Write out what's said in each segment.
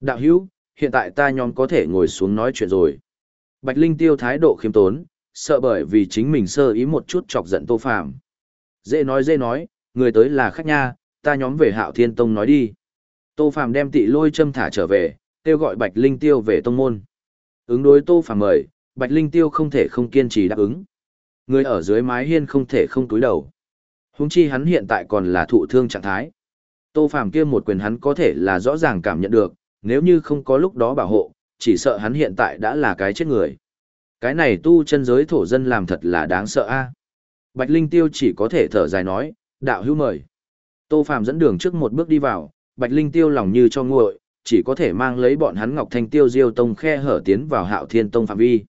Đạo hữu, hiện tại ta nhóm có thể ngồi xuống nói chuyện rồi. Bạch Linh tiêu thái độ khiêm tốn, sợ bởi vì chính mình sơ ý một chút chọc giận Tô Phàm. Dễ nói dễ nói, người tới là khách nha, ta nhóm về Hạo Thiên Tông nói đi. Tô Phàm đem tị lôi châm thả trở về, kêu gọi Bạch Linh tiêu về tông môn. Ứng đối Tô Phàm mời, Bạch Linh tiêu không thể không kiên trì đáp ứng. Người ở dưới mái hiên không thể không túi đầu. Huống chi hắn hiện tại còn là thụ thương trạng thái. Tô Phàm kia một quyền hắn có thể là rõ ràng cảm nhận được, nếu như không có lúc đó bảo hộ, chỉ sợ hắn hiện tại đã là cái chết người. Cái này tu chân giới thổ dân làm thật là đáng sợ a. Bạch Linh Tiêu chỉ có thể thở dài nói, đạo hữu mời. Tô Phàm dẫn đường trước một bước đi vào, Bạch Linh Tiêu lòng như cho nguội, chỉ có thể mang lấy bọn hắn Ngọc Thanh Tiêu Diêu Tông khe hở tiến vào Hạo Thiên Tông phạm vi.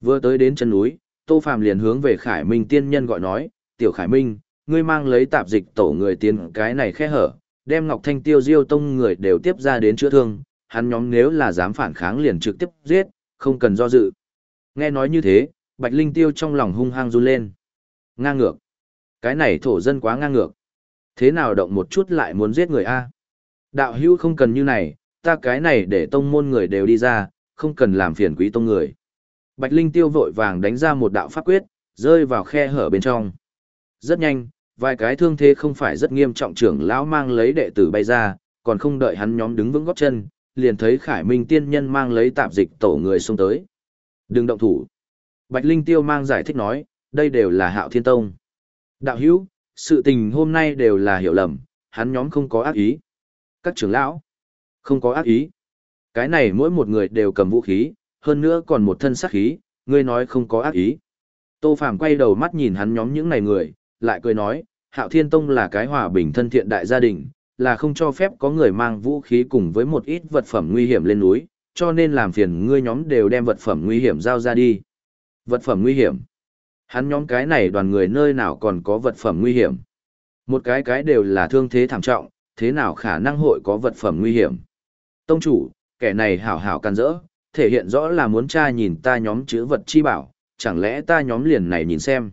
Vừa tới đến chân núi, Tô Phàm liền hướng về Khải Minh tiên nhân gọi nói, "Tiểu Khải Minh, ngươi mang lấy tạp dịch tổ người tiến cái này khe hở, đem Ngọc Thanh Tiêu Diêu Tông người đều tiếp ra đến chữa thương, hắn nhóm nếu là dám phản kháng liền trực tiếp giết, không cần do dự." Nghe nói như thế, Bạch Linh Tiêu trong lòng hung hăng run lên. Ngang ngược. Cái này thổ dân quá ngang ngược. Thế nào động một chút lại muốn giết người a? Đạo hữu không cần như này, ta cái này để tông môn người đều đi ra, không cần làm phiền quý tông người. Bạch Linh Tiêu vội vàng đánh ra một đạo pháp quyết, rơi vào khe hở bên trong. Rất nhanh, vài cái thương thế không phải rất nghiêm trọng trưởng lão mang lấy đệ tử bay ra, còn không đợi hắn nhóm đứng vững góp chân, liền thấy Khải Minh tiên nhân mang lấy tạp dịch tổ người xông tới. Đừng động thủ. Bạch Linh Tiêu mang giải thích nói, đây đều là hạo thiên tông. Đạo hữu, sự tình hôm nay đều là hiểu lầm, hắn nhóm không có ác ý. Các trưởng lão, không có ác ý. Cái này mỗi một người đều cầm vũ khí, hơn nữa còn một thân sát khí, ngươi nói không có ác ý. Tô Phàm quay đầu mắt nhìn hắn nhóm những này người, lại cười nói, Hạo Thiên Tông là cái hòa bình thân thiện đại gia đình, là không cho phép có người mang vũ khí cùng với một ít vật phẩm nguy hiểm lên núi, cho nên làm phiền ngươi nhóm đều đem vật phẩm nguy hiểm giao ra đi. Vật phẩm nguy hiểm. Hắn nhóm cái này đoàn người nơi nào còn có vật phẩm nguy hiểm. Một cái cái đều là thương thế thảm trọng, thế nào khả năng hội có vật phẩm nguy hiểm. Tông chủ, kẻ này hảo hảo can rỡ, thể hiện rõ là muốn tra nhìn ta nhóm chữ vật chi bảo, chẳng lẽ ta nhóm liền này nhìn xem.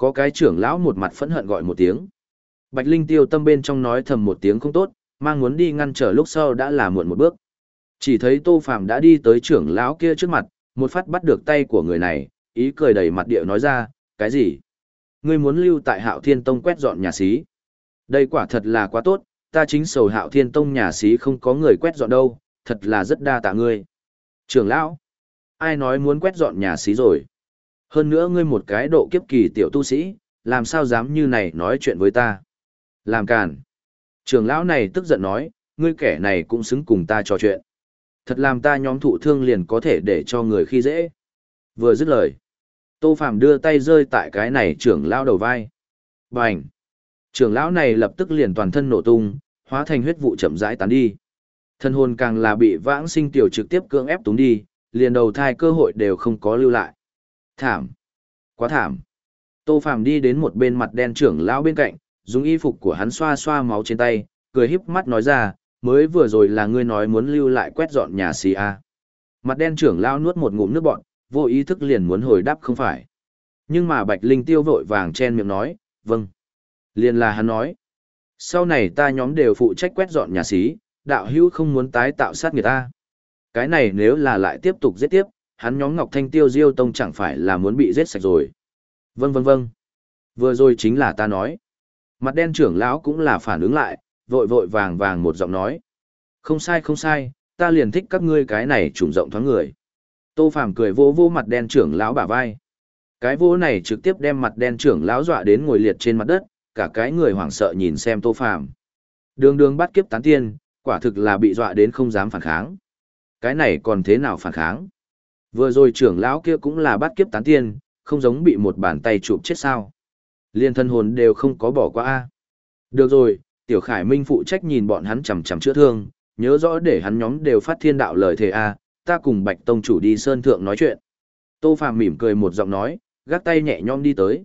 Có cái trưởng lão một mặt phẫn hận gọi một tiếng. Bạch Linh tiêu tâm bên trong nói thầm một tiếng không tốt, mang muốn đi ngăn trở lúc sau đã là muộn một bước. Chỉ thấy Tô Phàm đã đi tới trưởng lão kia trước mặt, một phát bắt được tay của người này, ý cười đầy mặt địa nói ra, cái gì? Ngươi muốn lưu tại Hạo Thiên Tông quét dọn nhà xí. Đây quả thật là quá tốt, ta chính sầu Hạo Thiên Tông nhà xí không có người quét dọn đâu, thật là rất đa tạ ngươi. Trưởng lão, ai nói muốn quét dọn nhà xí rồi? Hơn nữa ngươi một cái độ kiếp kỳ tiểu tu sĩ, làm sao dám như này nói chuyện với ta? Làm càn. Trưởng lão này tức giận nói, ngươi kẻ này cũng xứng cùng ta trò chuyện. Thật làm ta nhóm thụ thương liền có thể để cho người khi dễ. Vừa dứt lời. Tô Phạm đưa tay rơi tại cái này trưởng lão đầu vai. Bành! Trưởng lão này lập tức liền toàn thân nổ tung, hóa thành huyết vụ chậm rãi tán đi. Thân hồn càng là bị vãng sinh tiểu trực tiếp cưỡng ép túng đi, liền đầu thai cơ hội đều không có lưu lại. Thảm! Quá thảm! Tô Phạm đi đến một bên mặt đen trưởng lão bên cạnh, dùng y phục của hắn xoa xoa máu trên tay, cười híp mắt nói ra, mới vừa rồi là ngươi nói muốn lưu lại quét dọn nhà xì a. Mặt đen trưởng lão nuốt một ngụm nước bọn, vô ý thức liền muốn hồi đáp không phải. Nhưng mà Bạch Linh tiêu vội vàng chen miệng nói, vâng. Liền là hắn nói. Sau này ta nhóm đều phụ trách quét dọn nhà xí, đạo hữu không muốn tái tạo sát người ta. Cái này nếu là lại tiếp tục giết tiếp, hắn nhóm Ngọc Thanh Tiêu Diêu Tông chẳng phải là muốn bị giết sạch rồi. Vâng vâng vâng. Vừa rồi chính là ta nói. Mặt đen trưởng lão cũng là phản ứng lại, vội vội vàng vàng một giọng nói. Không sai không sai, ta liền thích các ngươi cái này trùng rộng thoáng người. Tô Phàm cười vỗ vỗ mặt đen trưởng lão bả vai. Cái vỗ này trực tiếp đem mặt đen trưởng lão dọa đến ngồi liệt trên mặt đất, cả cái người hoảng sợ nhìn xem Tô Phàm. Đường đường bắt kiếp tán tiên, quả thực là bị dọa đến không dám phản kháng. Cái này còn thế nào phản kháng? Vừa rồi trưởng lão kia cũng là bắt kiếp tán tiên, không giống bị một bàn tay chụp chết sao. Liên thân hồn đều không có bỏ qua a. Được rồi, Tiểu Khải Minh phụ trách nhìn bọn hắn chằm chằm chữa thương, nhớ rõ để hắn nhóm đều phát thiên đạo lời thề a, ta cùng Bạch Tông chủ đi sơn thượng nói chuyện. Tô Phàm mỉm cười một giọng nói, gác tay nhẹ nhõm đi tới.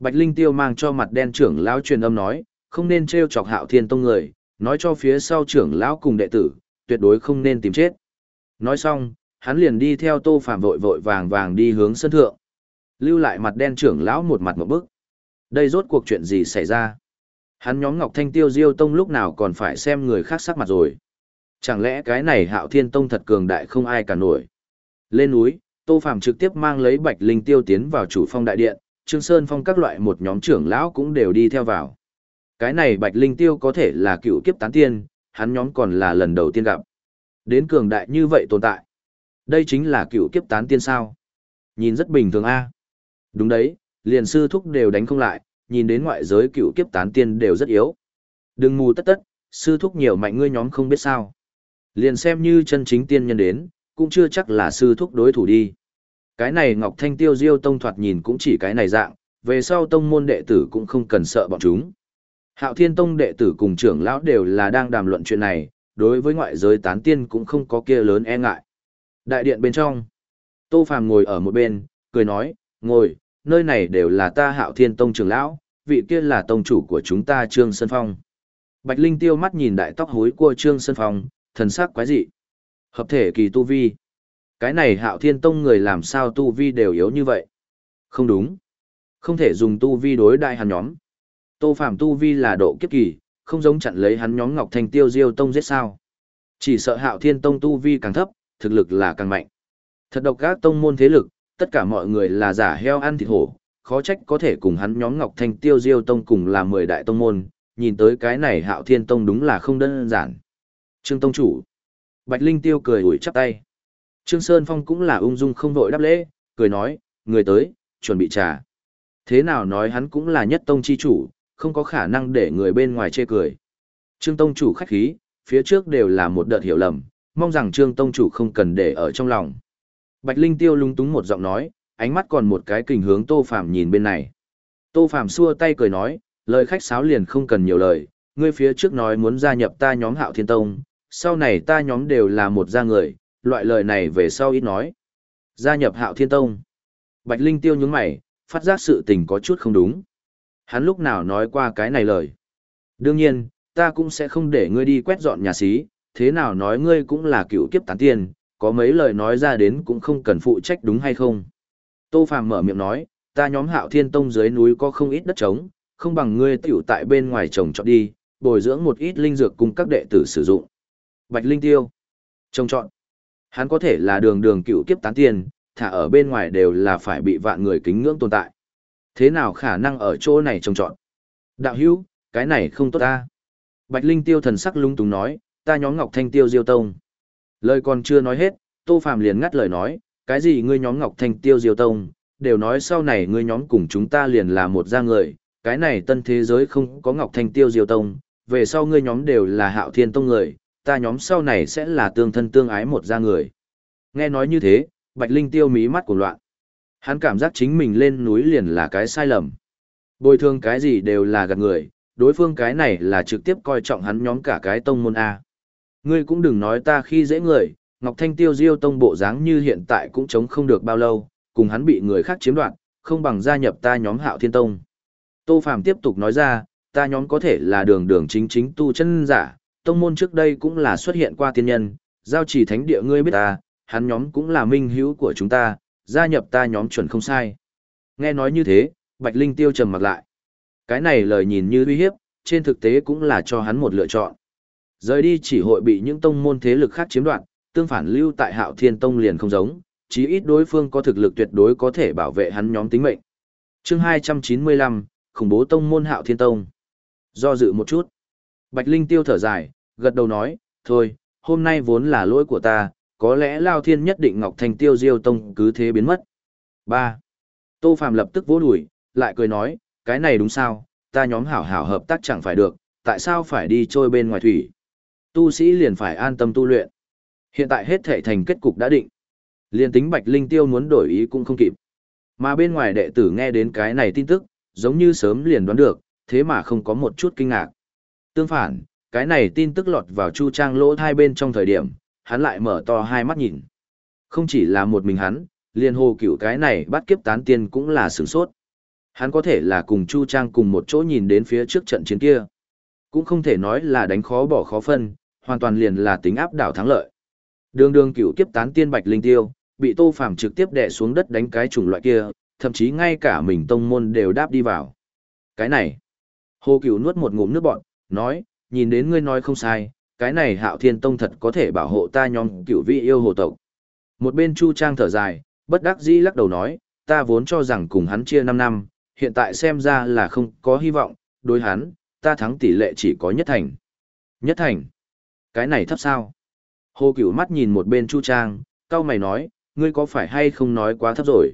Bạch Linh Tiêu mang cho mặt đen trưởng lão truyền âm nói, không nên trêu chọc Hạo Thiên Tông người, nói cho phía sau trưởng lão cùng đệ tử, tuyệt đối không nên tìm chết. Nói xong, hắn liền đi theo Tô Phàm vội vội vàng vàng đi hướng sân thượng. Lưu lại mặt đen trưởng lão một mặt một bức. Đây rốt cuộc chuyện gì xảy ra? Hắn nhóm Ngọc Thanh Tiêu Diêu Tông lúc nào còn phải xem người khác sắc mặt rồi. Chẳng lẽ cái này hạo thiên tông thật cường đại không ai cả nổi. Lên núi, Tô Phàm trực tiếp mang lấy Bạch Linh Tiêu tiến vào chủ phong đại điện, Trương Sơn Phong các loại một nhóm trưởng lão cũng đều đi theo vào. Cái này Bạch Linh Tiêu có thể là cựu kiếp tán tiên, hắn nhóm còn là lần đầu tiên gặp. Đến cường đại như vậy tồn tại. Đây chính là cựu kiếp tán tiên sao. Nhìn rất bình thường a. Đúng đấy, liền sư thúc đều đánh không lại, nhìn đến ngoại giới cựu kiếp tán tiên đều rất yếu. Đừng mù tất tất, sư thúc nhiều mạnh ngươi nhóm không biết sao. Liền xem như chân chính tiên nhân đến, cũng chưa chắc là sư thúc đối thủ đi. Cái này Ngọc Thanh Tiêu Diêu Tông thoạt nhìn cũng chỉ cái này dạng, về sau tông môn đệ tử cũng không cần sợ bọn chúng. Hạo Thiên Tông đệ tử cùng trưởng lão đều là đang đàm luận chuyện này, đối với ngoại giới tán tiên cũng không có kia lớn e ngại. Đại điện bên trong, Tô Phàm ngồi ở một bên, cười nói, ngồi, nơi này đều là ta Hạo Thiên Tông trưởng lão, vị kia là tông chủ của chúng ta Trương Sơn Phong. Bạch Linh tiêu mắt nhìn đại tóc hối của Trương Sơn Phong, thần sắc quái dị. Hợp thể kỳ tu vi. Cái này hạo thiên tông người làm sao tu vi đều yếu như vậy? Không đúng. Không thể dùng tu vi đối đại hắn nhóm. Tô Phàm tu vi là độ kiếp kỳ, không giống chặn lấy hắn nhóm Ngọc Thanh Tiêu Diêu Tông giết sao. Chỉ sợ hạo thiên tông tu vi càng thấp, thực lực là càng mạnh. Thật độc các tông môn thế lực, tất cả mọi người là giả heo ăn thịt hổ, khó trách có thể cùng hắn nhóm Ngọc Thanh Tiêu Diêu Tông cùng là mười đại tông môn, nhìn tới cái này hạo thiên tông đúng là không đơn giản. Trương Tông Chủ Bạch Linh Tiêu cười ủi chắp tay. Trương Sơn Phong cũng là ung dung không vội đáp lễ, cười nói, người tới, chuẩn bị trà. Thế nào nói hắn cũng là nhất tông chi chủ, không có khả năng để người bên ngoài chê cười. Trương Tông chủ khách khí, phía trước đều là một đợt hiểu lầm, mong rằng Trương Tông chủ không cần để ở trong lòng. Bạch Linh Tiêu lung túng một giọng nói, ánh mắt còn một cái kình hướng Tô Phàm nhìn bên này. Tô Phàm xua tay cười nói, lời khách sáo liền không cần nhiều lời, ngươi phía trước nói muốn gia nhập ta nhóm Hạo Thiên Tông, sau này ta nhóm đều là một gia người, loại lời này về sau ít nói. Gia nhập hạo thiên tông. Bạch Linh tiêu nhướng mày, phát giác sự tình có chút không đúng. Hắn lúc nào nói qua cái này lời. Đương nhiên, ta cũng sẽ không để ngươi đi quét dọn nhà xí, thế nào nói ngươi cũng là cựu kiếp tán tiên, có mấy lời nói ra đến cũng không cần phụ trách đúng hay không. Tô Phàm mở miệng nói, ta nhóm hạo thiên tông dưới núi có không ít đất trống, không bằng ngươi tiểu tại bên ngoài trồng trọt đi, bồi dưỡng một ít linh dược cùng các đệ tử sử dụng. Bạch Linh Tiêu. Trông chọn. Hắn có thể là đường đường cựu kiếp tán tiên, thả ở bên ngoài đều là phải bị vạn người kính ngưỡng tồn tại. Thế nào khả năng ở chỗ này trông chọn? Đạo hữu, cái này không tốt ta. Bạch Linh Tiêu thần sắc lung túng nói, ta nhóm Ngọc Thanh Tiêu Diêu Tông. Lời còn chưa nói hết, Tô Phàm liền ngắt lời nói, cái gì ngươi nhóm Ngọc Thanh Tiêu Diêu Tông, đều nói sau này ngươi nhóm cùng chúng ta liền là một gia người, cái này tân thế giới không có Ngọc Thanh Tiêu Diêu Tông, về sau ngươi nhóm đều là Hạo Thiên Tông người, ta nhóm sau này sẽ là tương thân tương ái một gia người. Nghe nói như thế, Bạch Linh tiêu mí mắt của loạn. Hắn cảm giác chính mình lên núi liền là cái sai lầm. Bồi thường cái gì đều là gạt người, đối phương cái này là trực tiếp coi trọng hắn nhóm cả cái tông môn A. Ngươi cũng đừng nói ta khi dễ người, Ngọc Thanh tiêu diêu tông bộ dáng như hiện tại cũng chống không được bao lâu, cùng hắn bị người khác chiếm đoạt, không bằng gia nhập ta nhóm hạo thiên tông. Tô Phàm tiếp tục nói ra, ta nhóm có thể là đường đường chính chính tu chân giả, tông môn trước đây cũng là xuất hiện qua tiên nhân, giao chỉ thánh địa ngươi biết ta, hắn nhóm cũng là minh hữu của chúng ta, gia nhập ta nhóm chuẩn không sai. Nghe nói như thế, Bạch Linh tiêu trầm mặt lại. Cái này lời nhìn như uy hiếp, trên thực tế cũng là cho hắn một lựa chọn. Rời đi chỉ hội bị những tông môn thế lực khác chiếm đoạt, tương phản lưu tại Hạo Thiên Tông liền không giống, chí ít đối phương có thực lực tuyệt đối có thể bảo vệ hắn nhóm tính mệnh. Chương 295, khủng bố tông môn Hạo Thiên Tông. Do dự một chút, Bạch Linh tiêu thở dài, gật đầu nói, thôi, hôm nay vốn là lỗi của ta, có lẽ Lao Thiên nhất định Ngọc Thành tiêu diêu tông cứ thế biến mất. 3. Tô Phàm lập tức vỗ đùi, lại cười nói, cái này đúng sao, ta nhóm hảo hảo hợp tác chẳng phải được, tại sao phải đi trôi bên ngoài thủy. Tu sĩ liền phải an tâm tu luyện. Hiện tại hết thể thành kết cục đã định. liền tính Bạch Linh Tiêu muốn đổi ý cũng không kịp. Mà bên ngoài đệ tử nghe đến cái này tin tức, giống như sớm liền đoán được, thế mà không có một chút kinh ngạc. Tương phản, cái này tin tức lọt vào Chu Trang lỗ hai bên trong thời điểm, hắn lại mở to hai mắt nhìn. Không chỉ là một mình hắn, liền hồ cửu cái này bắt kiếp tán tiên cũng là sửng sốt. Hắn có thể là cùng Chu Trang cùng một chỗ nhìn đến phía trước trận chiến kia. Cũng không thể nói là đánh khó bỏ khó phân, hoàn toàn liền là tính áp đảo thắng lợi. Đường đường cửu kiếp tán tiên bạch linh tiêu, bị Tô Phàm trực tiếp đè xuống đất đánh cái chủng loại kia, thậm chí ngay cả mình tông môn đều đáp đi vào. Cái này, Hồ Cửu nuốt một ngụm nước bọt, nói, nhìn đến ngươi nói không sai, cái này hạo thiên tông thật có thể bảo hộ ta nhóm cửu vị yêu hồ tộc. Một bên Chu Trang thở dài, bất đắc dĩ lắc đầu nói, ta vốn cho rằng cùng hắn chia 5 năm, hiện tại xem ra là không có hy vọng, đối hắn, ta thắng tỷ lệ chỉ có nhất thành. Nhất thành? Cái này thấp sao? Hồ Cửu mắt nhìn một bên Chu Trang, cao mày nói, ngươi có phải hay không nói quá thấp rồi?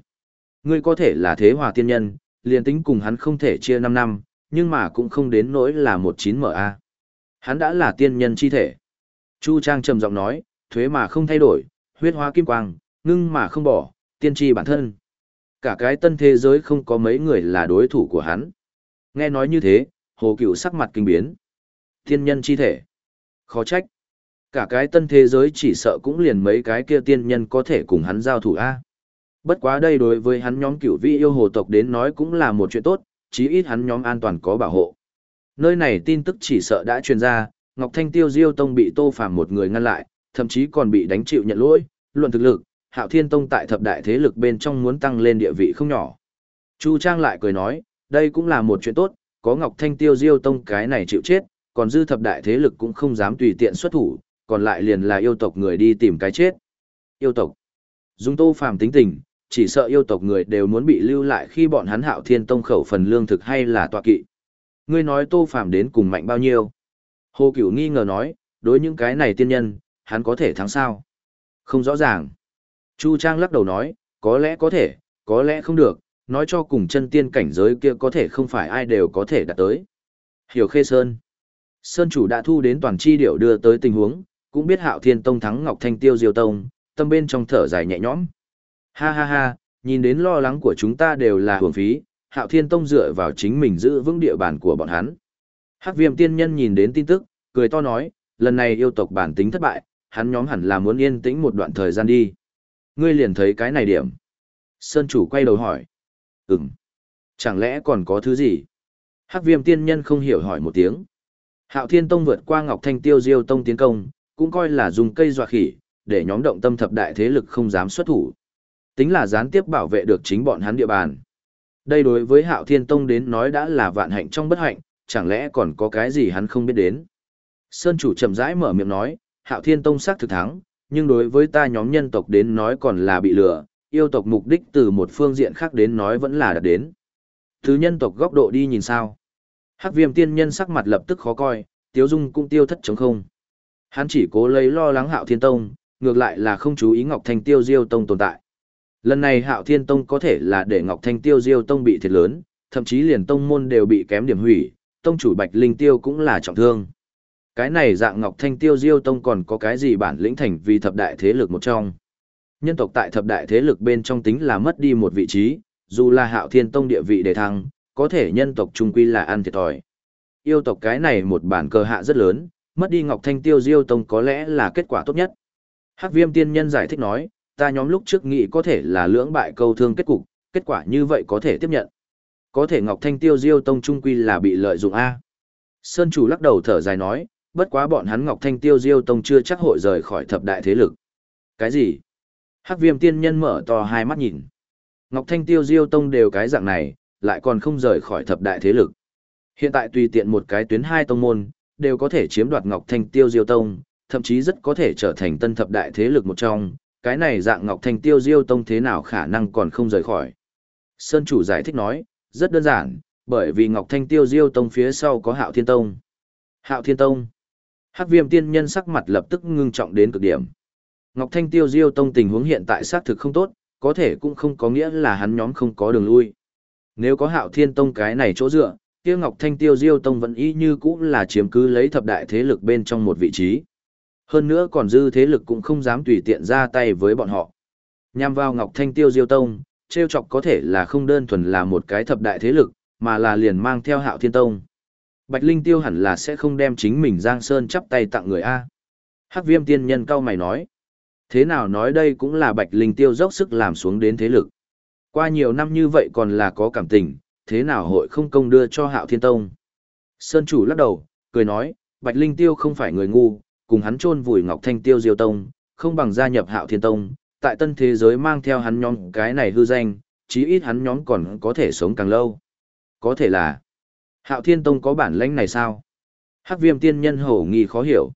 Ngươi có thể là thế hòa tiên nhân, liền tính cùng hắn không thể chia 5 năm, nhưng mà cũng không đến nỗi là một chín mở a, Hắn đã là tiên nhân chi thể. Chu Trang trầm giọng nói, thuế mà không thay đổi, huyết hóa kim quang, ngưng mà không bỏ, tiên tri bản thân. Cả cái tân thế giới không có mấy người là đối thủ của hắn. Nghe nói như thế, hồ cửu sắc mặt kinh biến. Tiên nhân chi thể. Khó trách. Cả cái tân thế giới chỉ sợ cũng liền mấy cái kia tiên nhân có thể cùng hắn giao thủ A. Bất quá đây đối với hắn nhóm cửu vi yêu hồ tộc đến nói cũng là một chuyện tốt, chí ít hắn nhóm an toàn có bảo hộ. Nơi này tin tức chỉ sợ đã truyền ra, Ngọc Thanh Tiêu Diêu Tông bị Tô Phàm một người ngăn lại, thậm chí còn bị đánh chịu nhận lỗi, luận thực lực, Hạo Thiên Tông tại thập đại thế lực bên trong muốn tăng lên địa vị không nhỏ. Chu Trang lại cười nói, đây cũng là một chuyện tốt, có Ngọc Thanh Tiêu Diêu Tông cái này chịu chết, còn dư thập đại thế lực cũng không dám tùy tiện xuất thủ, còn lại liền là yêu tộc người đi tìm cái chết. Yêu tộc. Dung Tô Phàm tính tình, chỉ sợ yêu tộc người đều muốn bị lưu lại khi bọn hắn Hạo Thiên Tông khẩu phần lương thực hay là tọa kỵ. Ngươi nói Tô Phàm đến cùng mạnh bao nhiêu? Hồ Cửu nghi ngờ nói, đối những cái này tiên nhân, hắn có thể thắng sao? Không rõ ràng. Chu Trang lắc đầu nói, có lẽ có thể, có lẽ không được, nói cho cùng chân tiên cảnh giới kia có thể không phải ai đều có thể đạt tới. Hiểu Khê Sơn. Sơn chủ đã thu đến toàn chi điểu đưa tới tình huống, cũng biết Hạo Thiên Tông thắng Ngọc Thanh Tiêu Diêu Tông, tâm bên trong thở dài nhẹ nhõm. Ha ha ha, nhìn đến lo lắng của chúng ta đều là hưởng phí, Hạo Thiên Tông dựa vào chính mình giữ vững địa bàn của bọn hắn. Hắc Viêm Tiên Nhân nhìn đến tin tức, cười to nói, lần này yêu tộc bản tính thất bại, hắn nhóm hẳn là muốn yên tĩnh một đoạn thời gian đi. Ngươi liền thấy cái này điểm. Sơn chủ quay đầu hỏi. Ừm. Chẳng lẽ còn có thứ gì? Hắc Viêm Tiên Nhân không hiểu hỏi một tiếng. Hạo Thiên Tông vượt qua Ngọc Thanh Tiêu Diêu Tông tiến công, cũng coi là dùng cây dọa khỉ, để nhóm động tâm thập đại thế lực không dám xuất thủ. Tính là gián tiếp bảo vệ được chính bọn hắn địa bàn. Đây đối với Hạo Thiên Tông đến nói đã là vạn hạnh trong bất hạnh, chẳng lẽ còn có cái gì hắn không biết đến. Sơn chủ chậm rãi mở miệng nói, Hạo Thiên Tông xác thực thắng, nhưng đối với ta nhóm nhân tộc đến nói còn là bị lừa, yêu tộc mục đích từ một phương diện khác đến nói vẫn là đạt đến. Thứ nhân tộc góc độ đi nhìn sao. Hắc viêm tiên nhân sắc mặt lập tức khó coi, tiếu dung cũng tiêu thất chống không. Hắn chỉ cố lấy lo lắng hạo thiên tông, ngược lại là không chú ý Ngọc Thanh Tiêu Diêu Tông tồn tại. Lần này Hạo Thiên Tông có thể là để Ngọc Thanh Tiêu Diêu Tông bị thiệt lớn, thậm chí liền tông môn đều bị kém điểm hủy, tông chủ Bạch Linh Tiêu cũng là trọng thương. Cái này dạng Ngọc Thanh Tiêu Diêu Tông còn có cái gì bản lĩnh thành vì thập đại thế lực một trong. Nhân tộc tại thập đại thế lực bên trong tính là mất đi một vị trí, dù là Hạo Thiên Tông địa vị đề thăng, có thể nhân tộc trung quy là ăn thiệt thòi. Yêu tộc cái này một bản cơ hạ rất lớn, mất đi Ngọc Thanh Tiêu Diêu Tông có lẽ là kết quả tốt nhất. Hắc Viêm Tiên Nhân giải thích nói, ta nhóm lúc trước nghĩ có thể là lưỡng bại câu thương kết cục, kết quả như vậy có thể tiếp nhận. Có thể Ngọc Thanh Tiêu Diêu Tông trung quy là bị lợi dụng A. Sơn chủ lắc đầu thở dài nói, bất quá bọn hắn Ngọc Thanh Tiêu Diêu Tông chưa chắc hội rời khỏi thập đại thế lực. Cái gì? Hắc viêm tiên nhân mở to hai mắt nhìn. Ngọc Thanh Tiêu Diêu Tông đều cái dạng này, lại còn không rời khỏi thập đại thế lực. Hiện tại tùy tiện một cái tuyến hai tông môn, đều có thể chiếm đoạt Ngọc Thanh Tiêu Diêu Tông, thậm chí rất có thể trở thành tân thập đại thế lực một trong, cái này dạng Ngọc Thanh Tiêu Diêu Tông thế nào khả năng còn không rời khỏi. Sơn chủ giải thích nói, rất đơn giản, bởi vì Ngọc Thanh Tiêu Diêu Tông phía sau có Hạo Thiên Tông. Hạo Thiên Tông. Hắc Viêm Tiên Nhân sắc mặt lập tức ngưng trọng đến cực điểm. Ngọc Thanh Tiêu Diêu Tông tình huống hiện tại xác thực không tốt, có thể cũng không có nghĩa là hắn nhóm không có đường lui. Nếu có Hạo Thiên Tông cái này chỗ dựa, kia Ngọc Thanh Tiêu Diêu Tông vẫn y như cũ là chiếm cứ lấy thập đại thế lực bên trong một vị trí. Hơn nữa còn dư thế lực cũng không dám tùy tiện ra tay với bọn họ. Nhằm vào Ngọc Thanh Tiêu Diêu Tông, trêu chọc có thể là không đơn thuần là một cái thập đại thế lực, mà là liền mang theo Hạo Thiên Tông. Bạch Linh Tiêu hẳn là sẽ không đem chính mình Giang Sơn chắp tay tặng người A. Hắc viêm tiên nhân cao mày nói. Thế nào nói đây cũng là Bạch Linh Tiêu dốc sức làm xuống đến thế lực. Qua nhiều năm như vậy còn là có cảm tình, thế nào hội không công đưa cho Hạo Thiên Tông. Sơn chủ lắc đầu, cười nói, Bạch Linh Tiêu không phải người ngu, cùng hắn chôn vùi Ngọc Thanh Tiêu Diêu Tông, không bằng gia nhập Hạo Thiên Tông, tại tân thế giới mang theo hắn nhóm cái này hư danh, chí ít hắn nhóm còn có thể sống càng lâu. Có thể là, Hạo Thiên Tông có bản lãnh này sao? Hắc viêm tiên nhân hổ nghi khó hiểu.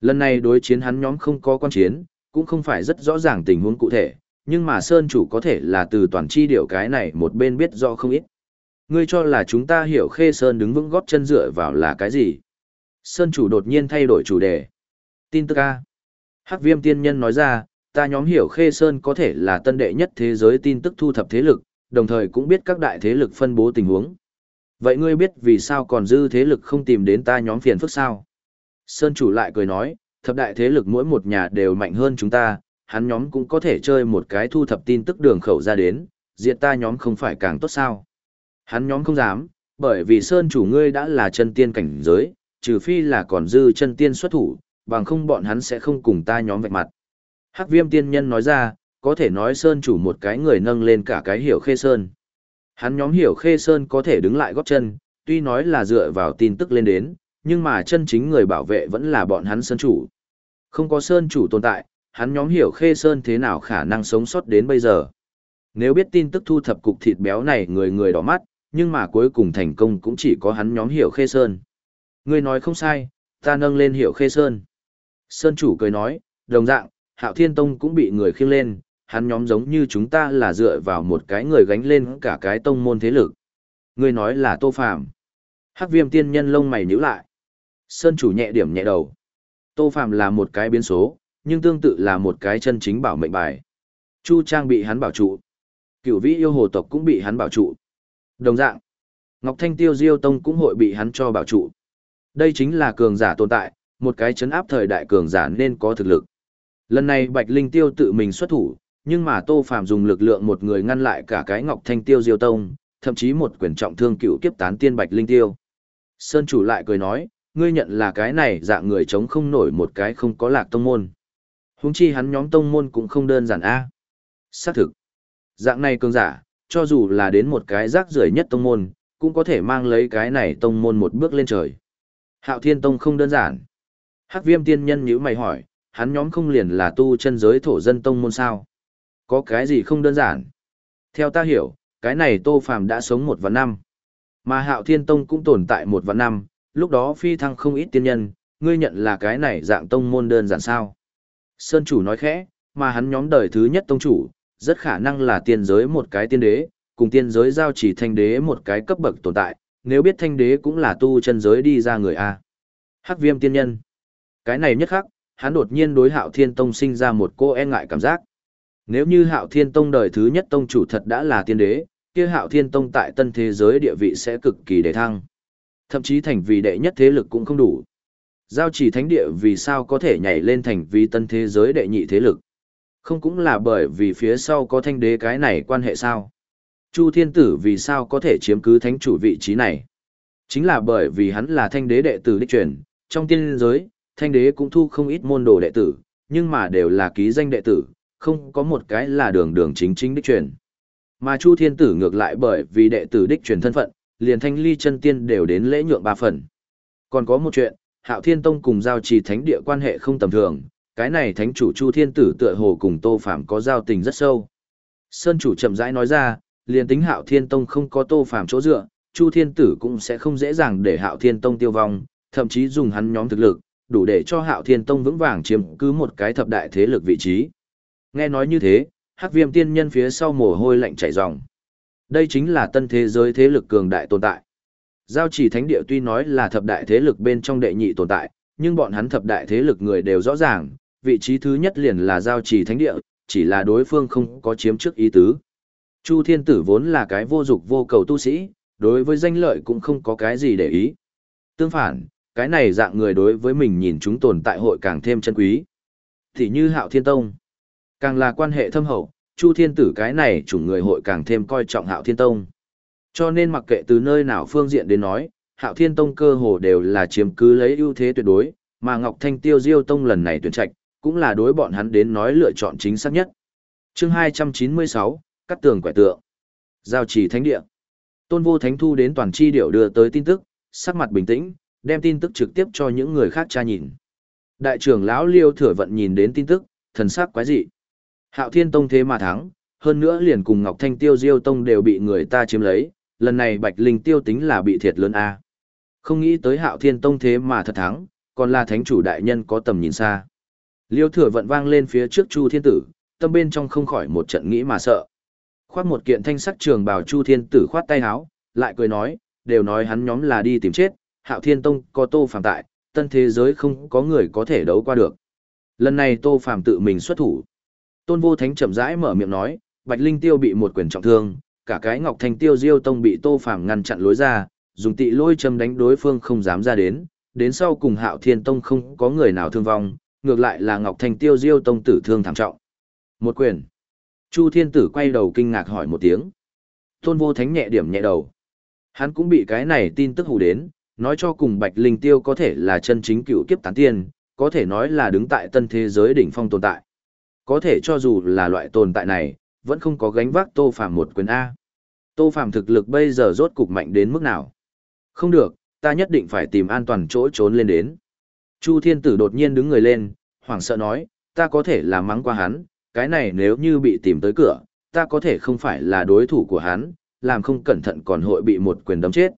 Lần này đối chiến hắn nhóm không có quan chiến, cũng không phải rất rõ ràng tình huống cụ thể, nhưng mà Sơn chủ có thể là từ toàn chi điệu cái này một bên biết rõ không ít. Ngươi cho là chúng ta hiểu Khê Sơn đứng vững góp chân dựa vào là cái gì? Sơn chủ đột nhiên thay đổi chủ đề. Tin tức A. Hắc viêm tiên nhân nói ra, ta nhóm hiểu Khê Sơn có thể là tân đệ nhất thế giới tin tức thu thập thế lực, đồng thời cũng biết các đại thế lực phân bố tình huống. Vậy ngươi biết vì sao còn dư thế lực không tìm đến ta nhóm phiền phức sao? Sơn chủ lại cười nói, thập đại thế lực mỗi một nhà đều mạnh hơn chúng ta, hắn nhóm cũng có thể chơi một cái thu thập tin tức đường khẩu ra đến, diệt ta nhóm không phải càng tốt sao? Hắn nhóm không dám, bởi vì Sơn chủ ngươi đã là chân tiên cảnh giới, trừ phi là còn dư chân tiên xuất thủ, bằng không bọn hắn sẽ không cùng ta nhóm vạch mặt. Hắc viêm tiên nhân nói ra, có thể nói Sơn chủ một cái người nâng lên cả cái hiểu khê Sơn. Hắn nhóm hiểu khê Sơn có thể đứng lại góp chân, tuy nói là dựa vào tin tức lên đến, nhưng mà chân chính người bảo vệ vẫn là bọn hắn Sơn chủ. Không có Sơn chủ tồn tại, hắn nhóm hiểu khê Sơn thế nào khả năng sống sót đến bây giờ. Nếu biết tin tức thu thập cục thịt béo này người người đỏ mắt, nhưng mà cuối cùng thành công cũng chỉ có hắn nhóm hiểu khê Sơn. Ngươi nói không sai, ta nâng lên hiểu khê Sơn. Sơn chủ cười nói, đồng dạng, hạo thiên tông cũng bị người khiêng lên, hắn nhóm giống như chúng ta là dựa vào một cái người gánh lên cả cái tông môn thế lực. Ngươi nói là tô phạm. Hắc viêm tiên nhân lông mày nhíu lại. Sơn chủ nhẹ điểm nhẹ đầu. Tô phạm là một cái biến số, nhưng tương tự là một cái chân chính bảo mệnh bài. Chu Trang bị hắn bảo trụ. Cửu vĩ yêu hồ tộc cũng bị hắn bảo trụ. Đồng dạng, Ngọc Thanh Tiêu Diêu Tông cũng hội bị hắn cho bảo trụ. Đây chính là cường giả tồn tại, một cái chấn áp thời đại cường giả nên có thực lực. Lần này Bạch Linh Tiêu tự mình xuất thủ, nhưng mà Tô Phàm dùng lực lượng một người ngăn lại cả cái Ngọc Thanh Tiêu Diêu Tông, thậm chí một quyền trọng thương cựu kiếp tán tiên Bạch Linh Tiêu. Sơn chủ lại cười nói, ngươi nhận là cái này dạng người chống không nổi một cái không có lạc tông môn. Huống chi hắn nhóm tông môn cũng không đơn giản a. Xác thực. Dạng này cường giả, cho dù là đến một cái rác rưởi nhất tông môn, cũng có thể mang lấy cái này tông môn một bước lên trời. Hạo Thiên Tông không đơn giản. Hắc Viêm Tiên Nhân nhíu mày hỏi, hắn nhóm không liền là tu chân giới thổ dân tông môn sao? Có cái gì không đơn giản? Theo ta hiểu, cái này Tô Phàm đã sống một vạn năm. Mà Hạo Thiên Tông cũng tồn tại một vạn năm, lúc đó phi thăng không ít tiên nhân, ngươi nhận là cái này dạng tông môn đơn giản sao? Sơn chủ nói khẽ, mà hắn nhóm đời thứ nhất tông chủ, rất khả năng là tiên giới một cái tiên đế, cùng tiên giới giao chỉ thanh đế một cái cấp bậc tồn tại, nếu biết thanh đế cũng là tu chân giới đi ra người A. Hắc viêm tiên nhân. Cái này nhất khắc, hắn đột nhiên đối hạo thiên tông sinh ra một cô e ngại cảm giác. Nếu như hạo thiên tông đời thứ nhất tông chủ thật đã là tiên đế, kia hạo thiên tông tại tân thế giới địa vị sẽ cực kỳ đề thăng. Thậm chí thành vì đệ nhất thế lực cũng không đủ. Giao chỉ thánh địa vì sao có thể nhảy lên thành vì tân thế giới đệ nhị thế lực. Không cũng là bởi vì phía sau có thanh đế cái này quan hệ sao? Chu Thiên Tử vì sao có thể chiếm cứ thánh chủ vị trí này? Chính là bởi vì hắn là thanh đế đệ tử đích truyền, trong tiên giới, thanh đế cũng thu không ít môn đồ đệ tử, nhưng mà đều là ký danh đệ tử, không có một cái là đường đường chính chính đích truyền. Mà Chu Thiên Tử ngược lại bởi vì đệ tử đích truyền thân phận, liền thanh ly chân tiên đều đến lễ nhượng ba phần. Còn có một chuyện, Hạo Thiên Tông cùng giao trì thánh địa quan hệ không tầm thường, cái này thánh chủ Chu Thiên Tử tựa hồ cùng Tô Phạm có giao tình rất sâu. Sơn chủ chậm rãi nói ra, liền tính Hạo Thiên Tông không có Tô Phạm chỗ dựa, Chu Thiên Tử cũng sẽ không dễ dàng để Hạo Thiên Tông tiêu vong, thậm chí dùng hắn nhóm thực lực, đủ để cho Hạo Thiên Tông vững vàng chiếm cứ một cái thập đại thế lực vị trí. Nghe nói như thế, Hắc Viêm tiên nhân phía sau mồ hôi lạnh chảy ròng. Đây chính là tân thế giới thế lực cường đại tồn tại. Giao chỉ thánh địa tuy nói là thập đại thế lực bên trong đệ nhị tồn tại, nhưng bọn hắn thập đại thế lực người đều rõ ràng, vị trí thứ nhất liền là giao chỉ thánh địa, chỉ là đối phương không có chiếm trước ý tứ. Chu thiên tử vốn là cái vô dục vô cầu tu sĩ, đối với danh lợi cũng không có cái gì để ý. Tương phản, cái này dạng người đối với mình nhìn chúng tồn tại hội càng thêm chân quý. Thì như hạo thiên tông, càng là quan hệ thâm hậu, chu thiên tử cái này chủng người hội càng thêm coi trọng hạo thiên tông. Cho nên mặc kệ từ nơi nào phương diện đến nói, hạo thiên tông cơ hồ đều là chiếm cứ lấy ưu thế tuyệt đối, mà Ngọc Thanh Tiêu Diêu Tông lần này tuyển trạch, cũng là đối bọn hắn đến nói lựa chọn chính xác nhất. chương 296, cắt tường quẻ tượng. Giao trì thánh địa. Tôn vô thánh thu đến toàn chi điệu đưa tới tin tức, sắc mặt bình tĩnh, đem tin tức trực tiếp cho những người khác tra nhìn. Đại trưởng lão Liêu Thừa Vận nhìn đến tin tức, thần sắc quái dị. Hạo Thiên Tông thế mà thắng, hơn nữa liền cùng Ngọc Thanh Tiêu Diêu Tông đều bị người ta chiếm lấy, lần này Bạch Linh Tiêu tính là bị thiệt lớn a. Không nghĩ tới Hạo Thiên Tông thế mà thật thắng, còn là thánh chủ đại nhân có tầm nhìn xa. Liêu thừa vận vang lên phía trước Chu Thiên Tử, tâm bên trong không khỏi một trận nghĩ mà sợ. Khoác một kiện thanh sắc trường bào Chu Thiên Tử khoát tay háo, lại cười nói, đều nói hắn nhóm là đi tìm chết, Hạo Thiên Tông có Tô Phàm tại, tân thế giới không có người có thể đấu qua được. Lần này Tô Phàm tự mình xuất thủ. Tôn Vô Thánh chậm rãi mở miệng nói, Bạch Linh Tiêu bị một quyền trọng thương, cả cái Ngọc Thanh Tiêu Diêu Tông bị Tô Phàm ngăn chặn lối ra, dùng tị lôi châm đánh đối phương không dám ra đến, đến sau cùng Hạo Thiên Tông không có người nào thương vong, ngược lại là Ngọc Thanh Tiêu Diêu Tông tử thương thảm trọng. Một quyền. Chu Thiên Tử quay đầu kinh ngạc hỏi một tiếng. Tôn Vô Thánh nhẹ điểm nhẹ đầu. Hắn cũng bị cái này tin tức hù đến, nói cho cùng Bạch Linh Tiêu có thể là chân chính cựu kiếp tán tiên, có thể nói là đứng tại tân thế giới đỉnh phong tồn tại. Có thể cho dù là loại tồn tại này, vẫn không có gánh vác Tô Phàm một quyền A. Tô Phàm thực lực bây giờ rốt cục mạnh đến mức nào? Không được, ta nhất định phải tìm an toàn chỗ trốn lên đến. Chu Thiên Tử đột nhiên đứng người lên, hoảng sợ nói, ta có thể là mắng qua hắn, cái này nếu như bị tìm tới cửa, ta có thể không phải là đối thủ của hắn, làm không cẩn thận còn hội bị một quyền đấm chết.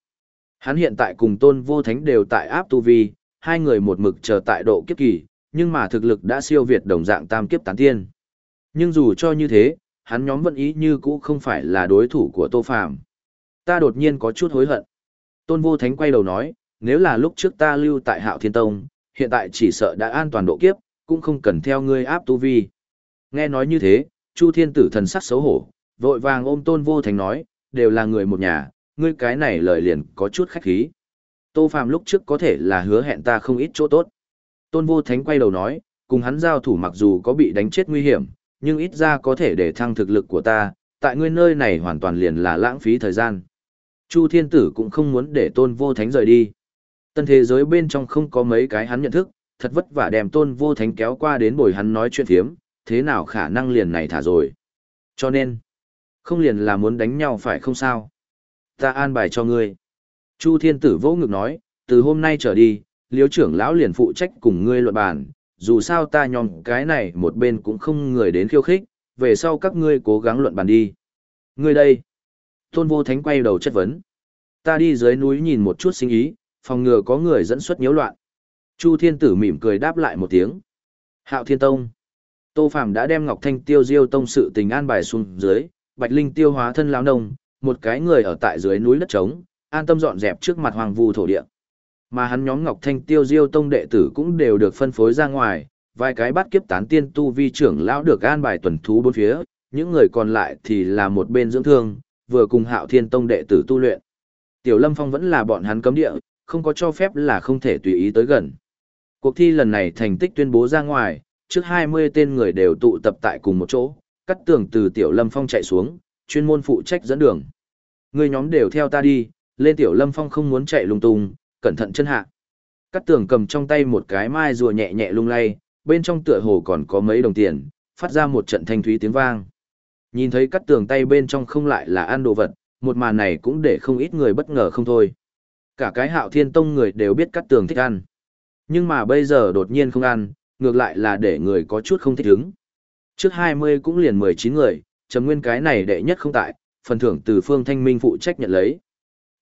Hắn hiện tại cùng tôn vô thánh đều tại áp tu vi, hai người một mực chờ tại độ kiếp kỳ, nhưng mà thực lực đã siêu việt đồng dạng tam kiếp tán tiên. Nhưng dù cho như thế, hắn nhóm vẫn ý như cũ không phải là đối thủ của Tô Phàm. Ta đột nhiên có chút hối hận. Tôn Vô Thánh quay đầu nói, nếu là lúc trước ta lưu tại Hạo Thiên Tông, hiện tại chỉ sợ đã an toàn độ kiếp, cũng không cần theo ngươi áp tu vi. Nghe nói như thế, Chu Thiên Tử thần sắc xấu hổ, vội vàng ôm Tôn Vô Thánh nói, đều là người một nhà, ngươi cái này lời liền có chút khách khí. Tô Phàm lúc trước có thể là hứa hẹn ta không ít chỗ tốt. Tôn Vô Thánh quay đầu nói, cùng hắn giao thủ mặc dù có bị đánh chết nguy hiểm, nhưng ít ra có thể để thăng thực lực của ta, tại ngươi nơi này hoàn toàn liền là lãng phí thời gian. Chu Thiên Tử cũng không muốn để Tôn Vô Thánh rời đi. Tân thế giới bên trong không có mấy cái hắn nhận thức, thật vất vả đem Tôn Vô Thánh kéo qua đến bồi hắn nói chuyện thiếm, thế nào khả năng liền này thả rồi. Cho nên, không liền là muốn đánh nhau phải không sao. Ta an bài cho ngươi. Chu Thiên Tử vỗ ngực nói, từ hôm nay trở đi, liếu trưởng lão liền phụ trách cùng ngươi luận bàn, dù sao ta nhòm cái này một bên cũng không người đến khiêu khích, về sau các ngươi cố gắng luận bàn đi. Ngươi đây. Tôn vô thánh quay đầu chất vấn. Ta đi dưới núi nhìn một chút sinh ý, phòng ngừa có người dẫn xuất nhiễu loạn. Chu Thiên Tử mỉm cười đáp lại một tiếng. Hạo Thiên Tông. Tô Phàm đã đem Ngọc Thanh Tiêu Diêu Tông sự tình an bài xuống dưới, Bạch Linh tiêu hóa thân lão nông, một cái người ở tại dưới núi đất trống, an tâm dọn dẹp trước mặt hoàng vu thổ địa. Mà hắn nhóm Ngọc Thanh Tiêu Diêu Tông đệ tử cũng đều được phân phối ra ngoài, vài cái bắt kiếp tán tiên tu vi trưởng lão được an bài tuần thú bốn phía, những người còn lại thì là một bên dưỡng thương, vừa cùng Hạo Thiên Tông đệ tử tu luyện. Tiểu Lâm Phong vẫn là bọn hắn cấm địa, không có cho phép là không thể tùy ý tới gần. Cuộc thi lần này thành tích tuyên bố ra ngoài, trước 20 tên người đều tụ tập tại cùng một chỗ, cắt tường từ Tiểu Lâm Phong chạy xuống, chuyên môn phụ trách dẫn đường. Người nhóm đều theo ta đi, lên Tiểu Lâm Phong không muốn chạy lung tung, cẩn thận chân hạ. Cắt tường cầm trong tay một cái mai rùa nhẹ nhẹ lung lay, bên trong tựa hồ còn có mấy đồng tiền, phát ra một trận thanh thúy tiếng vang. Nhìn thấy cắt tường tay bên trong không lại là ăn đồ vật, một màn này cũng để không ít người bất ngờ không thôi. Cả cái hạo thiên tông người đều biết cắt tường thích ăn. Nhưng mà bây giờ đột nhiên không ăn, ngược lại là để người có chút không thích ứng. Trước 20 cũng liền 19 người, chấm nguyên cái này đệ nhất không tại, phần thưởng từ phương thanh minh phụ trách nhận lấy.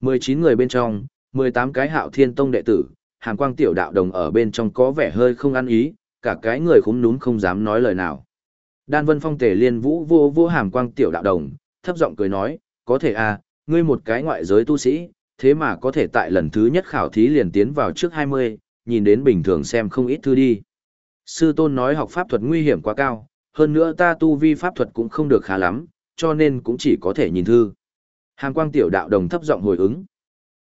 19 người bên trong, 18 cái hạo thiên tông đệ tử, hàm quang tiểu đạo đồng ở bên trong có vẻ hơi không ăn ý, cả cái người khúm núm không dám nói lời nào. Đan Vân Phong tề liên vũ vô vô hàm quang tiểu đạo đồng, thấp giọng cười nói, có thể à, ngươi một cái ngoại giới tu sĩ, thế mà có thể tại lần thứ nhất khảo thí liền tiến vào trước 20, nhìn đến bình thường xem không ít thư đi. Sư tôn nói học pháp thuật nguy hiểm quá cao, hơn nữa ta tu vi pháp thuật cũng không được khá lắm, cho nên cũng chỉ có thể nhìn thư. Hàm quang tiểu đạo đồng thấp giọng hồi ứng.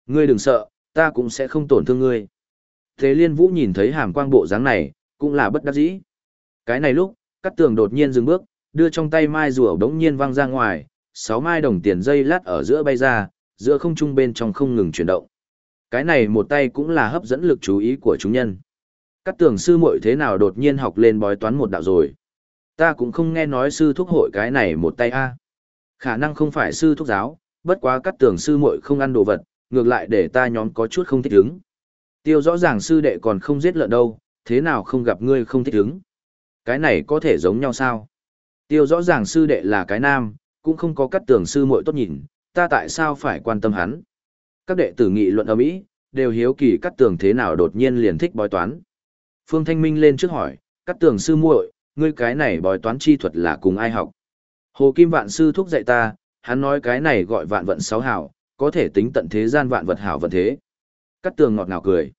Ngươi đừng sợ, ta cũng sẽ không tổn thương ngươi. Thế liên vũ nhìn thấy hàm quang bộ dáng này, cũng là bất đắc dĩ. Cái này lúc, cắt tường đột nhiên dừng bước, đưa trong tay mai rùa đống nhiên văng ra ngoài, sáu mai đồng tiền dây lát ở giữa bay ra, giữa không trung bên trong không ngừng chuyển động. Cái này một tay cũng là hấp dẫn lực chú ý của chúng nhân. Cắt tường sư muội thế nào đột nhiên học lên bói toán một đạo rồi. Ta cũng không nghe nói sư thúc hội cái này một tay a. Khả năng không phải sư thúc giáo, bất quá cắt tường sư muội không ăn đồ vật, ngược lại để ta nhóm có chút không thích ứng. Tiêu rõ ràng sư đệ còn không giết lợn đâu, thế nào không gặp ngươi không thích ứng. Cái này có thể giống nhau sao? Tiêu rõ ràng sư đệ là cái nam, cũng không có cắt tường sư muội tốt nhìn, ta tại sao phải quan tâm hắn? Các đệ tử nghị luận ở mỹ, đều hiếu kỳ cắt tường thế nào đột nhiên liền thích bói toán. Phương Thanh Minh lên trước hỏi, cắt tường sư muội, ngươi cái này bói toán chi thuật là cùng ai học? Hồ Kim Vạn Sư thúc dạy ta, hắn nói cái này gọi vạn vận sáu hảo, có thể tính tận thế gian vạn vật hảo vận thế. Cắt tường ngọt ngào cười.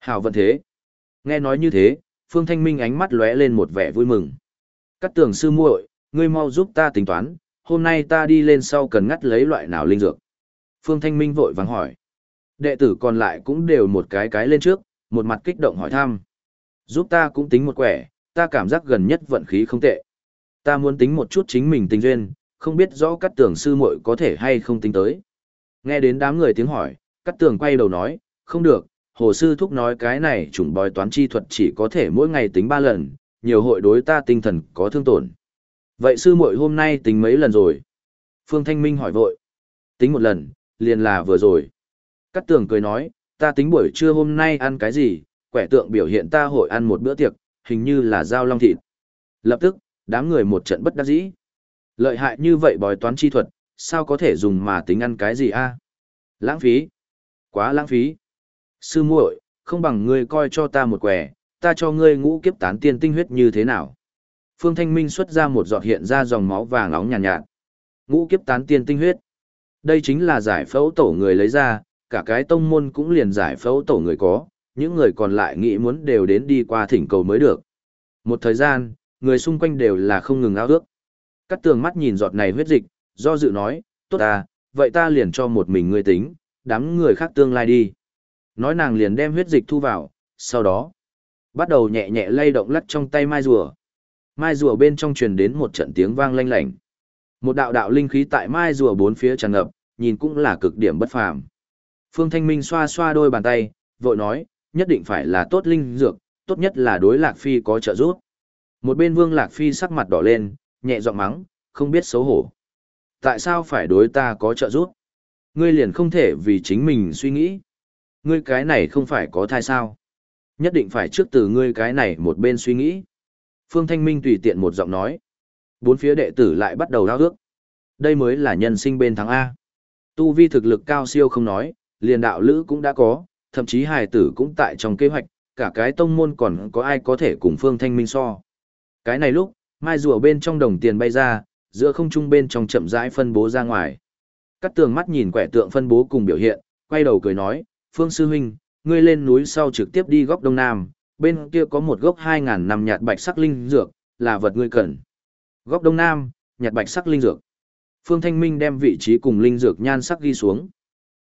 Hảo vận thế. Nghe nói như thế, Phương Thanh Minh ánh mắt lóe lên một vẻ vui mừng. Cắt tường sư muội, ngươi mau giúp ta tính toán, hôm nay ta đi lên sau cần ngắt lấy loại nào linh dược. Phương Thanh Minh vội vàng hỏi. Đệ tử còn lại cũng đều một cái cái lên trước, một mặt kích động hỏi thăm. Giúp ta cũng tính một quẻ, ta cảm giác gần nhất vận khí không tệ. Ta muốn tính một chút chính mình tình duyên, không biết rõ cắt tường sư muội có thể hay không tính tới. Nghe đến đám người tiếng hỏi, cắt tường quay đầu nói, không được, hồ sư thúc nói cái này chủng bói toán chi thuật chỉ có thể mỗi ngày tính ba lần, nhiều hội đối ta tinh thần có thương tổn. Vậy sư muội hôm nay tính mấy lần rồi? Phương Thanh Minh hỏi vội. Tính một lần, liền là vừa rồi. Cát tường cười nói, ta tính buổi trưa hôm nay ăn cái gì, quẻ tượng biểu hiện ta hội ăn một bữa tiệc, hình như là dao long thịt. Lập tức, đám người một trận bất đắc dĩ. Lợi hại như vậy bói toán chi thuật, sao có thể dùng mà tính ăn cái gì a? Lãng phí. Quá lãng phí. Sư muội, không bằng ngươi coi cho ta một quẻ, ta cho ngươi ngũ kiếp tán tiên tinh huyết như thế nào? Phương Thanh Minh xuất ra một giọt hiện ra dòng máu vàng nóng nhàn nhạt, nhạt. Ngũ kiếp tán tiên tinh huyết. Đây chính là giải phẫu tổ người lấy ra, cả cái tông môn cũng liền giải phẫu tổ người có, những người còn lại nghĩ muốn đều đến đi qua thỉnh cầu mới được. Một thời gian, người xung quanh đều là không ngừng ao ước. Cắt tường mắt nhìn giọt này huyết dịch, do dự nói, tốt à, vậy ta liền cho một mình ngươi tính, đám người khác tương lai đi. Nói nàng liền đem huyết dịch thu vào, sau đó, bắt đầu nhẹ nhẹ lay động lắc trong tay mai rùa. Mai rùa bên trong truyền đến một trận tiếng vang lanh lảnh. Một đạo đạo linh khí tại mai rùa bốn phía tràn ngập, nhìn cũng là cực điểm bất phàm. Phương Thanh Minh xoa xoa đôi bàn tay, vội nói, nhất định phải là tốt linh dược, tốt nhất là đối Lạc Phi có trợ giúp. Một bên Vương Lạc Phi sắc mặt đỏ lên, nhẹ giọng mắng, không biết xấu hổ. Tại sao phải đối ta có trợ giúp? Ngươi liền không thể vì chính mình suy nghĩ. Ngươi cái này không phải có thai sao? Nhất định phải trước từ ngươi cái này một bên suy nghĩ. Phương Thanh Minh tùy tiện một giọng nói. Bốn phía đệ tử lại bắt đầu đau ước. Đây mới là nhân sinh bên thắng A. Tu vi thực lực cao siêu không nói, liền đạo lữ cũng đã có, thậm chí hài tử cũng tại trong kế hoạch, cả cái tông môn còn có ai có thể cùng Phương Thanh Minh so. Cái này lúc, mai rùa bên trong đồng tiền bay ra, giữa không trung bên trong chậm rãi phân bố ra ngoài. Cắt tường mắt nhìn quẻ tượng phân bố cùng biểu hiện, quay đầu cười nói, Phương Sư Huynh, ngươi lên núi sau trực tiếp đi góc đông nam, bên kia có một gốc 2.000 năm nhạt bạch sắc linh dược, là vật ngươi cần. Góc đông nam, nhạt bạch sắc linh dược. Phương Thanh Minh đem vị trí cùng linh dược nhan sắc ghi xuống.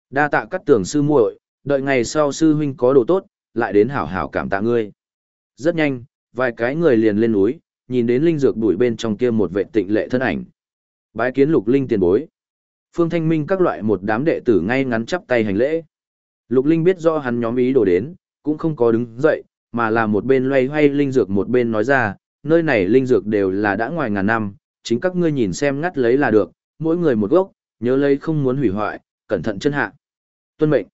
Đa tạ cắt tường sư muội, đợi ngày sau sư huynh có đồ tốt, lại đến hảo hảo cảm tạ ngươi. Rất nhanh, vài cái người liền lên núi, nhìn đến linh dược đuổi bên trong kia một vệ tịnh lệ thân ảnh. Bái kiến lục linh tiền bối. Phương Thanh Minh các loại một đám đệ tử ngay ngắn chắp tay hành lễ. Lục linh biết do hắn nhóm ý đồ đến, cũng không có đứng dậy, mà là một bên loay hoay linh dược một bên nói ra, nơi này linh dược đều là đã ngoài ngàn năm, chính các ngươi nhìn xem ngắt lấy là được, mỗi người một gốc, nhớ lấy không muốn hủy hoại, cẩn thận chân hạ. Tuân mệnh.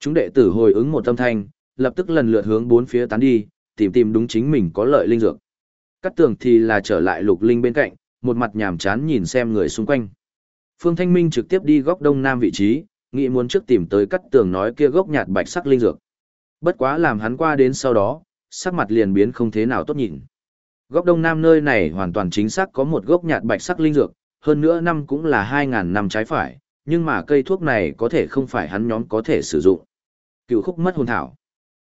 Chúng đệ tử hồi ứng một tâm thanh, lập tức lần lượt hướng bốn phía tán đi, tìm tìm đúng chính mình có lợi linh dược. Cắt tường thì là trở lại lục linh bên cạnh, một mặt nhàm chán nhìn xem người xung quanh. Phương Thanh Minh trực tiếp đi góc đông nam vị trí, nghĩ muốn trước tìm tới cắt tường nói kia gốc nhạt bạch sắc linh dược. Bất quá làm hắn qua đến sau đó, sắc mặt liền biến không thế nào tốt nhìn. Góc đông nam nơi này hoàn toàn chính xác có một gốc nhạt bạch sắc linh dược, hơn nữa năm cũng là 2.000 năm trái phải, nhưng mà cây thuốc này có thể không phải hắn nhóm có thể sử dụng. Cựu khúc mất hồn thảo.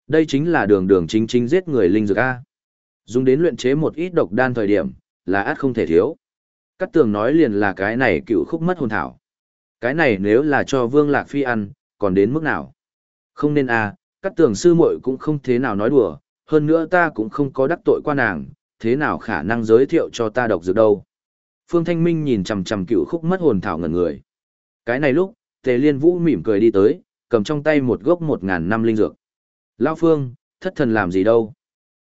Đây chính là đường đường chính chính giết người linh dược A. Dùng đến luyện chế một ít độc đan thời điểm, là át không thể thiếu. Cắt tường nói liền là cái này cựu khúc mất hồn thảo. Cái này nếu là cho vương lạc phi ăn, còn đến mức nào? Không nên à? cắt tường sư muội cũng không thế nào nói đùa, hơn nữa ta cũng không có đắc tội qua nàng, thế nào khả năng giới thiệu cho ta độc dược đâu. Phương Thanh Minh nhìn chằm chằm cựu khúc mất hồn thảo ngẩn người. Cái này lúc, Tề Liên Vũ mỉm cười đi tới, cầm trong tay một gốc một ngàn năm linh dược. Lao Phương, thất thần làm gì đâu?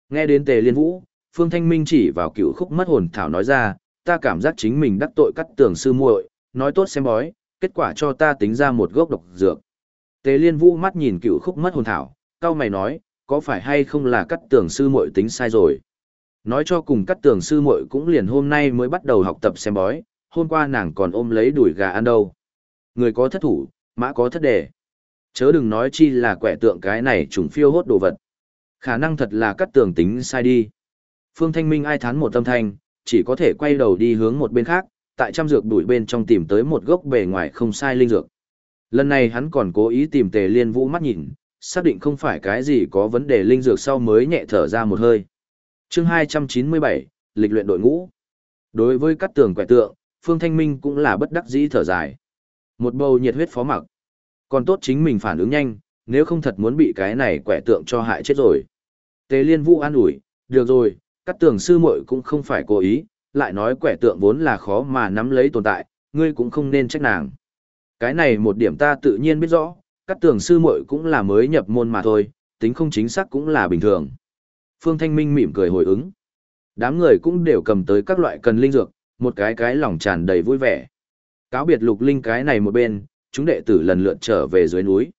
Nghe đến Tề Liên Vũ, Phương Thanh Minh chỉ vào cựu khúc mất hồn thảo nói ra, ta cảm giác chính mình đắc tội cắt tường sư muội, nói tốt xem bói, kết quả cho ta tính ra một gốc độc dược. Tề Liên Vũ mắt nhìn cựu khúc mất hồn thảo, cao mày nói, có phải hay không là cắt tường sư muội tính sai rồi? Nói cho cùng cắt tường sư muội cũng liền hôm nay mới bắt đầu học tập xem bói, hôm qua nàng còn ôm lấy đuổi gà ăn đâu. Người có thất thủ, mã có thất đề. Chớ đừng nói chi là quẻ tượng cái này trùng phiêu hốt đồ vật. Khả năng thật là cắt tường tính sai đi. Phương Thanh Minh ai thán một tâm thanh, chỉ có thể quay đầu đi hướng một bên khác, tại trăm dược đuổi bên trong tìm tới một gốc bề ngoài không sai linh dược. Lần này hắn còn cố ý tìm tề liên vũ mắt nhìn, xác định không phải cái gì có vấn đề linh dược sau mới nhẹ thở ra một hơi. chương 297, lịch luyện đội ngũ. Đối với các tường quẻ tượng, Phương Thanh Minh cũng là bất đắc dĩ thở dài. Một bầu nhiệt huyết phó mặc. Còn tốt chính mình phản ứng nhanh, nếu không thật muốn bị cái này quẻ tượng cho hại chết rồi. Tề liên vũ an ủi, được rồi, các tường sư muội cũng không phải cố ý, lại nói quẻ tượng vốn là khó mà nắm lấy tồn tại, ngươi cũng không nên trách nàng. Cái này một điểm ta tự nhiên biết rõ, các tường sư muội cũng là mới nhập môn mà thôi, tính không chính xác cũng là bình thường. Phương Thanh Minh mỉm cười hồi ứng. Đám người cũng đều cầm tới các loại cần linh dược, một cái cái lòng tràn đầy vui vẻ. Cáo biệt lục linh cái này một bên, chúng đệ tử lần lượt trở về dưới núi.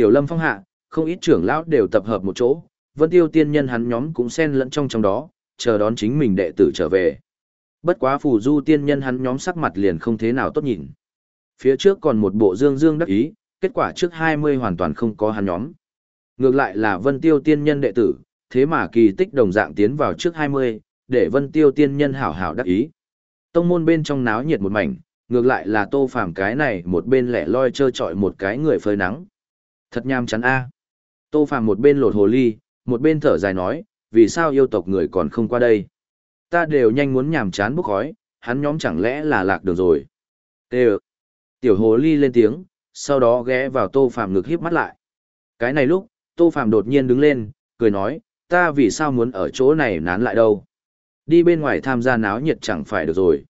Tiểu lâm phong hạ, không ít trưởng lão đều tập hợp một chỗ, vân tiêu tiên nhân hắn nhóm cũng xen lẫn trong trong đó, chờ đón chính mình đệ tử trở về. Bất quá phù du tiên nhân hắn nhóm sắc mặt liền không thế nào tốt nhìn. Phía trước còn một bộ dương dương đắc ý, kết quả trước 20 hoàn toàn không có hắn nhóm. Ngược lại là vân tiêu tiên nhân đệ tử, thế mà kỳ tích đồng dạng tiến vào trước 20, để vân tiêu tiên nhân hảo hảo đắc ý. Tông môn bên trong náo nhiệt một mảnh, ngược lại là tô phàm cái này một bên lẻ loi chơi chọi một cái người phơi nắng. Thật nham chắn a. Tô phàm một bên lột hồ ly, một bên thở dài nói, vì sao yêu tộc người còn không qua đây. Ta đều nhanh muốn nhàm chán bốc khói, hắn nhóm chẳng lẽ là lạc đường rồi. Tê Tiểu hồ ly lên tiếng, sau đó ghé vào tô phàm ngực híp mắt lại. Cái này lúc, tô phàm đột nhiên đứng lên, cười nói, ta vì sao muốn ở chỗ này nán lại đâu. Đi bên ngoài tham gia náo nhiệt chẳng phải được rồi.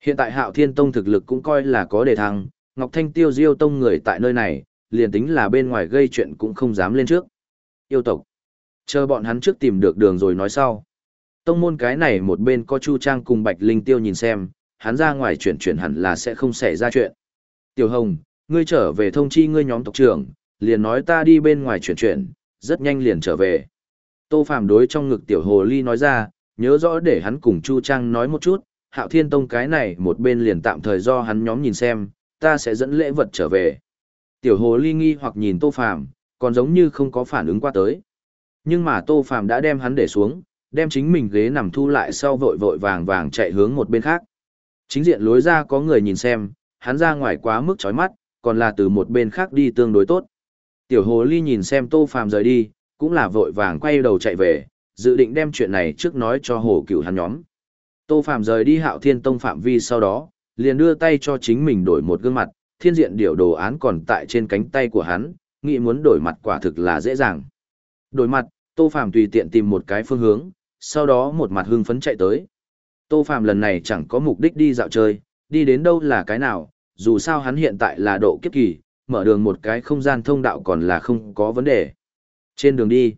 Hiện tại hạo thiên tông thực lực cũng coi là có đề thăng, Ngọc Thanh tiêu diêu tông người tại nơi này, liền tính là bên ngoài gây chuyện cũng không dám lên trước. Yêu tộc. Chờ bọn hắn trước tìm được đường rồi nói sau. Tông môn cái này một bên có Chu Trang cùng Bạch Linh Tiêu nhìn xem, hắn ra ngoài chuyển chuyển hẳn là sẽ không xảy ra chuyện. Tiểu Hồng, ngươi trở về thông chi ngươi nhóm tộc trưởng, liền nói ta đi bên ngoài chuyển chuyển, rất nhanh liền trở về. Tô Phạm đối trong ngực Tiểu Hồ Ly nói ra, nhớ rõ để hắn cùng Chu Trang nói một chút, Hạo Thiên Tông cái này một bên liền tạm thời do hắn nhóm nhìn xem, ta sẽ dẫn lễ vật trở về. Tiểu Hồ Ly nghi hoặc nhìn Tô Phạm, còn giống như không có phản ứng qua tới. Nhưng mà Tô Phạm đã đem hắn để xuống, đem chính mình ghế nằm thu lại sau vội vội vàng vàng chạy hướng một bên khác. Chính diện lối ra có người nhìn xem, hắn ra ngoài quá mức chói mắt, còn là từ một bên khác đi tương đối tốt. Tiểu hồ ly nhìn xem Tô Phàm rời đi, cũng là vội vàng quay đầu chạy về, dự định đem chuyện này trước nói cho hồ cửu hắn nhóm. Tô Phàm rời đi hạo thiên tông phạm vi sau đó, liền đưa tay cho chính mình đổi một gương mặt, thiên diện điểu đồ án còn tại trên cánh tay của hắn, nghĩ muốn đổi mặt quả thực là dễ dàng. Đổi mặt, Tô Phàm tùy tiện tìm một cái phương hướng, sau đó một mặt hưng phấn chạy tới. Tô Phàm lần này chẳng có mục đích đi dạo chơi, đi đến đâu là cái nào, dù sao hắn hiện tại là độ kiếp kỳ, mở đường một cái không gian thông đạo còn là không có vấn đề. Trên đường đi,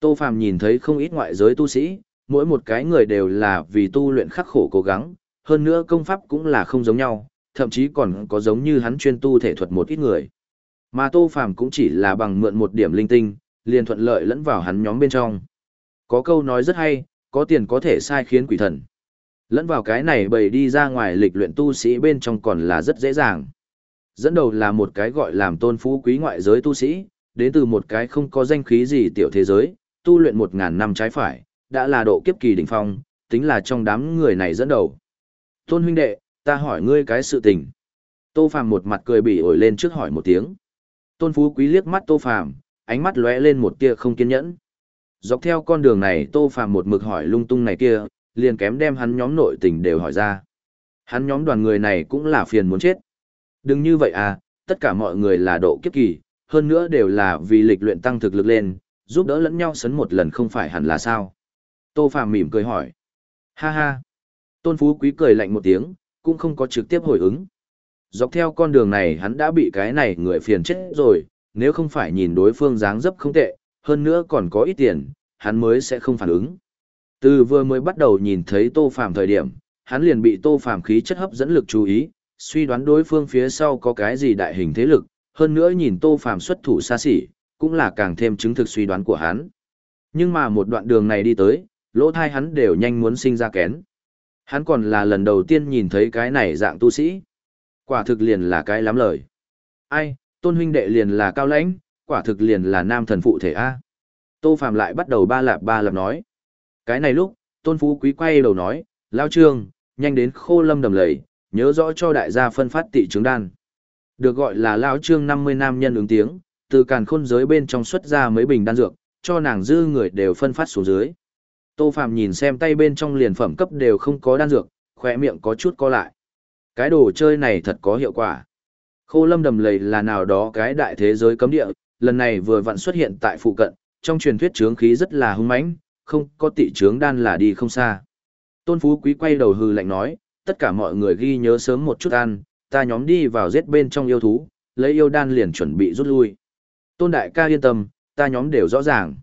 Tô Phàm nhìn thấy không ít ngoại giới tu sĩ, mỗi một cái người đều là vì tu luyện khắc khổ cố gắng, hơn nữa công pháp cũng là không giống nhau, thậm chí còn có giống như hắn chuyên tu thể thuật một ít người. Mà Tô Phàm cũng chỉ là bằng mượn một điểm linh tinh, liền thuận lợi lẫn vào hắn nhóm bên trong. Có câu nói rất hay, có tiền có thể sai khiến quỷ thần. Lẫn vào cái này bày đi ra ngoài lịch luyện tu sĩ bên trong còn là rất dễ dàng. Dẫn đầu là một cái gọi làm tôn phú quý ngoại giới tu sĩ, đến từ một cái không có danh khí gì tiểu thế giới, tu luyện một ngàn năm trái phải, đã là độ kiếp kỳ đỉnh phong, tính là trong đám người này dẫn đầu. Tôn huynh đệ, ta hỏi ngươi cái sự tình. Tô Phàm một mặt cười bỉ ổi lên trước hỏi một tiếng. Tôn Phú Quý liếc mắt Tô Phàm, ánh mắt lóe lên một tia không kiên nhẫn. Dọc theo con đường này Tô Phàm một mực hỏi lung tung này kia, liền kém đem hắn nhóm nội tình đều hỏi ra. Hắn nhóm đoàn người này cũng là phiền muốn chết. Đừng như vậy à, tất cả mọi người là độ kiếp kỳ, hơn nữa đều là vì lịch luyện tăng thực lực lên, giúp đỡ lẫn nhau sấn một lần không phải hẳn là sao. Tô Phàm mỉm cười hỏi. Ha ha. Tôn Phú Quý cười lạnh một tiếng, cũng không có trực tiếp hồi ứng. Dọc theo con đường này hắn đã bị cái này người phiền chết rồi, nếu không phải nhìn đối phương dáng dấp không tệ, hơn nữa còn có ít tiền, hắn mới sẽ không phản ứng. Từ vừa mới bắt đầu nhìn thấy Tô Phàm thời điểm, hắn liền bị Tô Phàm khí chất hấp dẫn lực chú ý, suy đoán đối phương phía sau có cái gì đại hình thế lực, hơn nữa nhìn Tô Phàm xuất thủ xa xỉ, cũng là càng thêm chứng thực suy đoán của hắn. Nhưng mà một đoạn đường này đi tới, lỗ thai hắn đều nhanh muốn sinh ra kén. Hắn còn là lần đầu tiên nhìn thấy cái này dạng tu sĩ. Quả thực liền là cái lắm lời. Ai, Tôn huynh đệ liền là cao lãnh, quả thực liền là nam thần phụ thể A. Tô Phạm lại bắt đầu ba lạp ba lạp nói. Cái này lúc, Tôn Phú Quý quay đầu nói, Lao Trương, nhanh đến khô lâm đầm lầy, nhớ rõ cho đại gia phân phát tị trứng đan. Được gọi là Lao Trương 50 nam nhân ứng tiếng, từ càn khôn giới bên trong xuất ra mấy bình đan dược, cho nàng dư người đều phân phát xuống dưới. Tô Phạm nhìn xem tay bên trong liền phẩm cấp đều không có đan dược, khỏe miệng có chút co lại. Cái đồ chơi này thật có hiệu quả. Khô lâm đầm lầy là nào đó cái đại thế giới cấm địa, lần này vừa vặn xuất hiện tại phụ cận, trong truyền thuyết trướng khí rất là hung mãnh, không có tị trướng đan là đi không xa. Tôn Phú Quý quay đầu hư lạnh nói, tất cả mọi người ghi nhớ sớm một chút ăn, ta nhóm đi vào giết bên trong yêu thú, lấy yêu đan liền chuẩn bị rút lui. Tôn Đại ca yên tâm, ta nhóm đều rõ ràng.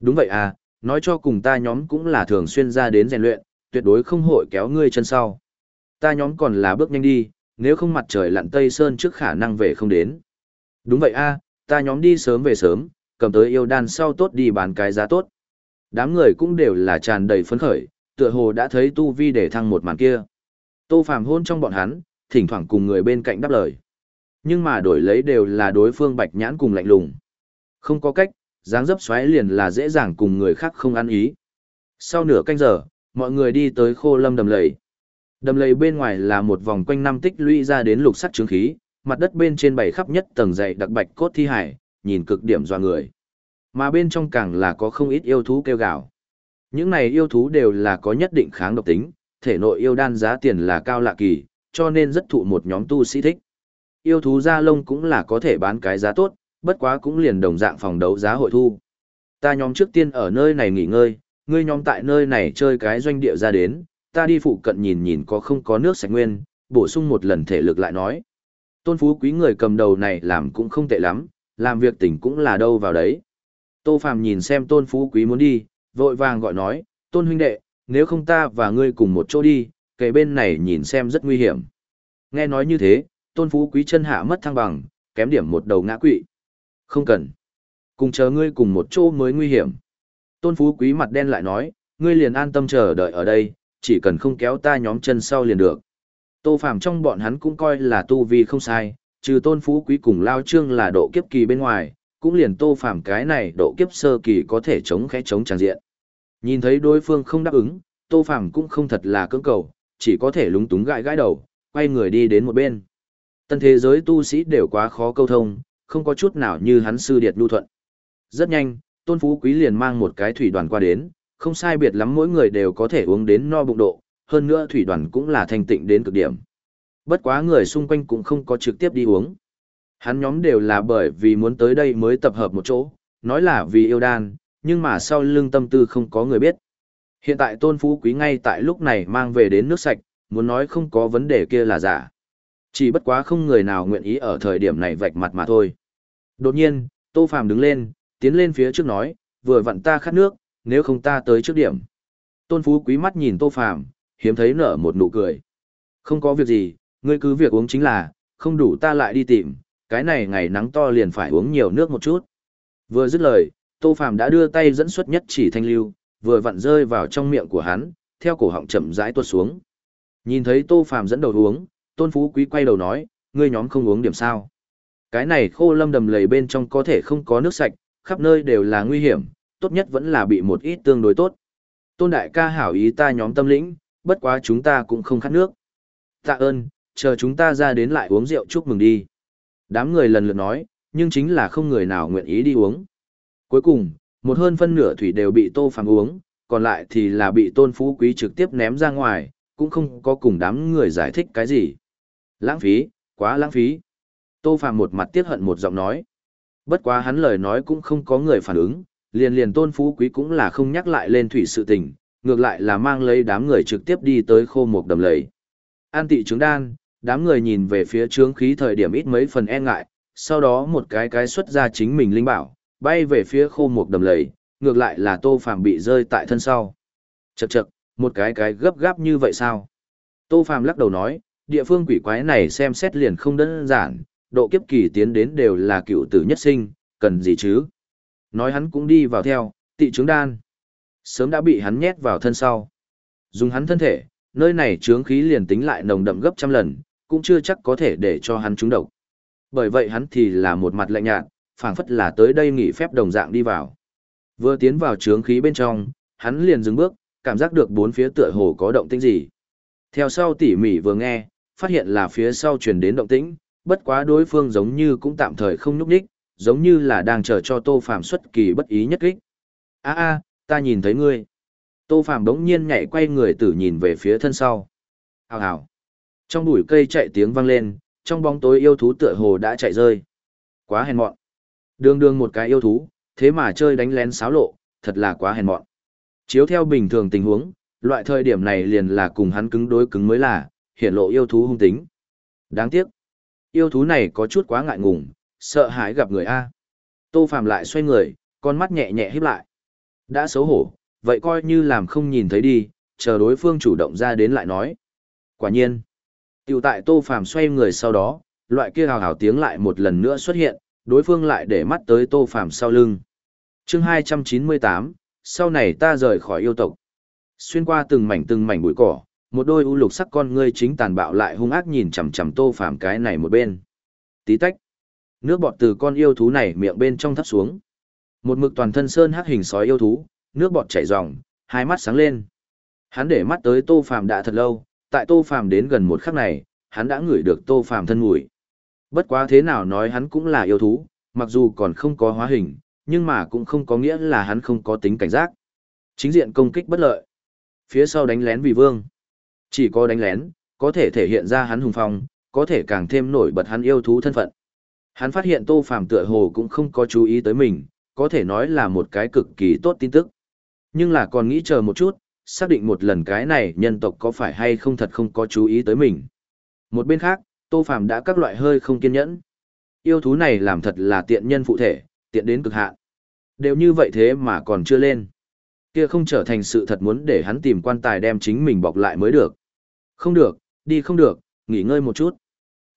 Đúng vậy à, nói cho cùng ta nhóm cũng là thường xuyên ra đến rèn luyện, tuyệt đối không hội kéo ngươi chân sau. Ta nhóm còn là bước nhanh đi, nếu không mặt trời lặn Tây Sơn trước khả năng về không đến. Đúng vậy a, ta nhóm đi sớm về sớm, cầm tới yêu đan sau tốt đi bán cái giá tốt. Đám người cũng đều là tràn đầy phấn khởi, tựa hồ đã thấy tu vi để thăng một màn kia. Tô Phàm hôn trong bọn hắn, thỉnh thoảng cùng người bên cạnh đáp lời. Nhưng mà đổi lấy đều là đối phương bạch nhãn cùng lạnh lùng. Không có cách, dáng dấp xoáy liền là dễ dàng cùng người khác không ăn ý. Sau nửa canh giờ, mọi người đi tới khô lâm đầm lầy. Đầm lầy bên ngoài là một vòng quanh năm tích lũy ra đến lục sắc trướng khí, mặt đất bên trên bảy khắp nhất tầng dày đặc bạch cốt thi hải, nhìn cực điểm doa người. Mà bên trong càng là có không ít yêu thú kêu gào. Những này yêu thú đều là có nhất định kháng độc tính, thể nội yêu đan giá tiền là cao lạ kỳ, cho nên rất thụ một nhóm tu sĩ thích. Yêu thú da lông cũng là có thể bán cái giá tốt, bất quá cũng liền đồng dạng phòng đấu giá hội thu. Ta nhóm trước tiên ở nơi này nghỉ ngơi, ngươi nhóm tại nơi này chơi cái doanh địa ra đến, ta đi phụ cận nhìn nhìn có không có nước sạch nguyên, bổ sung một lần thể lực lại nói. Tôn phú quý người cầm đầu này làm cũng không tệ lắm, làm việc tỉnh cũng là đâu vào đấy. Tô Phàm nhìn xem tôn phú quý muốn đi, vội vàng gọi nói, tôn huynh đệ, nếu không ta và ngươi cùng một chỗ đi, kề bên này nhìn xem rất nguy hiểm. Nghe nói như thế, tôn phú quý chân hạ mất thăng bằng, kém điểm một đầu ngã quỵ. Không cần. Cùng chờ ngươi cùng một chỗ mới nguy hiểm. Tôn phú quý mặt đen lại nói, ngươi liền an tâm chờ đợi ở đây, chỉ cần không kéo ta nhóm chân sau liền được. Tô Phàm trong bọn hắn cũng coi là tu vi không sai, trừ tôn phú quý cùng lao trương là độ kiếp kỳ bên ngoài, cũng liền Tô Phàm cái này độ kiếp sơ kỳ có thể chống khẽ chống tràn diện. Nhìn thấy đối phương không đáp ứng, Tô Phàm cũng không thật là cưỡng cầu, chỉ có thể lúng túng gãi gãi đầu, quay người đi đến một bên. Tân thế giới tu sĩ đều quá khó câu thông, không có chút nào như hắn sư điệt nhu thuận. Rất nhanh, Tôn Phú Quý liền mang một cái thủy đoàn qua đến, không sai biệt lắm mỗi người đều có thể uống đến no bụng độ, hơn nữa thủy đoàn cũng là thanh tịnh đến cực điểm. Bất quá người xung quanh cũng không có trực tiếp đi uống. Hắn nhóm đều là bởi vì muốn tới đây mới tập hợp một chỗ, nói là vì yêu đan, nhưng mà sau lưng tâm tư không có người biết. Hiện tại Tôn Phú Quý ngay tại lúc này mang về đến nước sạch, muốn nói không có vấn đề kia là giả. Chỉ bất quá không người nào nguyện ý ở thời điểm này vạch mặt mà thôi. Đột nhiên, Tô Phàm đứng lên, tiến lên phía trước nói, vừa vặn ta khát nước, nếu không ta tới trước điểm. Tôn Phú quý mắt nhìn Tô Phàm, hiếm thấy nở một nụ cười. Không có việc gì, ngươi cứ việc uống chính là, không đủ ta lại đi tìm, cái này ngày nắng to liền phải uống nhiều nước một chút. Vừa dứt lời, Tô Phàm đã đưa tay dẫn xuất nhất chỉ thanh lưu, vừa vặn rơi vào trong miệng của hắn, theo cổ họng chậm rãi tuột xuống. Nhìn thấy Tô Phàm dẫn đầu uống, Tôn Phú Quý quay đầu nói, ngươi nhóm không uống điểm sao? Cái này khô lâm đầm lầy bên trong có thể không có nước sạch, khắp nơi đều là nguy hiểm, tốt nhất vẫn là bị một ít tương đối tốt. Tôn đại ca hảo ý ta nhóm tâm lĩnh, bất quá chúng ta cũng không khát nước. Tạ ơn, chờ chúng ta ra đến lại uống rượu chúc mừng đi. Đám người lần lượt nói, nhưng chính là không người nào nguyện ý đi uống. Cuối cùng, một hơn phân nửa thủy đều bị tô phàm uống, còn lại thì là bị tôn phú quý trực tiếp ném ra ngoài, cũng không có cùng đám người giải thích cái gì. Lãng phí, quá lãng phí. Tô phàm một mặt tiếc hận một giọng nói. Bất quá hắn lời nói cũng không có người phản ứng, liền liền tôn phú quý cũng là không nhắc lại lên thủy sự tình, ngược lại là mang lấy đám người trực tiếp đi tới khô một đầm lầy. An tị trứng đan, đám người nhìn về phía trướng khí thời điểm ít mấy phần e ngại, sau đó một cái cái xuất ra chính mình linh bảo, bay về phía khô một đầm lầy, ngược lại là tô phàm bị rơi tại thân sau. Chậc chậc, một cái cái gấp gáp như vậy sao? Tô phàm lắc đầu nói, địa phương quỷ quái này xem xét liền không đơn giản, độ kiếp kỳ tiến đến đều là cựu tử nhất sinh, cần gì chứ? Nói hắn cũng đi vào theo, tị trướng đan. Sớm đã bị hắn nhét vào thân sau. Dùng hắn thân thể, nơi này trướng khí liền tính lại nồng đậm gấp trăm lần, cũng chưa chắc có thể để cho hắn trúng độc. Bởi vậy hắn thì là một mặt lạnh nhạt, phảng phất là tới đây nghỉ phép đồng dạng đi vào. Vừa tiến vào trướng khí bên trong, hắn liền dừng bước, cảm giác được bốn phía tựa hồ có động tĩnh gì. Theo sau tỉ mỉ vừa nghe, phát hiện là phía sau truyền đến động tĩnh, bất quá đối phương giống như cũng tạm thời không nhúc nhích, giống như là đang chờ cho Tô Phàm xuất kỳ bất ý nhất kích. A a, ta nhìn thấy ngươi. Tô Phàm đống nhiên nhảy quay người tử nhìn về phía thân sau. Hào hào. Trong bụi cây chạy tiếng vang lên, trong bóng tối yêu thú tựa hồ đã chạy rơi. Quá hèn mọn. Đường đường một cái yêu thú, thế mà chơi đánh lén xáo lộ, thật là quá hèn mọn. Chiếu theo bình thường tình huống, loại thời điểm này liền là cùng hắn cứng đối cứng mới là, hiện lộ yêu thú hung tính. Đáng tiếc. Yêu thú này có chút quá ngại ngùng, sợ hãi gặp người A. Tô Phạm lại xoay người, con mắt nhẹ nhẹ híp lại. Đã xấu hổ, vậy coi như làm không nhìn thấy đi, chờ đối phương chủ động ra đến lại nói. Quả nhiên. Tiểu tại Tô Phạm xoay người sau đó, loại kia hào hào tiếng lại một lần nữa xuất hiện, đối phương lại để mắt tới Tô Phạm sau lưng. chương 298, sau này ta rời khỏi yêu tộc. Xuyên qua từng mảnh từng mảnh bụi cỏ, một đôi u lục sắc con ngươi chính tàn bạo lại hung ác nhìn chằm chằm Tô Phạm cái này một bên. Tí tách. Nước bọt từ con yêu thú này miệng bên trong thấp xuống. Một mực toàn thân sơn hắc hình sói yêu thú, nước bọt chảy ròng, hai mắt sáng lên. Hắn để mắt tới Tô Phàm đã thật lâu, tại Tô Phàm đến gần một khắc này, hắn đã ngửi được Tô Phàm thân mùi. Bất quá thế nào nói hắn cũng là yêu thú, mặc dù còn không có hóa hình, nhưng mà cũng không có nghĩa là hắn không có tính cảnh giác. Chính diện công kích bất lợi. Phía sau đánh lén vì vương. Chỉ có đánh lén, có thể thể hiện ra hắn hùng phong, có thể càng thêm nổi bật hắn yêu thú thân phận. Hắn phát hiện Tô Phàm tựa hồ cũng không có chú ý tới mình, có thể nói là một cái cực kỳ tốt tin tức. Nhưng là còn nghĩ chờ một chút, xác định một lần cái này nhân tộc có phải hay không thật không có chú ý tới mình. Một bên khác, Tô Phàm đã các loại hơi không kiên nhẫn. Yêu thú này làm thật là tiện nhân phụ thể, tiện đến cực hạn. Đều như vậy thế mà còn chưa lên. Kia không trở thành sự thật muốn để hắn tìm quan tài đem chính mình bọc lại mới được. Không được, đi không được, nghỉ ngơi một chút.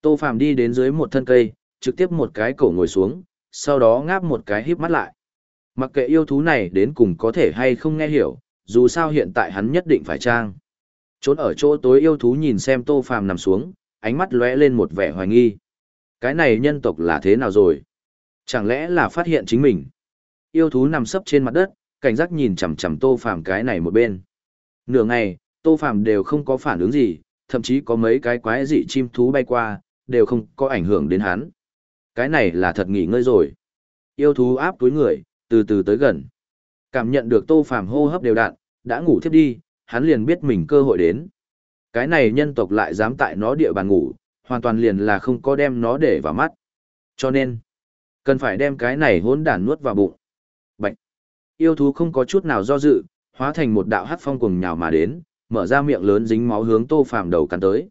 Tô Phàm đi đến dưới một thân cây, trực tiếp một cái cổ ngồi xuống, sau đó ngáp một cái híp mắt lại. Mặc kệ yêu thú này đến cùng có thể hay không nghe hiểu, dù sao hiện tại hắn nhất định phải trang. Trốn ở chỗ tối yêu thú nhìn xem Tô Phàm nằm xuống, ánh mắt lóe lên một vẻ hoài nghi. Cái này nhân tộc là thế nào rồi? Chẳng lẽ là phát hiện chính mình? Yêu thú nằm sấp trên mặt đất, cảnh giác nhìn chằm chằm Tô Phàm cái này một bên. Nửa ngày, Tô Phàm đều không có phản ứng gì, thậm chí có mấy cái quái dị chim thú bay qua, đều không có ảnh hưởng đến hắn. Cái này là thật nghỉ ngơi rồi. Yêu thú áp túi người, từ từ tới gần. Cảm nhận được Tô Phàm hô hấp đều đặn, đã ngủ thiếp đi, hắn liền biết mình cơ hội đến. Cái này nhân tộc lại dám tại nó địa bàn ngủ, hoàn toàn liền là không có đem nó để vào mắt. Cho nên, cần phải đem cái này hỗn đản nuốt vào bụng. Bạch. Yêu thú không có chút nào do dự, hóa thành một đạo hắc phong cùng nhào mà đến, mở ra miệng lớn dính máu hướng Tô Phàm đầu cắn tới.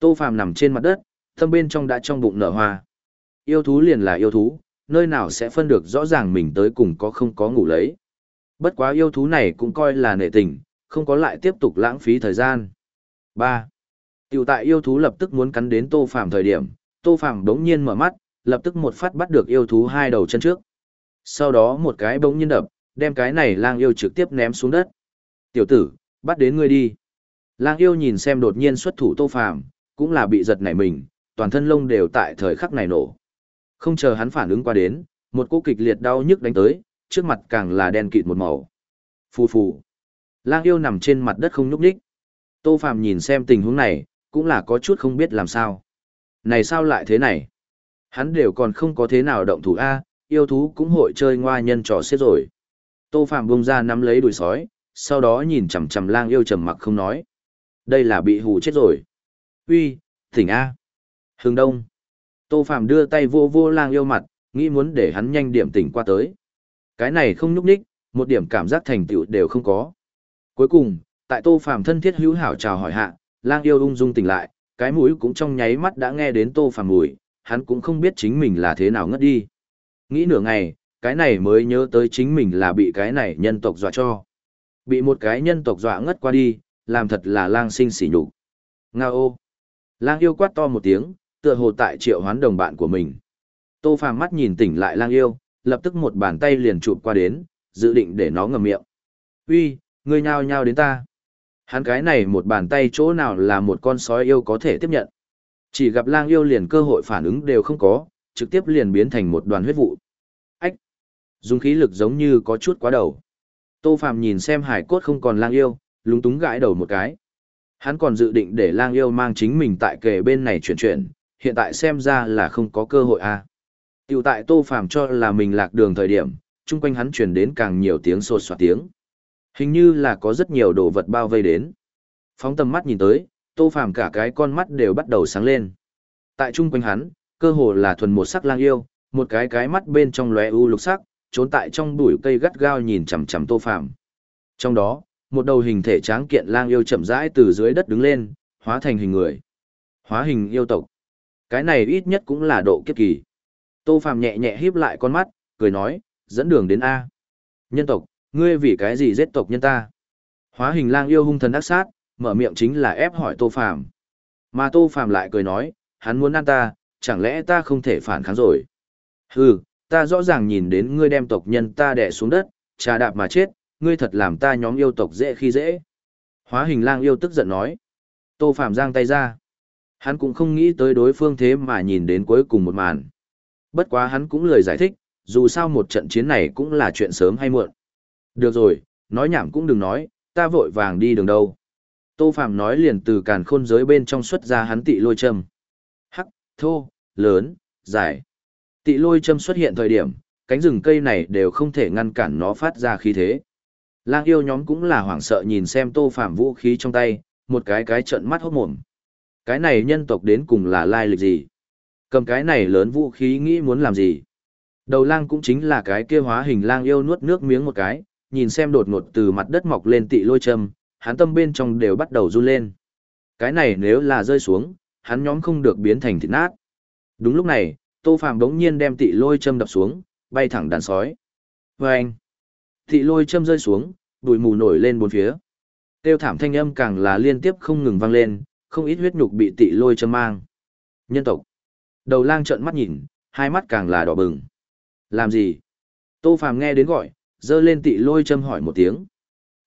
Tô Phàm nằm trên mặt đất, thâm bên trong đã trong bụng nở hoa. Yêu thú liền là yêu thú, nơi nào sẽ phân được rõ ràng mình tới cùng có không có ngủ lấy. Bất quá yêu thú này cũng coi là nệ tình, không có lại tiếp tục lãng phí thời gian. 3. Tiểu tại yêu thú lập tức muốn cắn đến Tô Phàm thời điểm, Tô Phàm đống nhiên mở mắt, lập tức một phát bắt được yêu thú hai đầu chân trước. Sau đó một cái bỗng nhiên đập, đem cái này lang yêu trực tiếp ném xuống đất. Tiểu tử, bắt đến ngươi đi. Lang yêu nhìn xem đột nhiên xuất thủ Tô Phàm, cũng là bị giật nảy mình, toàn thân lông đều tại thời khắc này nổ. Không chờ hắn phản ứng qua đến, một cú kịch liệt đau nhức đánh tới, trước mặt càng là đen kịt một màu. Phù phù. Lang yêu nằm trên mặt đất không nhúc nhích. Tô Phạm nhìn xem tình huống này, cũng là có chút không biết làm sao. Này sao lại thế này? Hắn đều còn không có thế nào động thủ A, yêu thú cũng hội chơi ngoa nhân trò xếp rồi. Tô Phạm bung ra nắm lấy đùi sói, sau đó nhìn chằm chằm lang yêu trầm mặc không nói. Đây là bị hù chết rồi. Uy, thỉnh A. Hướng đông. Tô Phạm đưa tay vô vô lang yêu mặt, nghĩ muốn để hắn nhanh điểm tỉnh qua tới. Cái này không nhúc nhích, một điểm cảm giác thành tựu đều không có. Cuối cùng, tại Tô Phạm thân thiết hữu hảo chào hỏi hạ, lang yêu ung dung tỉnh lại, cái mũi cũng trong nháy mắt đã nghe đến Tô Phạm mùi, hắn cũng không biết chính mình là thế nào ngất đi. Nghĩ nửa ngày, cái này mới nhớ tới chính mình là bị cái này nhân tộc dọa cho. Bị một cái nhân tộc dọa ngất qua đi, làm thật là lang sinh sỉ nhục. Nga ô! Lang yêu quát to một tiếng, tựa hồ tại triệu hoán đồng bạn của mình. Tô Phàm mắt nhìn tỉnh lại lang yêu, lập tức một bàn tay liền chụp qua đến, dự định để nó ngậm miệng. Uy, ngươi nhao nhao đến ta. Hắn cái này một bàn tay chỗ nào là một con sói yêu có thể tiếp nhận. Chỉ gặp lang yêu liền cơ hội phản ứng đều không có, trực tiếp liền biến thành một đoàn huyết vụ. Dùng khí lực giống như có chút quá đầu. Tô Phạm nhìn xem hải cốt không còn lang yêu, lúng túng gãi đầu một cái. Hắn còn dự định để lang yêu mang chính mình tại kề bên này chuyển chuyển, hiện tại xem ra là không có cơ hội a. À. Tiểu tại Tô Phạm cho là mình lạc đường thời điểm, chung quanh hắn truyền đến càng nhiều tiếng sột soạt tiếng. Hình như là có rất nhiều đồ vật bao vây đến. Phóng tầm mắt nhìn tới, Tô Phạm cả cái con mắt đều bắt đầu sáng lên. Tại chung quanh hắn, cơ hồ là thuần một sắc lang yêu, một cái cái mắt bên trong lóe u lục sắc, trốn tại trong bụi cây gắt gao nhìn chằm chằm Tô Phàm. Trong đó, một đầu hình thể tráng kiện lang yêu chậm rãi từ dưới đất đứng lên, hóa thành hình người. Hóa hình yêu tộc. Cái này ít nhất cũng là độ kiếp kỳ. Tô Phàm nhẹ nhẹ híp lại con mắt, cười nói, dẫn đường đến A. Nhân tộc, ngươi vì cái gì giết tộc nhân ta? Hóa hình lang yêu hung thần ác sát, mở miệng chính là ép hỏi Tô Phàm. Mà Tô Phàm lại cười nói, hắn muốn ăn ta, chẳng lẽ ta không thể phản kháng rồi? Hừ, ta rõ ràng nhìn đến ngươi đem tộc nhân ta đè xuống đất, trà đạp mà chết, ngươi thật làm ta nhóm yêu tộc dễ khi dễ. Hóa hình lang yêu tức giận nói. Tô Phạm giang tay ra. Hắn cũng không nghĩ tới đối phương thế mà nhìn đến cuối cùng một màn. Bất quá hắn cũng lời giải thích, dù sao một trận chiến này cũng là chuyện sớm hay muộn. Được rồi, nói nhảm cũng đừng nói, ta vội vàng đi đường đâu. Tô Phạm nói liền từ càn khôn giới bên trong xuất ra hắn tị lôi châm. Hắc, thô, lớn, dài. Tị lôi châm xuất hiện thời điểm, cánh rừng cây này đều không thể ngăn cản nó phát ra khí thế. Lang yêu nhóm cũng là hoảng sợ nhìn xem tô phạm vũ khí trong tay, một cái cái trận mắt hốt mồm. Cái này nhân tộc đến cùng là lai lịch gì? Cầm cái này lớn vũ khí nghĩ muốn làm gì? Đầu lang cũng chính là cái kia hóa hình lang yêu nuốt nước miếng một cái, nhìn xem đột ngột từ mặt đất mọc lên tị lôi châm, hắn tâm bên trong đều bắt đầu run lên. Cái này nếu là rơi xuống, hắn nhóm không được biến thành thịt nát. Đúng lúc này, Tô Phàm đống nhiên đem tị lôi châm đập xuống, bay thẳng đàn sói. Vâng! Tị lôi châm rơi xuống, bụi mù nổi lên bốn phía. Tiêu thảm thanh âm càng là liên tiếp không ngừng vang lên, không ít huyết nhục bị tị lôi châm mang. Nhân tộc. Đầu lang trợn mắt nhìn, hai mắt càng là đỏ bừng. Làm gì? Tô Phàm nghe đến gọi, dơ lên tị lôi châm hỏi một tiếng.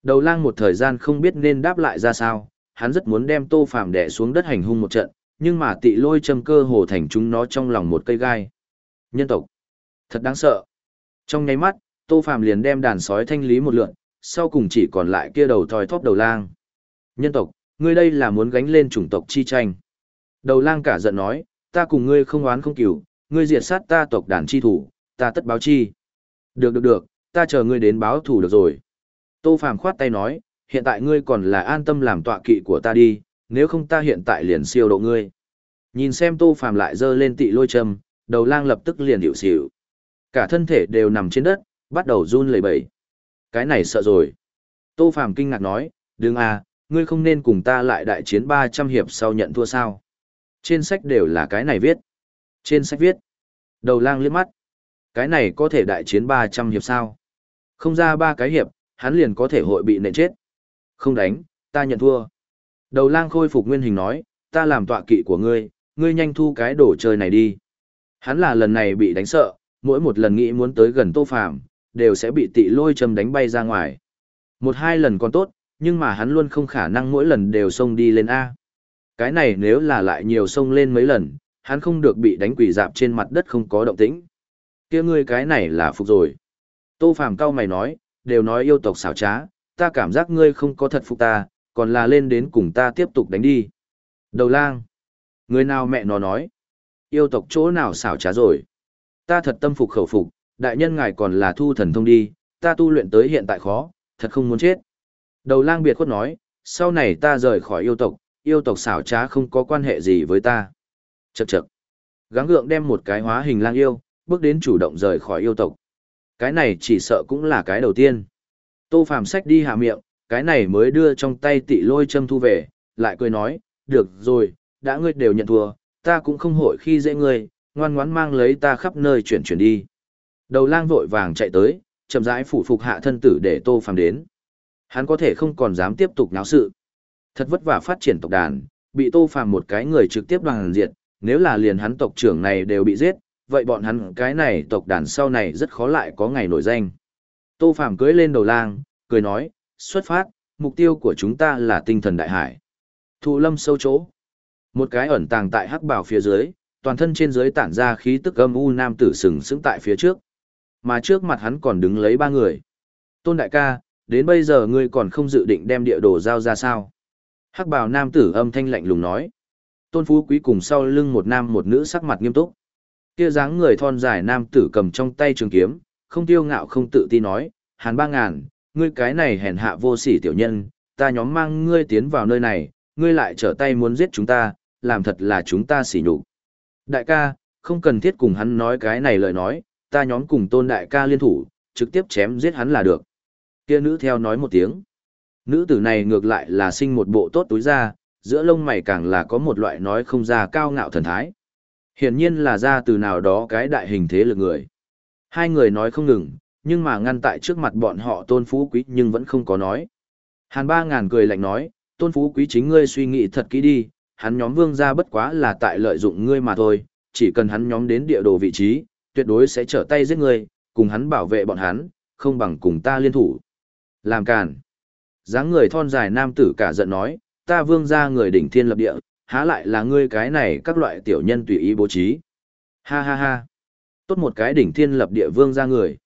Đầu lang một thời gian không biết nên đáp lại ra sao, hắn rất muốn đem Tô Phàm đè xuống đất hành hung một trận, nhưng mà tị lôi châm cơ hồ thành chúng nó trong lòng một cây gai. Nhân tộc. Thật đáng sợ. Trong nháy mắt, Tô Phàm liền đem đàn sói thanh lý một lượn, sau cùng chỉ còn lại kia đầu thoi thóp đầu lang. Nhân tộc, ngươi đây là muốn gánh lên chủng tộc chi tranh. Đầu lang cả giận nói, ta cùng ngươi không oán không cửu, ngươi diệt sát ta tộc đàn chi thủ, ta tất báo chi. Được được được, ta chờ ngươi đến báo thủ được rồi. Tô Phàm khoát tay nói, hiện tại ngươi còn là an tâm làm tọa kỵ của ta đi, nếu không ta hiện tại liền siêu độ ngươi. Nhìn xem Tô Phàm lại giơ lên tị lôi châm, đầu lang lập tức liền hiểu xỉu. Cả thân thể đều nằm trên đất, bắt đầu run lẩy bẩy. Cái này sợ rồi. Tô Phàm kinh ngạc nói, đừng à, ngươi không nên cùng ta lại đại chiến 300 hiệp sau nhận thua sao. Trên sách đều là cái này viết. Trên sách viết. Đầu lang liếc mắt. Cái này có thể đại chiến 300 hiệp sao? Không ra ba cái hiệp, hắn liền có thể hội bị nện chết. Không đánh, ta nhận thua. Đầu lang khôi phục nguyên hình nói, ta làm tọa kỵ của ngươi, ngươi nhanh thu cái đồ chơi này đi. Hắn là lần này bị đánh sợ, mỗi một lần nghĩ muốn tới gần tô phàm, đều sẽ bị tị lôi châm đánh bay ra ngoài. Một hai lần còn tốt, nhưng mà hắn luôn không khả năng mỗi lần đều xông đi lên A. Cái này nếu là lại nhiều xông lên mấy lần, hắn không được bị đánh quỷ dạp trên mặt đất không có động tĩnh. kia ngươi cái này là phục rồi. Tô Phàm cao mày nói, đều nói yêu tộc xảo trá, ta cảm giác ngươi không có thật phục ta, còn là lên đến cùng ta tiếp tục đánh đi. Đầu lang. Người nào mẹ nó nói. Yêu tộc chỗ nào xảo trá rồi. Ta thật tâm phục khẩu phục, đại nhân ngài còn là thu thần thông đi, ta tu luyện tới hiện tại khó, thật không muốn chết. Đầu lang biệt khuất nói, sau này ta rời khỏi yêu tộc, yêu tộc xảo trá không có quan hệ gì với ta. Chậc chậc. Gắng gượng đem một cái hóa hình lang yêu, bước đến chủ động rời khỏi yêu tộc. Cái này chỉ sợ cũng là cái đầu tiên. Tô Phàm sách đi hạ miệng, cái này mới đưa trong tay tị lôi châm thu về, lại cười nói, được rồi, đã ngươi đều nhận thua, ta cũng không hội khi dễ ngươi, ngoan ngoãn mang lấy ta khắp nơi chuyển chuyển đi. Đầu lang vội vàng chạy tới, chậm rãi phủ phục hạ thân tử để Tô Phàm đến. Hắn có thể không còn dám tiếp tục náo sự. Thật vất vả phát triển tộc đàn, bị Tô Phàm một cái người trực tiếp đoàn diệt, nếu là liền hắn tộc trưởng này đều bị giết, vậy bọn hắn cái này tộc đàn sau này rất khó lại có ngày nổi danh. Tô Phàm cưỡi lên đầu lang, cười nói, xuất phát, mục tiêu của chúng ta là tinh thần đại hải. Thụ lâm sâu chỗ. Một cái ẩn tàng tại hắc bảo phía dưới, toàn thân trên dưới tản ra khí tức âm u nam tử sừng sững tại phía trước. Mà trước mặt hắn còn đứng lấy ba người. Tôn đại ca, đến bây giờ ngươi còn không dự định đem địa đồ giao ra sao? Hắc bào nam tử âm thanh lạnh lùng nói. Tôn phú quý cùng sau lưng một nam một nữ sắc mặt nghiêm túc. Kia dáng người thon dài nam tử cầm trong tay trường kiếm, không tiêu ngạo không tự ti nói, hàn ba ngàn, ngươi cái này hèn hạ vô sỉ tiểu nhân, ta nhóm mang ngươi tiến vào nơi này, ngươi lại trở tay muốn giết chúng ta, làm thật là chúng ta sỉ nhục. Đại ca, không cần thiết cùng hắn nói cái này lời nói, ta nhóm cùng tôn đại ca liên thủ, trực tiếp chém giết hắn là được. Kia nữ theo nói một tiếng. Nữ tử này ngược lại là sinh một bộ tốt túi ra, giữa lông mày càng là có một loại nói không ra cao ngạo thần thái. Hiển nhiên là ra từ nào đó cái đại hình thế lực người. Hai người nói không ngừng, nhưng mà ngăn tại trước mặt bọn họ tôn phú quý nhưng vẫn không có nói. Hàn ba ngàn cười lạnh nói, tôn phú quý chính ngươi suy nghĩ thật kỹ đi, hắn nhóm vương gia bất quá là tại lợi dụng ngươi mà thôi, chỉ cần hắn nhóm đến địa đồ vị trí, tuyệt đối sẽ trở tay giết ngươi, cùng hắn bảo vệ bọn hắn, không bằng cùng ta liên thủ. Làm càn. dáng người thon dài nam tử cả giận nói, ta vương gia người đỉnh thiên lập địa, há lại là ngươi cái này các loại tiểu nhân tùy ý bố trí. Ha ha ha. Tốt một cái đỉnh thiên lập địa vương gia người.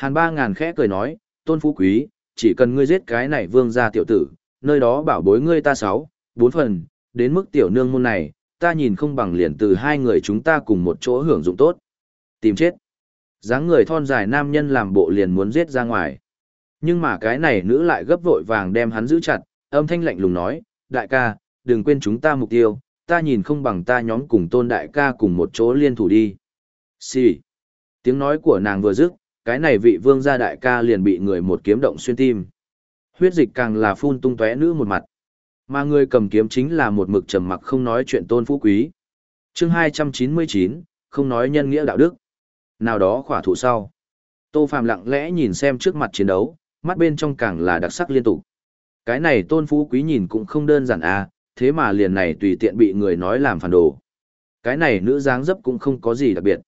Hàn ba ngàn khẽ cười nói, tôn phú quý, chỉ cần ngươi giết cái này vương gia tiểu tử, nơi đó bảo bối ngươi ta sáu, bốn phần, đến mức tiểu nương môn này, ta nhìn không bằng liền từ hai người chúng ta cùng một chỗ hưởng dụng tốt. Tìm chết. dáng người thon dài nam nhân làm bộ liền muốn giết ra ngoài. Nhưng mà cái này nữ lại gấp vội vàng đem hắn giữ chặt, âm thanh lạnh lùng nói, đại ca, đừng quên chúng ta mục tiêu, ta nhìn không bằng ta nhóm cùng tôn đại ca cùng một chỗ liên thủ đi. Xì. Tiếng nói của nàng vừa dứt, cái này vị vương gia đại ca liền bị người một kiếm động xuyên tim. Huyết dịch càng là phun tung tóe nữ một mặt. Mà người cầm kiếm chính là một mực trầm mặc không nói chuyện tôn phú quý. chương 299, không nói nhân nghĩa đạo đức. Nào đó khỏa thủ sau. Tô Phạm lặng lẽ nhìn xem trước mặt chiến đấu, mắt bên trong càng là đặc sắc liên tục. Cái này tôn phú quý nhìn cũng không đơn giản à, thế mà liền này tùy tiện bị người nói làm phản đồ. Cái này nữ dáng dấp cũng không có gì đặc biệt.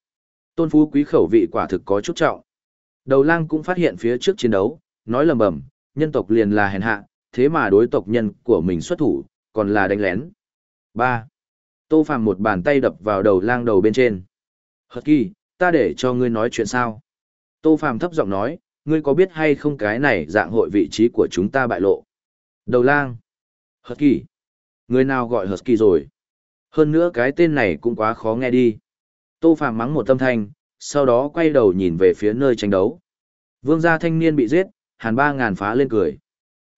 Tôn phú quý khẩu vị quả thực có chút trọng. Đầu lang cũng phát hiện phía trước chiến đấu, nói lầm bầm, nhân tộc liền là hèn hạ, thế mà đối tộc nhân của mình xuất thủ, còn là đánh lén. 3. Tô Phàm một bàn tay đập vào đầu lang đầu bên trên. Hật kỳ, ta để cho ngươi nói chuyện sao? Tô Phàm thấp giọng nói, ngươi có biết hay không cái này dạng hội vị trí của chúng ta bại lộ? Đầu lang. Hật kỳ. Người nào gọi Hật kỳ rồi? Hơn nữa cái tên này cũng quá khó nghe đi. Tô Phàm mắng một tâm thanh, sau đó quay đầu nhìn về phía nơi tranh đấu. Vương gia thanh niên bị giết, hàn ba ngàn phá lên cười.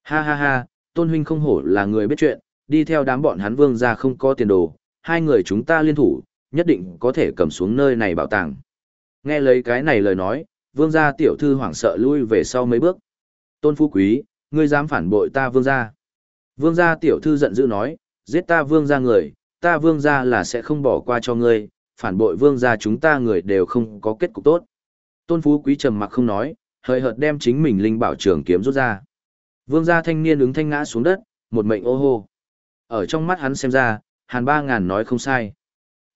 Ha ha ha, tôn huynh không hổ là người biết chuyện, đi theo đám bọn hắn vương gia không có tiền đồ, hai người chúng ta liên thủ, nhất định có thể cầm xuống nơi này bảo tàng. Nghe lấy cái này lời nói, vương gia tiểu thư hoảng sợ lui về sau mấy bước. Tôn phú quý, ngươi dám phản bội ta vương gia. Vương gia tiểu thư giận dữ nói, giết ta vương gia người, ta vương gia là sẽ không bỏ qua cho ngươi, phản bội vương gia chúng ta người đều không có kết cục tốt. Tôn phú quý trầm mặc không nói, hơi hợt đem chính mình linh bảo trường kiếm rút ra. Vương gia thanh niên ứng thanh ngã xuống đất, một mệnh ô hô. Ở trong mắt hắn xem ra, hàn ba ngàn nói không sai.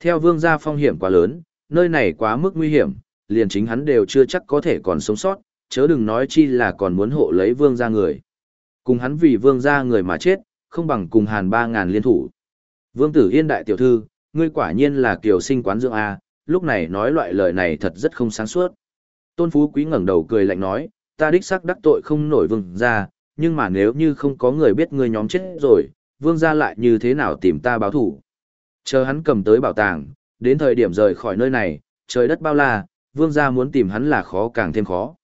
Theo vương gia phong hiểm quá lớn, nơi này quá mức nguy hiểm, liền chính hắn đều chưa chắc có thể còn sống sót, chớ đừng nói chi là còn muốn hộ lấy vương gia người. Cùng hắn vì vương gia người mà chết, không bằng cùng hàn ba ngàn liên thủ. Vương tử yên đại tiểu thư, ngươi quả nhiên là kiều sinh quán dưỡng A, lúc này nói loại lời này thật rất không sáng suốt. Tôn Phú Quý ngẩng đầu cười lạnh nói, ta đích xác đắc tội không nổi vương gia, nhưng mà nếu như không có người biết ngươi nhóm chết rồi, vương gia lại như thế nào tìm ta báo thủ. Chờ hắn cầm tới bảo tàng, đến thời điểm rời khỏi nơi này, trời đất bao la, vương gia muốn tìm hắn là khó càng thêm khó.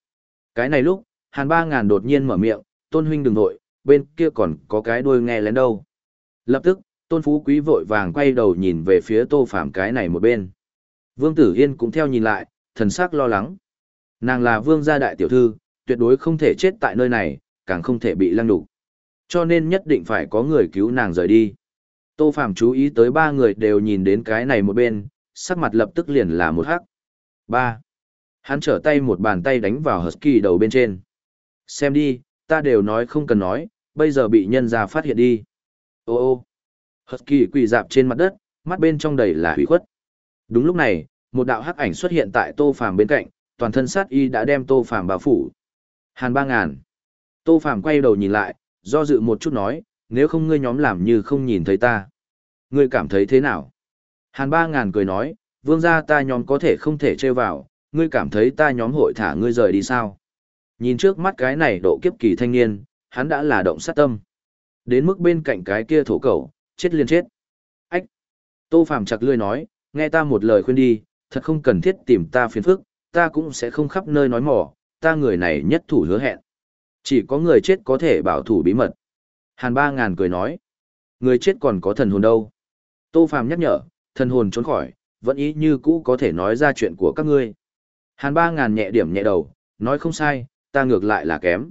Cái này lúc, hàn ba ngàn đột nhiên mở miệng, tôn huynh đừng nội, bên kia còn có cái đuôi nghe lén đâu. Lập tức, tôn phú quý vội vàng quay đầu nhìn về phía tô phạm cái này một bên. Vương tử yên cũng theo nhìn lại, thần sắc lo lắng. Nàng là vương gia đại tiểu thư, tuyệt đối không thể chết tại nơi này, càng không thể bị lăng đục. Cho nên nhất định phải có người cứu nàng rời đi. Tô Phạm chú ý tới ba người đều nhìn đến cái này một bên, sắc mặt lập tức liền là một hắc. Ba. Hắn trở tay một bàn tay đánh vào Husky đầu bên trên. Xem đi, ta đều nói không cần nói, bây giờ bị nhân ra phát hiện đi. Ô ô. Husky quỳ dạp trên mặt đất, mắt bên trong đầy là hủy khuất. Đúng lúc này, một đạo hắc ảnh xuất hiện tại Tô Phàm bên cạnh, toàn thân sát y đã đem Tô Phàm bao phủ. Hàn ba ngàn. Tô Phàm quay đầu nhìn lại, do dự một chút nói, nếu không ngươi nhóm làm như không nhìn thấy ta. Ngươi cảm thấy thế nào? Hàn ba ngàn cười nói, vương gia ta nhóm có thể không thể trêu vào, ngươi cảm thấy ta nhóm hội thả ngươi rời đi sao? Nhìn trước mắt cái này độ kiếp kỳ thanh niên, hắn đã là động sát tâm. Đến mức bên cạnh cái kia thổ cẩu, chết liền chết. Ách! Tô Phàm chặt lươi nói, nghe ta một lời khuyên đi, thật không cần thiết tìm ta phiền phức, ta cũng sẽ không khắp nơi nói mỏ, ta người này nhất thủ hứa hẹn. Chỉ có người chết có thể bảo thủ bí mật. Hàn ba ngàn cười nói, người chết còn có thần hồn đâu. Tô Phàm nhắc nhở, thần hồn trốn khỏi, vẫn ý như cũ có thể nói ra chuyện của các ngươi. Hàn ba ngàn nhẹ điểm nhẹ đầu, nói không sai, ta ngược lại là kém.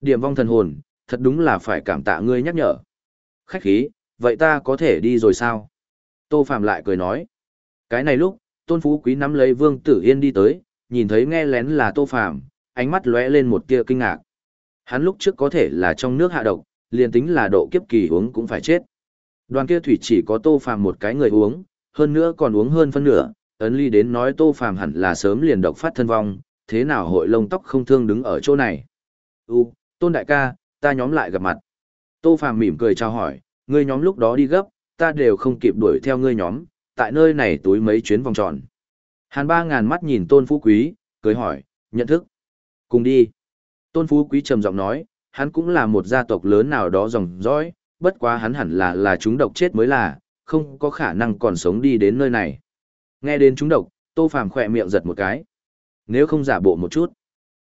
Điểm vong thần hồn, thật đúng là phải cảm tạ ngươi nhắc nhở. Khách khí, vậy ta có thể đi rồi sao? Tô Phạm lại cười nói. Cái này lúc, Tôn Phú Quý nắm lấy Vương Tử Yên đi tới, nhìn thấy nghe lén là Tô Phạm, ánh mắt lóe lên một tia kinh ngạc. Hắn lúc trước có thể là trong nước hạ độc, liền tính là độ kiếp kỳ uống cũng phải chết. Đoàn kia thủy chỉ có Tô Phạm một cái người uống, hơn nữa còn uống hơn phân nửa, ấn ly đến nói Tô Phạm hẳn là sớm liền độc phát thân vong, thế nào hội lông tóc không thương đứng ở chỗ này. U, Tôn Đại ca, ta nhóm lại gặp mặt. Tô Phạm mỉm cười chào hỏi, ngươi nhóm lúc đó đi gấp, ta đều không kịp đuổi theo ngươi nhóm, tại nơi này túi mấy chuyến vòng tròn. Hàn ba ngàn mắt nhìn Tôn Phú Quý, cười hỏi, nhận thức. Cùng đi. Tôn Phú Quý trầm giọng nói, hắn cũng là một gia tộc lớn nào đó dòng dõi, bất quá hắn hẳn là là chúng độc chết mới là, không có khả năng còn sống đi đến nơi này. Nghe đến chúng độc, Tô Phàm khỏe miệng giật một cái. Nếu không giả bộ một chút.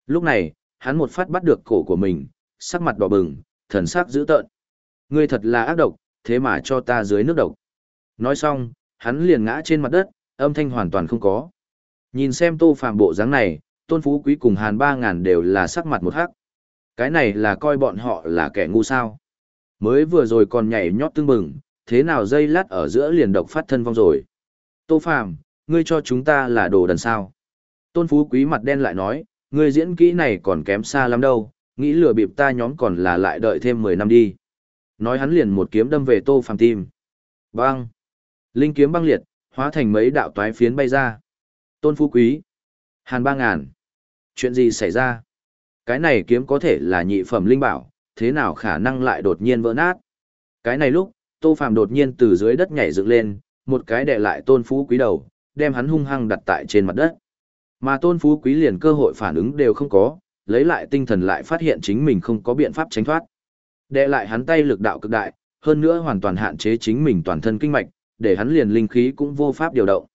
Lúc này, hắn một phát bắt được cổ của mình, sắc mặt đỏ bừng, thần sắc dữ tợn. Ngươi thật là ác độc, thế mà cho ta dưới nước độc. Nói xong, hắn liền ngã trên mặt đất, âm thanh hoàn toàn không có. Nhìn xem tô phàm bộ dáng này, tôn phú quý cùng hàn ba ngàn đều là sắc mặt một hắc. Cái này là coi bọn họ là kẻ ngu sao. Mới vừa rồi còn nhảy nhót tương bừng, thế nào dây lát ở giữa liền độc phát thân vong rồi. Tô phàm, ngươi cho chúng ta là đồ đần sao. Tôn phú quý mặt đen lại nói, ngươi diễn kỹ này còn kém xa lắm đâu, nghĩ lừa bịp ta nhóm còn là lại đợi thêm 10 năm đi. Nói hắn liền một kiếm đâm về Tô Phàm tim. băng Linh kiếm băng liệt, hóa thành mấy đạo toái phiến bay ra. Tôn Phú Quý! Hàn ba ngàn! Chuyện gì xảy ra? Cái này kiếm có thể là nhị phẩm linh bảo, thế nào khả năng lại đột nhiên vỡ nát? Cái này lúc, Tô Phàm đột nhiên từ dưới đất nhảy dựng lên, một cái đè lại Tôn Phú Quý đầu, đem hắn hung hăng đặt tại trên mặt đất. Mà Tôn Phú Quý liền cơ hội phản ứng đều không có, lấy lại tinh thần lại phát hiện chính mình không có biện pháp tránh thoát. Đệ lại hắn tay lực đạo cực đại, hơn nữa hoàn toàn hạn chế chính mình toàn thân kinh mạch, để hắn liền linh khí cũng vô pháp điều động.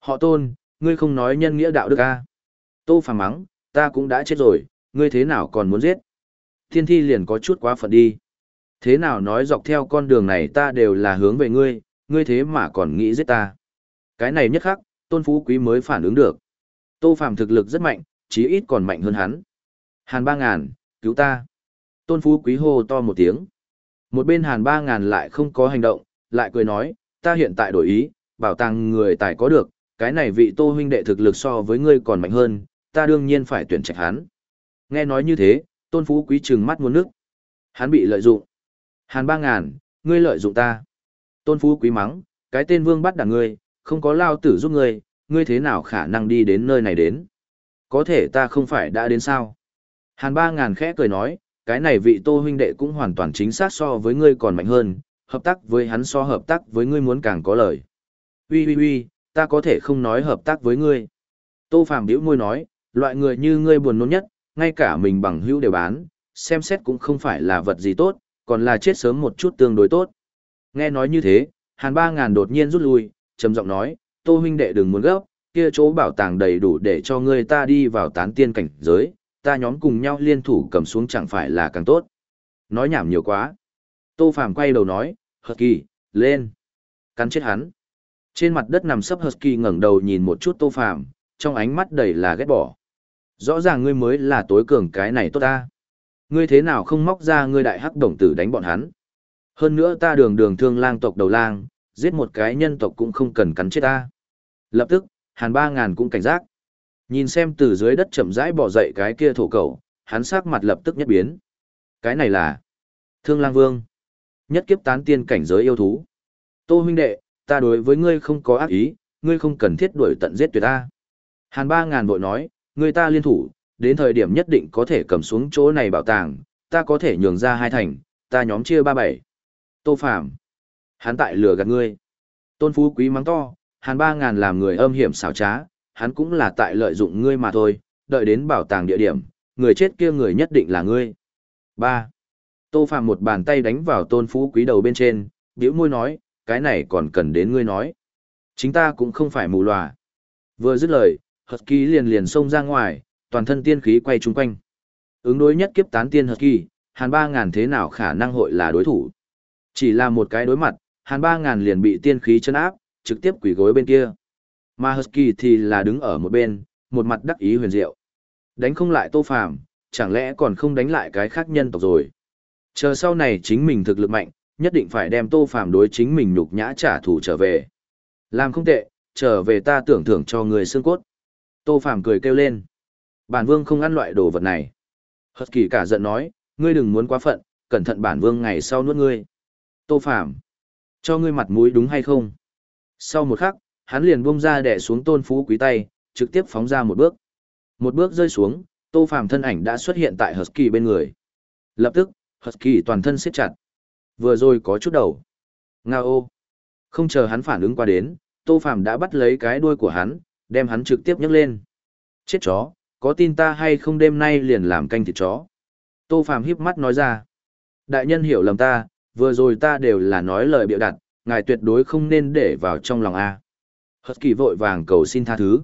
Họ tôn, ngươi không nói nhân nghĩa đạo đức a? Tô phàm mắng, ta cũng đã chết rồi, ngươi thế nào còn muốn giết? Thiên thi liền có chút quá phận đi. Thế nào nói dọc theo con đường này ta đều là hướng về ngươi, ngươi thế mà còn nghĩ giết ta. Cái này nhất khắc, tôn phú quý mới phản ứng được. Tô phàm thực lực rất mạnh, chí ít còn mạnh hơn hắn. Hàn ba ngàn, cứu ta. Tôn Phú Quý hô to một tiếng. Một bên hàn ba ngàn lại không có hành động, lại cười nói, ta hiện tại đổi ý, bảo tàng người tài có được, cái này vị tô huynh đệ thực lực so với ngươi còn mạnh hơn, ta đương nhiên phải tuyển trạch hắn. Nghe nói như thế, Tôn Phú Quý trừng mắt muôn nước. Hắn bị lợi dụng. Hàn ba ngàn, ngươi lợi dụng ta. Tôn Phú Quý mắng, cái tên vương bắt đảng ngươi, không có lao tử giúp ngươi, ngươi thế nào khả năng đi đến nơi này đến. Có thể ta không phải đã đến sao. Hàn ba ngàn khẽ cười nói, cái này vị tô huynh đệ cũng hoàn toàn chính xác so với ngươi còn mạnh hơn, hợp tác với hắn so hợp tác với ngươi muốn càng có lời. Ui ui ui, ta có thể không nói hợp tác với ngươi. Tô Phàm bĩu môi nói, loại người như ngươi buồn nôn nhất, ngay cả mình bằng hữu đều bán, xem xét cũng không phải là vật gì tốt, còn là chết sớm một chút tương đối tốt. Nghe nói như thế, Hàn Ba Ngàn đột nhiên rút lui, trầm giọng nói, Tô huynh đệ đừng muốn gấp, kia chỗ bảo tàng đầy đủ để cho ngươi ta đi vào tán tiên cảnh giới, ta nhóm cùng nhau liên thủ cầm xuống chẳng phải là càng tốt. Nói nhảm nhiều quá. Tô Phàm quay đầu nói, Husky, lên. Cắn chết hắn. Trên mặt đất nằm sấp Husky ngẩng đầu nhìn một chút Tô Phàm, trong ánh mắt đầy là ghét bỏ. Rõ ràng ngươi mới là tối cường cái này tốt ta. Ngươi thế nào không móc ra ngươi đại hắc đồng tử đánh bọn hắn. Hơn nữa ta đường đường thương lang tộc đầu lang, giết một cái nhân tộc cũng không cần cắn chết ta. Lập tức, hàn ba ngàn cũng cảnh giác. Nhìn xem từ dưới đất chậm rãi bỏ dậy cái kia thổ cầu, hắn sắc mặt lập tức nhất biến. Cái này là Thương Lang Vương. Nhất kiếp tán tiên cảnh giới yêu thú. Tô huynh đệ, ta đối với ngươi không có ác ý, ngươi không cần thiết đuổi tận giết tuyệt ta. Hàn ba ngàn vội nói, ngươi ta liên thủ, đến thời điểm nhất định có thể cầm xuống chỗ này bảo tàng, ta có thể nhường ra hai thành, ta nhóm chia ba bảy. Tô Phạm. Hắn tại lừa gạt ngươi. Tôn Phú Quý mắng to, hàn ba ngàn làm người âm hiểm xảo trá, hắn cũng là tại lợi dụng ngươi mà thôi, đợi đến bảo tàng địa điểm, người chết kia người nhất định là ngươi. 3. Tô Phạm một bàn tay đánh vào Tôn Phú Quý đầu bên trên, biểu môi nói, cái này còn cần đến ngươi nói. Chính ta cũng không phải mù lòa. Vừa dứt lời, Hật Kỳ liền liền xông ra ngoài, toàn thân tiên khí quay chung quanh. Ứng đối nhất kiếp tán tiên Hật Kỳ, Hàn ba ngàn thế nào khả năng hội là đối thủ. Chỉ là một cái đối mặt, Hàn ba ngàn liền bị tiên khí chân áp, trực tiếp quỷ gối bên kia. Mà Husky thì là đứng ở một bên, một mặt đắc ý huyền diệu. Đánh không lại Tô Phàm, chẳng lẽ còn không đánh lại cái khác nhân tộc rồi. Chờ sau này chính mình thực lực mạnh, nhất định phải đem Tô Phàm đối chính mình nhục nhã trả thù trở về. Làm không tệ, trở về ta tưởng thưởng cho người xương cốt. Tô Phàm cười kêu lên. Bản vương không ăn loại đồ vật này. Husky cả giận nói, ngươi đừng muốn quá phận, cẩn thận bản vương ngày sau nuốt ngươi. Tô Phàm cho ngươi mặt mũi đúng hay không? Sau một khắc, hắn liền buông ra đè xuống tôn phú quý tay, trực tiếp phóng ra một bước. Một bước rơi xuống, Tô Phàm thân ảnh đã xuất hiện tại Husky bên người. Lập tức, Husky toàn thân siết chặt. Vừa rồi có chút đầu. Ngao Không chờ hắn phản ứng qua đến, Tô Phàm đã bắt lấy cái đuôi của hắn, đem hắn trực tiếp nhấc lên. Chết chó, có tin ta hay không đêm nay liền làm canh thịt chó. Tô Phàm híp mắt nói ra. Đại nhân hiểu lầm ta, vừa rồi ta đều là nói lời bịa đặt, ngài tuyệt đối không nên để vào trong lòng A. Hất kỳ vội vàng cầu xin tha thứ.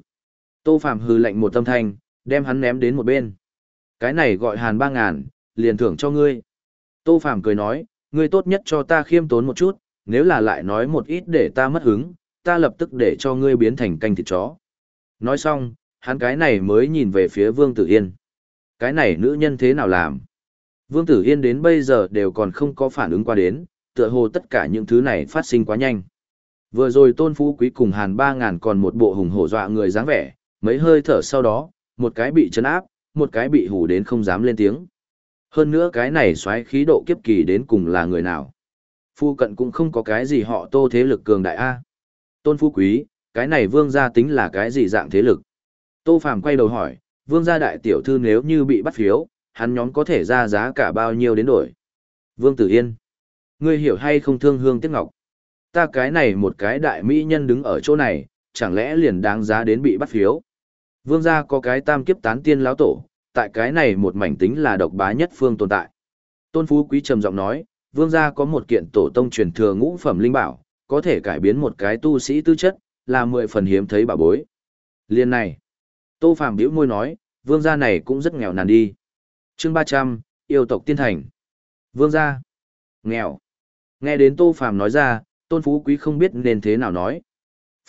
Tô Phạm hư lạnh một tâm thanh, đem hắn ném đến một bên. Cái này gọi hàn ba ngàn, liền thưởng cho ngươi. Tô Phạm cười nói, ngươi tốt nhất cho ta khiêm tốn một chút, nếu là lại nói một ít để ta mất hứng, ta lập tức để cho ngươi biến thành canh thịt chó. Nói xong, hắn cái này mới nhìn về phía Vương Tử Yên. Cái này nữ nhân thế nào làm? Vương Tử Yên đến bây giờ đều còn không có phản ứng qua đến, tựa hồ tất cả những thứ này phát sinh quá nhanh. Vừa rồi Tôn Phú Quý cùng Hàn ba ngàn còn một bộ hùng hổ dọa người dáng vẻ, mấy hơi thở sau đó, một cái bị chấn áp, một cái bị hù đến không dám lên tiếng. Hơn nữa cái này xoáy khí độ kiếp kỳ đến cùng là người nào. Phu cận cũng không có cái gì họ tô thế lực cường đại A. Tôn Phú Quý, cái này vương gia tính là cái gì dạng thế lực? Tô Phàm quay đầu hỏi, vương gia đại tiểu thư nếu như bị bắt phiếu, hắn nhóm có thể ra giá cả bao nhiêu đến đổi? Vương Tử Yên, ngươi hiểu hay không thương hương tiếc ngọc? Ta cái này một cái đại mỹ nhân đứng ở chỗ này, chẳng lẽ liền đáng giá đến bị bắt phiếu? Vương gia có cái tam kiếp tán tiên lão tổ, tại cái này một mảnh tính là độc bá nhất phương tồn tại. Tôn Phú Quý trầm giọng nói, vương gia có một kiện tổ tông truyền thừa ngũ phẩm linh bảo, có thể cải biến một cái tu sĩ tư chất, là mười phần hiếm thấy bảo bối. Liên này, Tô Phạm bĩu môi nói, vương gia này cũng rất nghèo nàn đi. Chương ba trăm yêu tộc tiên thành. Vương gia, nghèo. Nghe đến Tô Phạm nói ra, Tôn Phú Quý không biết nên thế nào nói.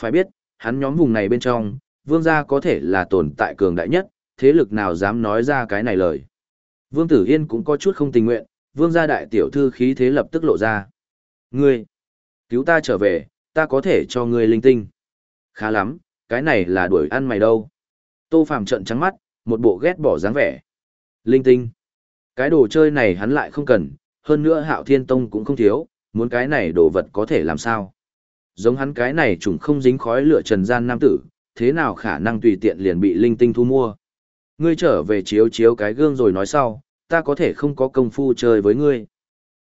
Phải biết, hắn nhóm vùng này bên trong, vương gia có thể là tồn tại cường đại nhất, thế lực nào dám nói ra cái này lời. Vương Tử Yên cũng có chút không tình nguyện, vương gia đại tiểu thư khí thế lập tức lộ ra. Ngươi, cứu ta trở về, ta có thể cho ngươi linh tinh. Khá lắm, cái này là đuổi ăn mày đâu. Tô Phàm trận trắng mắt, một bộ ghét bỏ dáng vẻ. Linh tinh. Cái đồ chơi này hắn lại không cần, hơn nữa Hạo Thiên Tông cũng không thiếu, muốn cái này đồ vật có thể làm sao. Giống hắn cái này trùng không dính khói lửa trần gian nam tử, thế nào khả năng tùy tiện liền bị linh tinh thu mua. Ngươi trở về chiếu chiếu cái gương rồi nói sau, ta có thể không có công phu chơi với ngươi.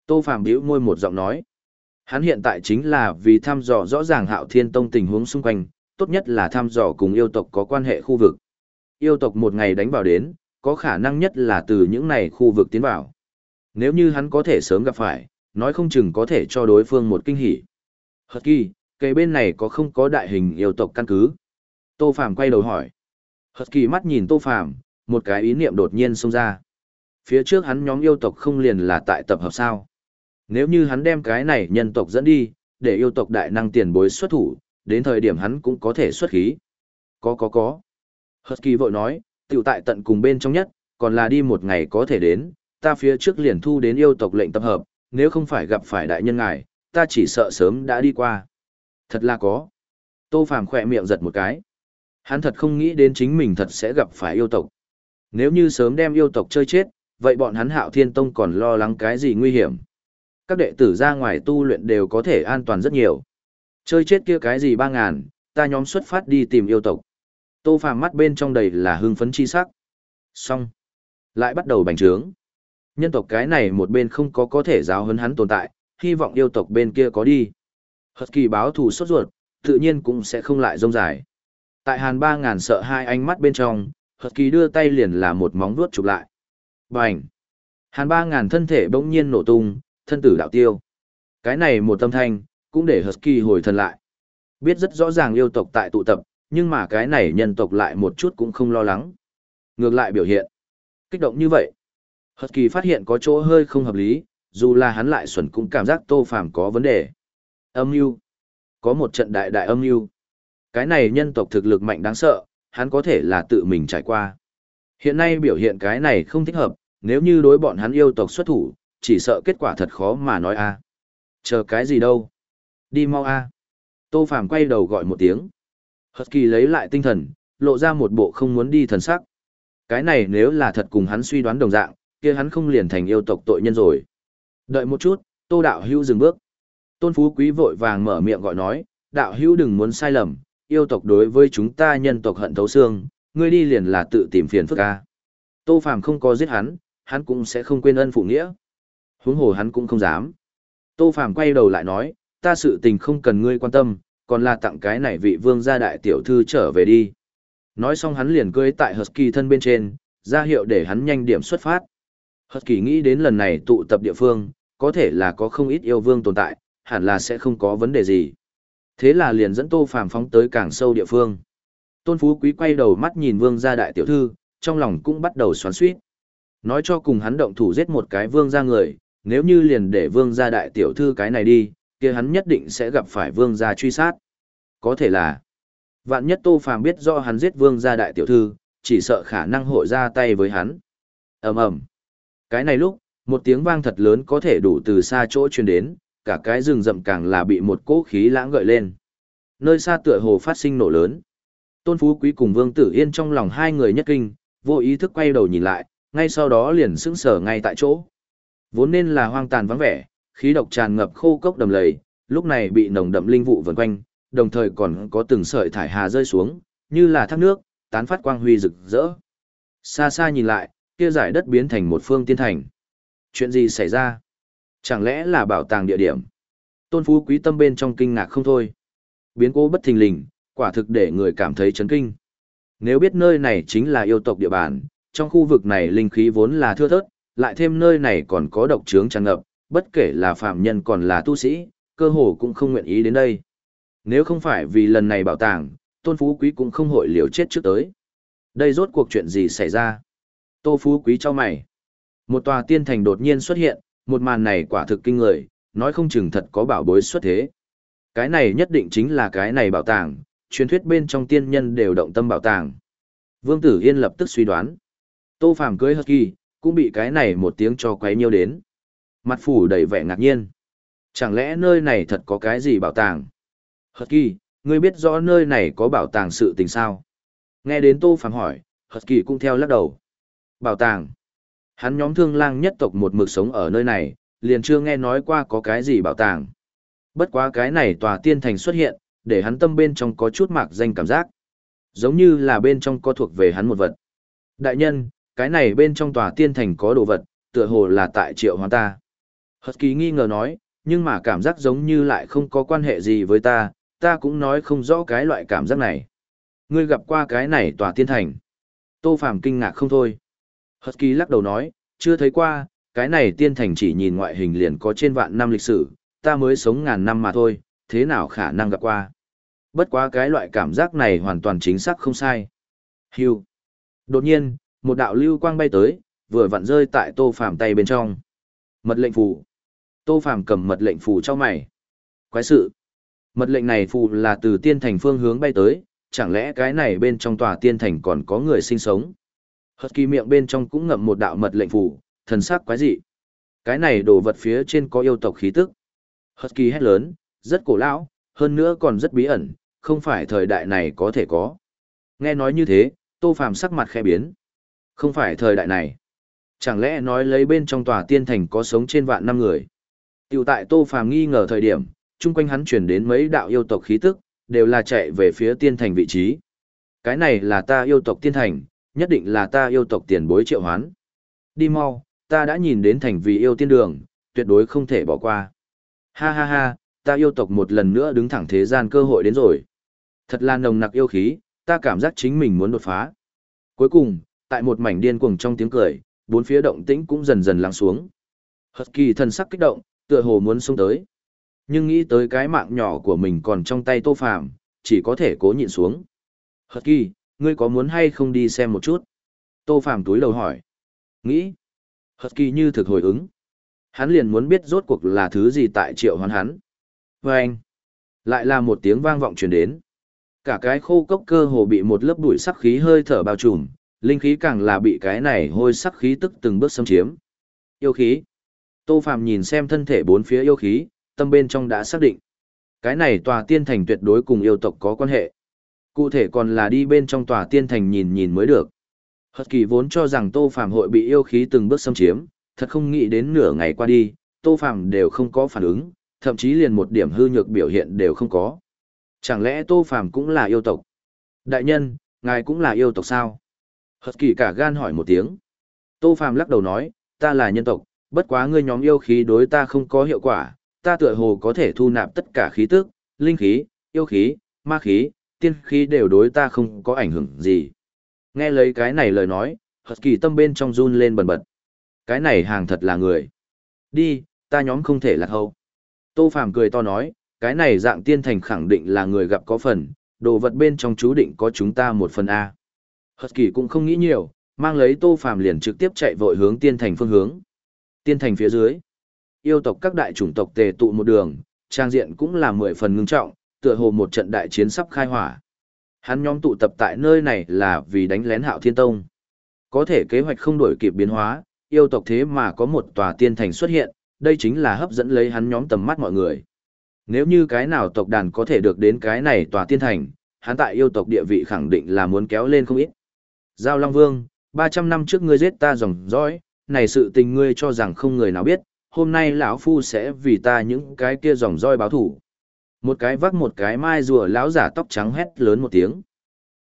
Tô Phạm bĩu môi một giọng nói. Hắn hiện tại chính là vì thăm dò rõ ràng hạo thiên tông tình huống xung quanh, tốt nhất là thăm dò cùng yêu tộc có quan hệ khu vực. Yêu tộc một ngày đánh vào đến, có khả năng nhất là từ những này khu vực tiến vào. Nếu như hắn có thể sớm gặp phải, nói không chừng có thể cho đối phương một kinh hỉ. Hật kỳ, cây bên này có không có đại hình yêu tộc căn cứ? Tô Phàm quay đầu hỏi. Hật kỳ mắt nhìn Tô Phàm, một cái ý niệm đột nhiên xông ra. Phía trước hắn nhóm yêu tộc không liền là tại tập hợp sao? Nếu như hắn đem cái này nhân tộc dẫn đi, để yêu tộc đại năng tiền bối xuất thủ, đến thời điểm hắn cũng có thể xuất khí. Có có có. Hật kỳ vội nói, tiểu tại tận cùng bên trong nhất, còn là đi một ngày có thể đến, ta phía trước liền thu đến yêu tộc lệnh tập hợp, nếu không phải gặp phải đại nhân ngài, ta chỉ sợ sớm đã đi qua. Thật là có. Tô Phàm khỏe miệng giật một cái. Hắn thật không nghĩ đến chính mình thật sẽ gặp phải yêu tộc. Nếu như sớm đem yêu tộc chơi chết, vậy bọn hắn hạo thiên tông còn lo lắng cái gì nguy hiểm. Các đệ tử ra ngoài tu luyện đều có thể an toàn rất nhiều. Chơi chết kia cái gì ba ngàn, ta nhóm xuất phát đi tìm yêu tộc. Tô Phàm mắt bên trong đầy là hưng phấn chi sắc. Xong. Lại bắt đầu bành trướng. Nhân tộc cái này một bên không có có thể giáo hấn hắn tồn tại, hy vọng yêu tộc bên kia có đi. Hật kỳ báo thù sốt ruột, tự nhiên cũng sẽ không lại rông dài. Tại hàn ba ngàn sợ hai ánh mắt bên trong, hật Kỳ đưa tay liền là một móng vuốt chụp lại. Bành! Hàn ba ngàn thân thể bỗng nhiên nổ tung, thân tử đạo tiêu. Cái này một tâm thanh, cũng để Husky hồi thần lại. Biết rất rõ ràng yêu tộc tại tụ tập, nhưng mà cái này nhân tộc lại một chút cũng không lo lắng. Ngược lại biểu hiện. Kích động như vậy. Husky phát hiện có chỗ hơi không hợp lý, dù là hắn lại xuẩn cũng cảm giác tô phàm có vấn đề. Âm mưu Có một trận đại đại âm mưu Cái này nhân tộc thực lực mạnh đáng sợ, hắn có thể là tự mình trải qua. Hiện nay biểu hiện cái này không thích hợp, nếu như đối bọn hắn yêu tộc xuất thủ, chỉ sợ kết quả thật khó mà nói a. Chờ cái gì đâu? Đi mau a. Tô Phàm quay đầu gọi một tiếng. Husky lấy lại tinh thần, lộ ra một bộ không muốn đi thần sắc. Cái này nếu là thật cùng hắn suy đoán đồng dạng, kia hắn không liền thành yêu tộc tội nhân rồi. Đợi một chút, Tô đạo hữu dừng bước. Tôn Phú Quý vội vàng mở miệng gọi nói, đạo hữu đừng muốn sai lầm, yêu tộc đối với chúng ta nhân tộc hận thấu xương, ngươi đi liền là tự tìm phiền phức a. Tô Phàm không có giết hắn, hắn cũng sẽ không quên ân phụ nghĩa. Huống hồ hắn cũng không dám. Tô Phàm quay đầu lại nói, ta sự tình không cần ngươi quan tâm, còn là tặng cái này vị vương gia đại tiểu thư trở về đi. Nói xong hắn liền cưỡi tại Husky thân bên trên, ra hiệu để hắn nhanh điểm xuất phát. Husky nghĩ đến lần này tụ tập địa phương, có thể là có không ít yêu vương tồn tại, hẳn là sẽ không có vấn đề gì. Thế là liền dẫn Tô Phàm phóng tới càng sâu địa phương. Tôn Phú Quý quay đầu mắt nhìn vương gia đại tiểu thư, trong lòng cũng bắt đầu xoắn xuýt. Nói cho cùng hắn động thủ giết một cái vương gia người, nếu như liền để vương gia đại tiểu thư cái này đi, kia hắn nhất định sẽ gặp phải vương gia truy sát. Có thể là, vạn nhất Tô Phàm biết do hắn giết vương gia đại tiểu thư, chỉ sợ khả năng hội ra tay với hắn. ầm ầm cái này lúc, một tiếng vang thật lớn có thể đủ từ xa chỗ truyền đến, cả cái rừng rậm càng là bị một cỗ khí lãng gợi lên. Nơi xa tựa hồ phát sinh nổ lớn. Tôn Phú Quý cùng Vương Tử Yên trong lòng hai người nhất kinh, vô ý thức quay đầu nhìn lại, ngay sau đó liền sững sờ ngay tại chỗ. Vốn nên là hoang tàn vắng vẻ, khí độc tràn ngập khô cốc đầm lầy, lúc này bị nồng đậm linh vụ vần quanh, đồng thời còn có từng sợi thải hà rơi xuống, như là thác nước, tán phát quang huy rực rỡ. Xa xa nhìn lại, kia giải đất biến thành một phương tiên thành. Chuyện gì xảy ra? Chẳng lẽ là bảo tàng địa điểm? Tôn Phú Quý tâm bên trong kinh ngạc không thôi. Biến cố bất thình lình, quả thực để người cảm thấy chấn kinh. Nếu biết nơi này chính là yêu tộc địa bàn, trong khu vực này linh khí vốn là thưa thớt, lại thêm nơi này còn có độc trướng tràn ngập, bất kể là phạm nhân còn là tu sĩ, cơ hồ cũng không nguyện ý đến đây. Nếu không phải vì lần này bảo tàng, Tôn Phú Quý cũng không hội liều chết trước tới. Đây rốt cuộc chuyện gì xảy ra? Tô Phú Quý cho mày. Một tòa tiên thành đột nhiên xuất hiện, một màn này quả thực kinh người, nói không chừng thật có bảo bối xuất thế. Cái này nhất định chính là cái này bảo tàng, truyền thuyết bên trong tiên nhân đều động tâm bảo tàng. Vương Tử Yên lập tức suy đoán. Tô Phàm cưới Kỳ cũng bị cái này một tiếng cho quấy nhiêu đến. Mặt phủ đầy vẻ ngạc nhiên. Chẳng lẽ nơi này thật có cái gì bảo tàng? Husky, ngươi biết rõ nơi này có bảo tàng sự tình sao? Nghe đến Tô Phàm hỏi, Husky cũng theo lắc đầu. Bảo tàng. Hắn nhóm thương lang nhất tộc một mực sống ở nơi này, liền chưa nghe nói qua có cái gì bảo tàng. Bất quá cái này tòa tiên thành xuất hiện, để hắn tâm bên trong có chút mạc danh cảm giác. Giống như là bên trong có thuộc về hắn một vật. Đại nhân, cái này bên trong tòa tiên thành có đồ vật, tựa hồ là tại triệu hoán ta. Husky nghi ngờ nói, nhưng mà cảm giác giống như lại không có quan hệ gì với ta, ta cũng nói không rõ cái loại cảm giác này. Ngươi gặp qua cái này tòa tiên thành. Tô Phàm kinh ngạc không thôi. Husky lắc đầu nói, chưa thấy qua, cái này tiên thành chỉ nhìn ngoại hình liền có trên vạn năm lịch sử, ta mới sống ngàn năm mà thôi, thế nào khả năng gặp qua. Bất quá cái loại cảm giác này hoàn toàn chính xác không sai. Hưu. Đột nhiên, một đạo lưu quang bay tới, vừa vặn rơi tại Tô Phàm tay bên trong. Mật lệnh phù. Tô Phàm cầm mật lệnh phù cho mày. Quái sự. Mật lệnh này phù là từ tiên thành phương hướng bay tới, chẳng lẽ cái này bên trong tòa tiên thành còn có người sinh sống? Hật kỳ miệng bên trong cũng ngậm một đạo mật lệnh phủ, thần sắc quái dị. Cái này đồ vật phía trên có yêu tộc khí tức. Hật kỳ hét lớn, rất cổ lão, hơn nữa còn rất bí ẩn, không phải thời đại này có thể có. Nghe nói như thế, Tô Phàm sắc mặt khẽ biến. Không phải thời đại này. Chẳng lẽ nói lấy bên trong tòa tiên thành có sống trên vạn năm người. Tiểu tại Tô Phàm nghi ngờ thời điểm, chung quanh hắn chuyển đến mấy đạo yêu tộc khí tức, đều là chạy về phía tiên thành vị trí. Cái này là ta yêu tộc tiên thành, nhất định là ta yêu tộc tiền bối triệu hoán. Đi mau, ta đã nhìn đến thành vì yêu tiên đường, tuyệt đối không thể bỏ qua. Ha ha ha, ta yêu tộc một lần nữa đứng thẳng thế gian cơ hội đến rồi. Thật là nồng nặc yêu khí, ta cảm giác chính mình muốn đột phá. Cuối cùng, tại một mảnh điên cuồng trong tiếng cười, bốn phía động tĩnh cũng dần dần lắng xuống. Hật kỳ thần sắc kích động, tựa hồ muốn xuống tới. Nhưng nghĩ tới cái mạng nhỏ của mình còn trong tay tô phàm, chỉ có thể cố nhịn xuống. Hật kỳ, ngươi có muốn hay không đi xem một chút? Tô phàm túi đầu hỏi. Nghĩ. Hật kỳ như thực hồi ứng. Hắn liền muốn biết rốt cuộc là thứ gì tại triệu hoán hắn. Và anh. Lại là một tiếng vang vọng truyền đến. Cả cái khô cốc cơ hồ bị một lớp bụi sắc khí hơi thở bao trùm, linh khí càng là bị cái này hôi sắc khí tức từng bước xâm chiếm. Yêu khí. Tô Phàm nhìn xem thân thể bốn phía yêu khí, tâm bên trong đã xác định. Cái này tòa tiên thành tuyệt đối cùng yêu tộc có quan hệ. Cụ thể còn là đi bên trong tòa tiên thành nhìn nhìn mới được. Hật kỳ vốn cho rằng Tô Phàm hội bị yêu khí từng bước xâm chiếm, thật không nghĩ đến nửa ngày qua đi, Tô Phàm đều không có phản ứng, thậm chí liền một điểm hư nhược biểu hiện đều không có. Chẳng lẽ Tô Phàm cũng là yêu tộc? Đại nhân, ngài cũng là yêu tộc sao? Hật kỳ cả gan hỏi một tiếng. Tô Phàm lắc đầu nói, ta là nhân tộc, bất quá ngươi nhóm yêu khí đối ta không có hiệu quả, ta tựa hồ có thể thu nạp tất cả khí tức, linh khí, yêu khí, ma khí, tiên khí đều đối ta không có ảnh hưởng gì. Nghe lấy cái này lời nói, Hật kỳ tâm bên trong run lên bần bật. Cái này hàng thật là người. Đi, ta nhóm không thể lạc hậu. Tô Phàm cười to nói, cái này dạng tiên thành khẳng định là người gặp có phần, đồ vật bên trong chú định có chúng ta một phần A. Hật kỳ cũng không nghĩ nhiều, mang lấy Tô Phàm liền trực tiếp chạy vội hướng tiên thành phương hướng. Tiên thành phía dưới, yêu tộc các đại chủng tộc tề tụ một đường, trang diện cũng là mười phần ngưng trọng, tựa hồ một trận đại chiến sắp khai hỏa. Hắn nhóm tụ tập tại nơi này là vì đánh lén Hạo Thiên Tông. Có thể kế hoạch không đổi kịp biến hóa, yêu tộc thế mà có một tòa tiên thành xuất hiện, đây chính là hấp dẫn lấy hắn nhóm tầm mắt mọi người. Nếu như cái nào tộc đàn có thể được đến cái này tòa tiên thành, hắn tại yêu tộc địa vị khẳng định là muốn kéo lên không ít. Giao Long Vương, 300 năm trước ngươi giết ta dòng dõi, này sự tình ngươi cho rằng không người nào biết, hôm nay lão phu sẽ vì ta những cái kia dòng roi báo thủ. Một cái vác một cái mai rùa lão giả tóc trắng hét lớn một tiếng.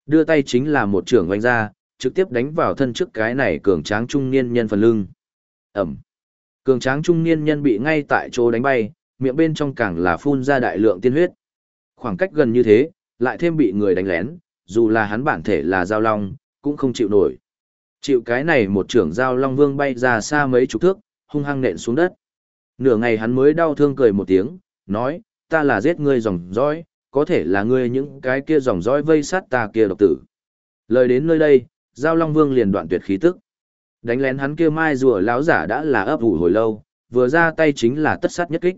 Đưa tay chính là một trưởng oanh ra, trực tiếp đánh vào thân trước cái này cường tráng trung niên nhân phần lưng. Ẩm. Cường tráng trung niên nhân bị ngay tại chỗ đánh bay, miệng bên trong càng là phun ra đại lượng tiên huyết. Khoảng cách gần như thế, lại thêm bị người đánh lén, dù là hắn bản thể là giao long, cũng không chịu nổi. Chịu cái này một trưởng giao long vương bay ra xa mấy chục thước, hung hăng nện xuống đất. Nửa ngày hắn mới đau thương cười một tiếng, nói, ta là giết ngươi dòng dõi, có thể là ngươi những cái kia dòng dõi vây sát ta kia độc tử. Lời đến nơi đây, giao long vương liền đoạn tuyệt khí tức. Đánh lén hắn kia mai rùa lão giả đã là ấp ủ hồi lâu, vừa ra tay chính là tất sát nhất kích.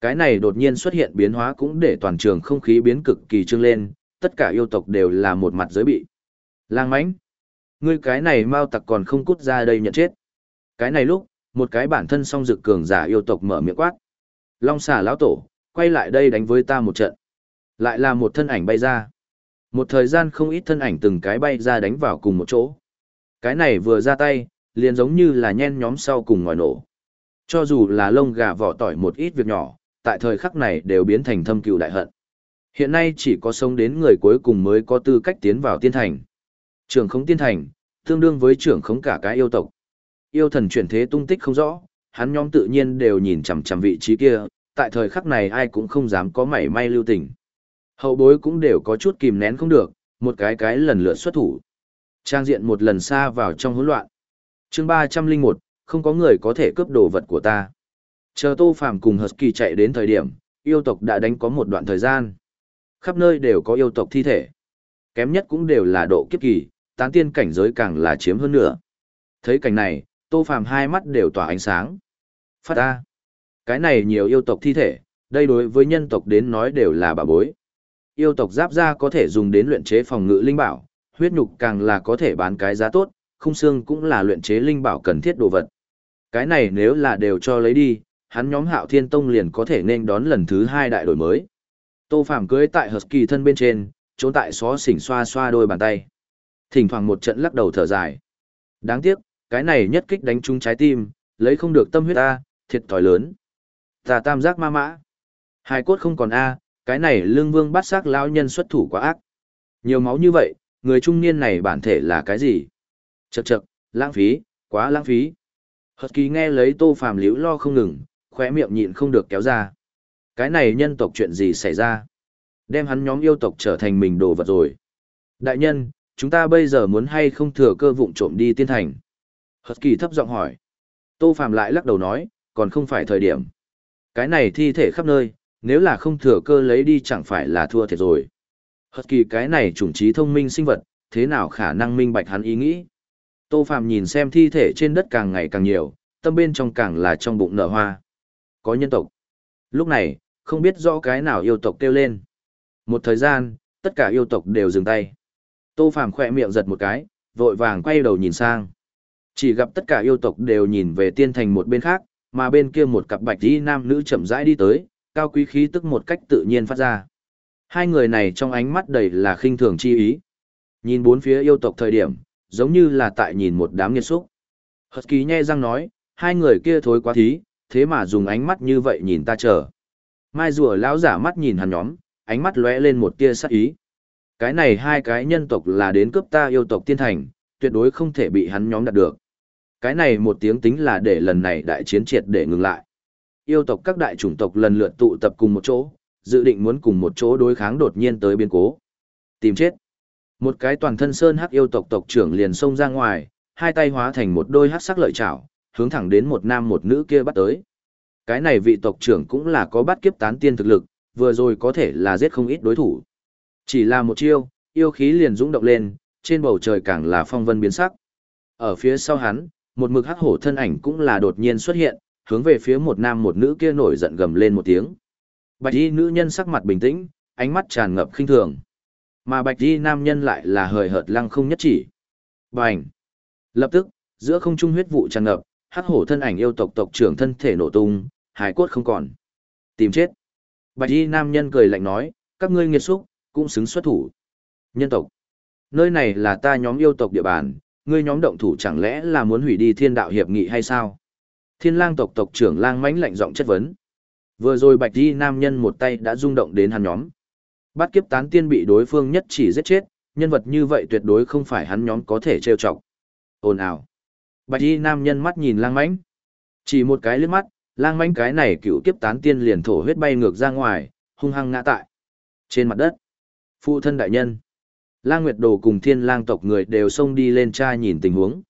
Cái này đột nhiên xuất hiện biến hóa cũng để toàn trường không khí biến cực kỳ trương lên, tất cả yêu tộc đều là một mặt giới bị. Lang mãnh Ngươi cái này mau tặc còn không cút ra đây nhận chết. Cái này lúc, một cái bản thân song dực cường giả yêu tộc mở miệng quát. Long xà lão tổ, quay lại đây đánh với ta một trận. Lại là một thân ảnh bay ra. Một thời gian không ít thân ảnh từng cái bay ra đánh vào cùng một chỗ. Cái này vừa ra tay, liền giống như là nhen nhóm sau cùng ngòi nổ. Cho dù là lông gà vỏ tỏi một ít việc nhỏ, tại thời khắc này đều biến thành thâm cừu đại hận. Hiện nay chỉ có sống đến người cuối cùng mới có tư cách tiến vào tiên thành. Trưởng khống tiên thành, tương đương với trưởng khống cả cái yêu tộc. Yêu thần chuyển thế tung tích không rõ, hắn nhóm tự nhiên đều nhìn chằm chằm vị trí kia, tại thời khắc này ai cũng không dám có mảy may lưu tình. Hậu bối cũng đều có chút kìm nén không được, một cái cái lần lượt xuất thủ. Trang diện một lần xa vào trong hỗn loạn. chương 301, không có người có thể cướp đồ vật của ta. Chờ Tô Phàm cùng Husky chạy đến thời điểm, yêu tộc đã đánh có một đoạn thời gian. Khắp nơi đều có yêu tộc thi thể. Kém nhất cũng đều là độ kiếp kỳ, tán tiên cảnh giới càng là chiếm hơn nữa. Thấy cảnh này, Tô Phàm hai mắt đều tỏa ánh sáng. Phát A. Cái này nhiều yêu tộc thi thể, đây đối với nhân tộc đến nói đều là bà bối. Yêu tộc giáp da có thể dùng đến luyện chế phòng ngự linh bảo, huyết nhục càng là có thể bán cái giá tốt, khung xương cũng là luyện chế linh bảo cần thiết đồ vật. Cái này nếu là đều cho lấy đi, hắn nhóm Hạo Thiên Tông liền có thể nên đón lần thứ hai đại đổi mới. Tô Phàm cưới tại hợp kỳ thân bên trên, trốn tại xó xỉnh xoa xoa đôi bàn tay. Thỉnh thoảng một trận lắc đầu thở dài. Đáng tiếc, cái này nhất kích đánh trúng trái tim, lấy không được tâm huyết A, thiệt thòi lớn. Ta tam giác ma mã. Hai cốt không còn A, cái này lương vương bắt xác lão nhân xuất thủ quá ác. Nhiều máu như vậy, người trung niên này bản thể là cái gì? Chậc chậc, lãng phí, quá lãng phí. Hật kỳ nghe lấy tô phàm liễu lo không ngừng, khóe miệng nhịn không được kéo ra. Cái này nhân tộc chuyện gì xảy ra? Đem hắn nhóm yêu tộc trở thành mình đồ vật rồi. Đại nhân, chúng ta bây giờ muốn hay không thừa cơ vụng trộm đi tiên thành? Hật kỳ thấp giọng hỏi. Tô phàm lại lắc đầu nói, còn không phải thời điểm. Cái này thi thể khắp nơi, nếu là không thừa cơ lấy đi chẳng phải là thua thiệt rồi. Hật kỳ cái này chủng trí thông minh sinh vật, thế nào khả năng minh bạch hắn ý nghĩ. Tô Phạm nhìn xem thi thể trên đất càng ngày càng nhiều, tâm bên trong càng là trong bụng nở hoa. Có nhân tộc. Lúc này, không biết rõ cái nào yêu tộc kêu lên. Một thời gian, tất cả yêu tộc đều dừng tay. Tô Phạm khỏe miệng giật một cái, vội vàng quay đầu nhìn sang. Chỉ gặp tất cả yêu tộc đều nhìn về tiên thành một bên khác, mà bên kia một cặp bạch y nam nữ chậm rãi đi tới, cao quý khí tức một cách tự nhiên phát ra. Hai người này trong ánh mắt đầy là khinh thường chi ý. Nhìn bốn phía yêu tộc thời điểm, giống như là tại nhìn một đám nghiệt xúc. Hật ký nhe răng nói, hai người kia thối quá thí, thế mà dùng ánh mắt như vậy nhìn ta chờ. Mai rùa lão giả mắt nhìn hắn nhóm, ánh mắt lóe lên một tia sắc ý. Cái này hai cái nhân tộc là đến cướp ta yêu tộc tiên thành, tuyệt đối không thể bị hắn nhóm đạt được. Cái này một tiếng tính là để lần này đại chiến triệt để ngừng lại. Yêu tộc các đại chủng tộc lần lượt tụ tập cùng một chỗ, dự định muốn cùng một chỗ đối kháng đột nhiên tới biến cố. Tìm chết. Một cái toàn thân sơn hắc yêu tộc tộc trưởng liền xông ra ngoài, hai tay hóa thành một đôi hắc sắc lợi chảo, hướng thẳng đến một nam một nữ kia bắt tới. Cái này vị tộc trưởng cũng là có bắt kiếp tán tiên thực lực, vừa rồi có thể là giết không ít đối thủ. Chỉ là một chiêu, yêu khí liền dũng động lên, trên bầu trời càng là phong vân biến sắc. Ở phía sau hắn, một mực hắc hổ thân ảnh cũng là đột nhiên xuất hiện, hướng về phía một nam một nữ kia nổi giận gầm lên một tiếng. Bạch y nữ nhân sắc mặt bình tĩnh, ánh mắt tràn ngập khinh thường. Mà bạch y nam nhân lại là hời hợt lăng không nhất chỉ. Bành! Lập tức, giữa không trung huyết vụ tràn ngập, hắc hổ thân ảnh yêu tộc tộc trưởng thân thể nổ tung, hải cốt không còn. Tìm chết! Bạch y nam nhân cười lạnh nói, các ngươi nghiệt xúc, cũng xứng xuất thủ. Nhân tộc! Nơi này là ta nhóm yêu tộc địa bàn, ngươi nhóm động thủ chẳng lẽ là muốn hủy đi thiên đạo hiệp nghị hay sao? Thiên lang tộc tộc trưởng lang mãnh lạnh giọng chất vấn. Vừa rồi bạch đi nam nhân một tay đã rung động đến hắn nhóm. Bắt kiếp tán tiên bị đối phương nhất chỉ giết chết, nhân vật như vậy tuyệt đối không phải hắn nhóm có thể trêu chọc. Ồn ào. Bạch Y nam nhân mắt nhìn lang mãnh. Chỉ một cái liếc mắt, lang mãnh cái này cựu kiếp tán tiên liền thổ huyết bay ngược ra ngoài, hung hăng ngã tại. Trên mặt đất. Phụ thân đại nhân. Lang Nguyệt Đồ cùng thiên lang tộc người đều xông đi lên tra nhìn tình huống.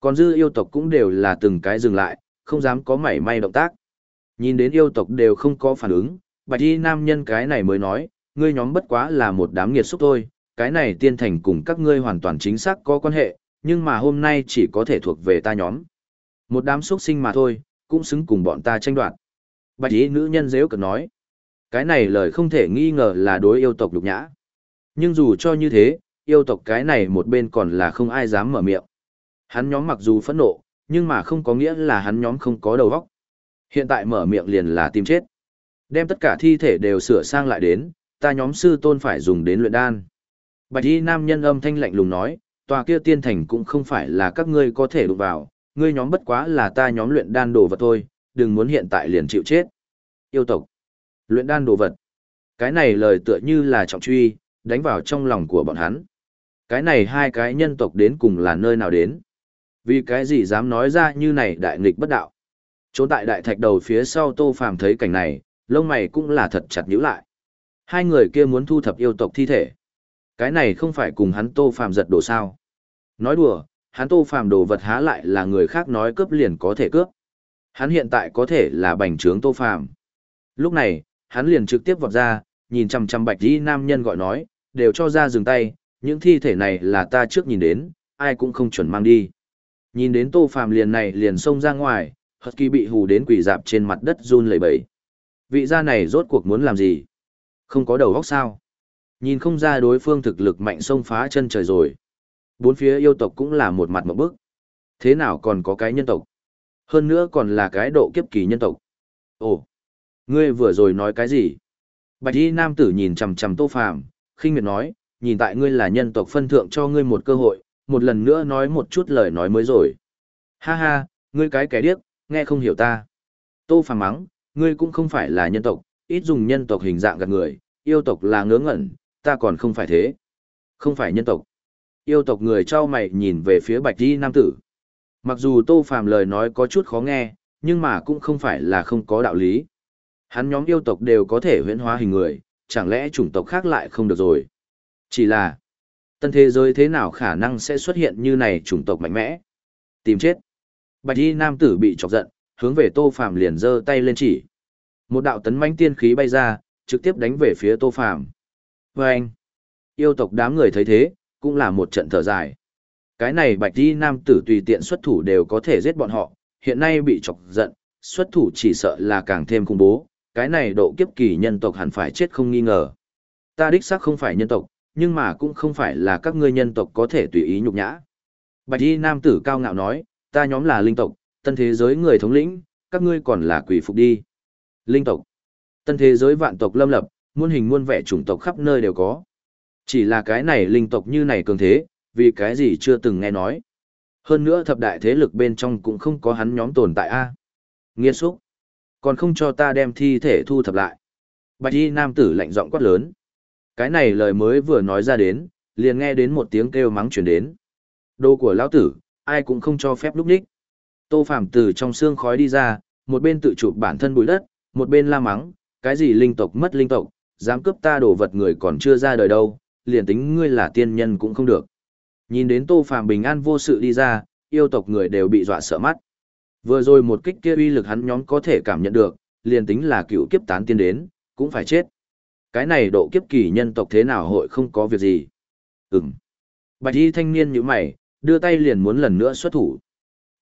Còn dư yêu tộc cũng đều là từng cái dừng lại, không dám có mảy may động tác. Nhìn đến yêu tộc đều không có phản ứng, bạch y nam nhân cái này mới nói, ngươi nhóm bất quá là một đám nghiệt xúc thôi, cái này tiên thành cùng các ngươi hoàn toàn chính xác có quan hệ, nhưng mà hôm nay chỉ có thể thuộc về ta nhóm. Một đám xuất sinh mà thôi, cũng xứng cùng bọn ta tranh đoạt. Bạch y nữ nhân dễ cợt nói, cái này lời không thể nghi ngờ là đối yêu tộc lục nhã. Nhưng dù cho như thế, yêu tộc cái này một bên còn là không ai dám mở miệng. Hắn nhóm mặc dù phẫn nộ, nhưng mà không có nghĩa là hắn nhóm không có đầu óc. Hiện tại mở miệng liền là tìm chết. Đem tất cả thi thể đều sửa sang lại đến, ta nhóm sư tôn phải dùng đến luyện đan. Bạch y nam nhân âm thanh lạnh lùng nói, tòa kia tiên thành cũng không phải là các ngươi có thể đụng vào, ngươi nhóm bất quá là ta nhóm luyện đan đồ vật thôi, đừng muốn hiện tại liền chịu chết. Yêu tộc. Luyện đan đồ vật. Cái này lời tựa như là trọng truy, đánh vào trong lòng của bọn hắn. Cái này hai cái nhân tộc đến cùng là nơi nào đến? Vì cái gì dám nói ra như này đại nghịch bất đạo? Trốn tại đại thạch đầu phía sau Tô Phàm thấy cảnh này, lông mày cũng là thật chặt nhíu lại. Hai người kia muốn thu thập yêu tộc thi thể. Cái này không phải cùng hắn Tô Phàm giật đồ sao? Nói đùa, hắn Tô Phàm đồ vật há lại là người khác nói cướp liền có thể cướp. Hắn hiện tại có thể là bành trướng Tô Phàm. Lúc này, hắn liền trực tiếp vọt ra, nhìn chằm chằm bạch y nam nhân gọi nói, đều cho ra dừng tay, những thi thể này là ta trước nhìn đến, ai cũng không chuẩn mang đi. Nhìn đến tô phàm liền này liền xông ra ngoài, hật kỳ bị hù đến quỷ dạp trên mặt đất run lẩy bẩy. Vị gia này rốt cuộc muốn làm gì? Không có đầu óc sao? Nhìn không ra đối phương thực lực mạnh xông phá chân trời rồi. Bốn phía yêu tộc cũng là một mặt một bức. Thế nào còn có cái nhân tộc? Hơn nữa còn là cái độ kiếp kỳ nhân tộc. Ồ, ngươi vừa rồi nói cái gì? Bạch y nam tử nhìn chằm chằm tô phàm, khinh miệt nói, nhìn tại ngươi là nhân tộc phân thượng cho ngươi một cơ hội, một lần nữa nói một chút lời nói mới rồi. Ha ha, ngươi cái kẻ điếc, nghe không hiểu ta. Tô phàm mắng, ngươi cũng không phải là nhân tộc, ít dùng nhân tộc hình dạng gạt người, yêu tộc là ngớ ngẩn, ta còn không phải thế. Không phải nhân tộc. Yêu tộc người trao mày nhìn về phía bạch y nam tử. Mặc dù tô phàm lời nói có chút khó nghe, nhưng mà cũng không phải là không có đạo lý. Hắn nhóm yêu tộc đều có thể huyễn hóa hình người, chẳng lẽ chủng tộc khác lại không được rồi. Chỉ là, tân thế giới thế nào khả năng sẽ xuất hiện như này chủng tộc mạnh mẽ? Tìm chết. Bạch y nam tử bị chọc giận, hướng về Tô Phàm liền giơ tay lên chỉ. Một đạo tấn mãnh tiên khí bay ra, trực tiếp đánh về phía Tô Phàm. Và anh, yêu tộc đám người thấy thế, cũng là một trận thở dài. Cái này bạch y nam tử tùy tiện xuất thủ đều có thể giết bọn họ, hiện nay bị chọc giận, xuất thủ chỉ sợ là càng thêm khủng bố, cái này độ kiếp kỳ nhân tộc hẳn phải chết không nghi ngờ. Ta đích xác không phải nhân tộc, nhưng mà cũng không phải là các ngươi nhân tộc có thể tùy ý nhục nhã. Bạch y nam tử cao ngạo nói, ta nhóm là linh tộc, tân thế giới người thống lĩnh, các ngươi còn là quỷ phục đi. Linh tộc, tân thế giới vạn tộc lâm lập, muôn hình muôn vẻ chủng tộc khắp nơi đều có. Chỉ là cái này linh tộc như này cường thế, vì cái gì chưa từng nghe nói. Hơn nữa thập đại thế lực bên trong cũng không có hắn nhóm tồn tại a. À? Nghiên xúc. Còn không cho ta đem thi thể thu thập lại. Bạch y nam tử lạnh giọng quát lớn. Cái này lời mới vừa nói ra đến, liền nghe đến một tiếng kêu mắng chuyển đến. Đồ của lão tử, ai cũng không cho phép lúc đích. Tô Phạm từ trong xương khói đi ra, một bên tự chụp bản thân bụi đất, một bên la mắng, cái gì linh tộc mất linh tộc, dám cướp ta đồ vật người còn chưa ra đời đâu, liền tính ngươi là tiên nhân cũng không được. Nhìn đến Tô Phạm bình an vô sự đi ra, yêu tộc người đều bị dọa sợ mắt. Vừa rồi một kích kia uy lực hắn nhóm có thể cảm nhận được, liền tính là cựu kiếp tán tiên đến, cũng phải chết. Cái này độ kiếp kỳ nhân tộc thế nào hội không có việc gì. Ừm. Bạch y thanh niên như mày, đưa tay liền muốn lần nữa xuất thủ.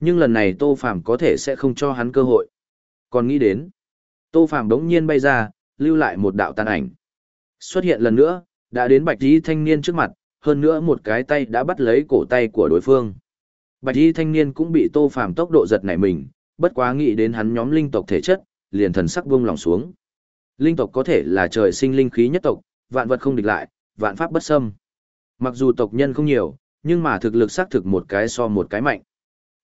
Nhưng lần này Tô Phàm có thể sẽ không cho hắn cơ hội. Còn nghĩ đến, Tô Phàm đống nhiên bay ra, lưu lại một đạo tàn ảnh. Xuất hiện lần nữa, đã đến bạch y thanh niên trước mặt, hơn nữa một cái tay đã bắt lấy cổ tay của đối phương. Bạch y thanh niên cũng bị Tô Phàm tốc độ giật nảy mình, bất quá nghĩ đến hắn nhóm linh tộc thể chất, liền thần sắc buông lòng xuống. Linh tộc có thể là trời sinh linh khí nhất tộc, vạn vật không địch lại, vạn pháp bất xâm. Mặc dù tộc nhân không nhiều, nhưng mà thực lực xác thực một cái so một cái mạnh.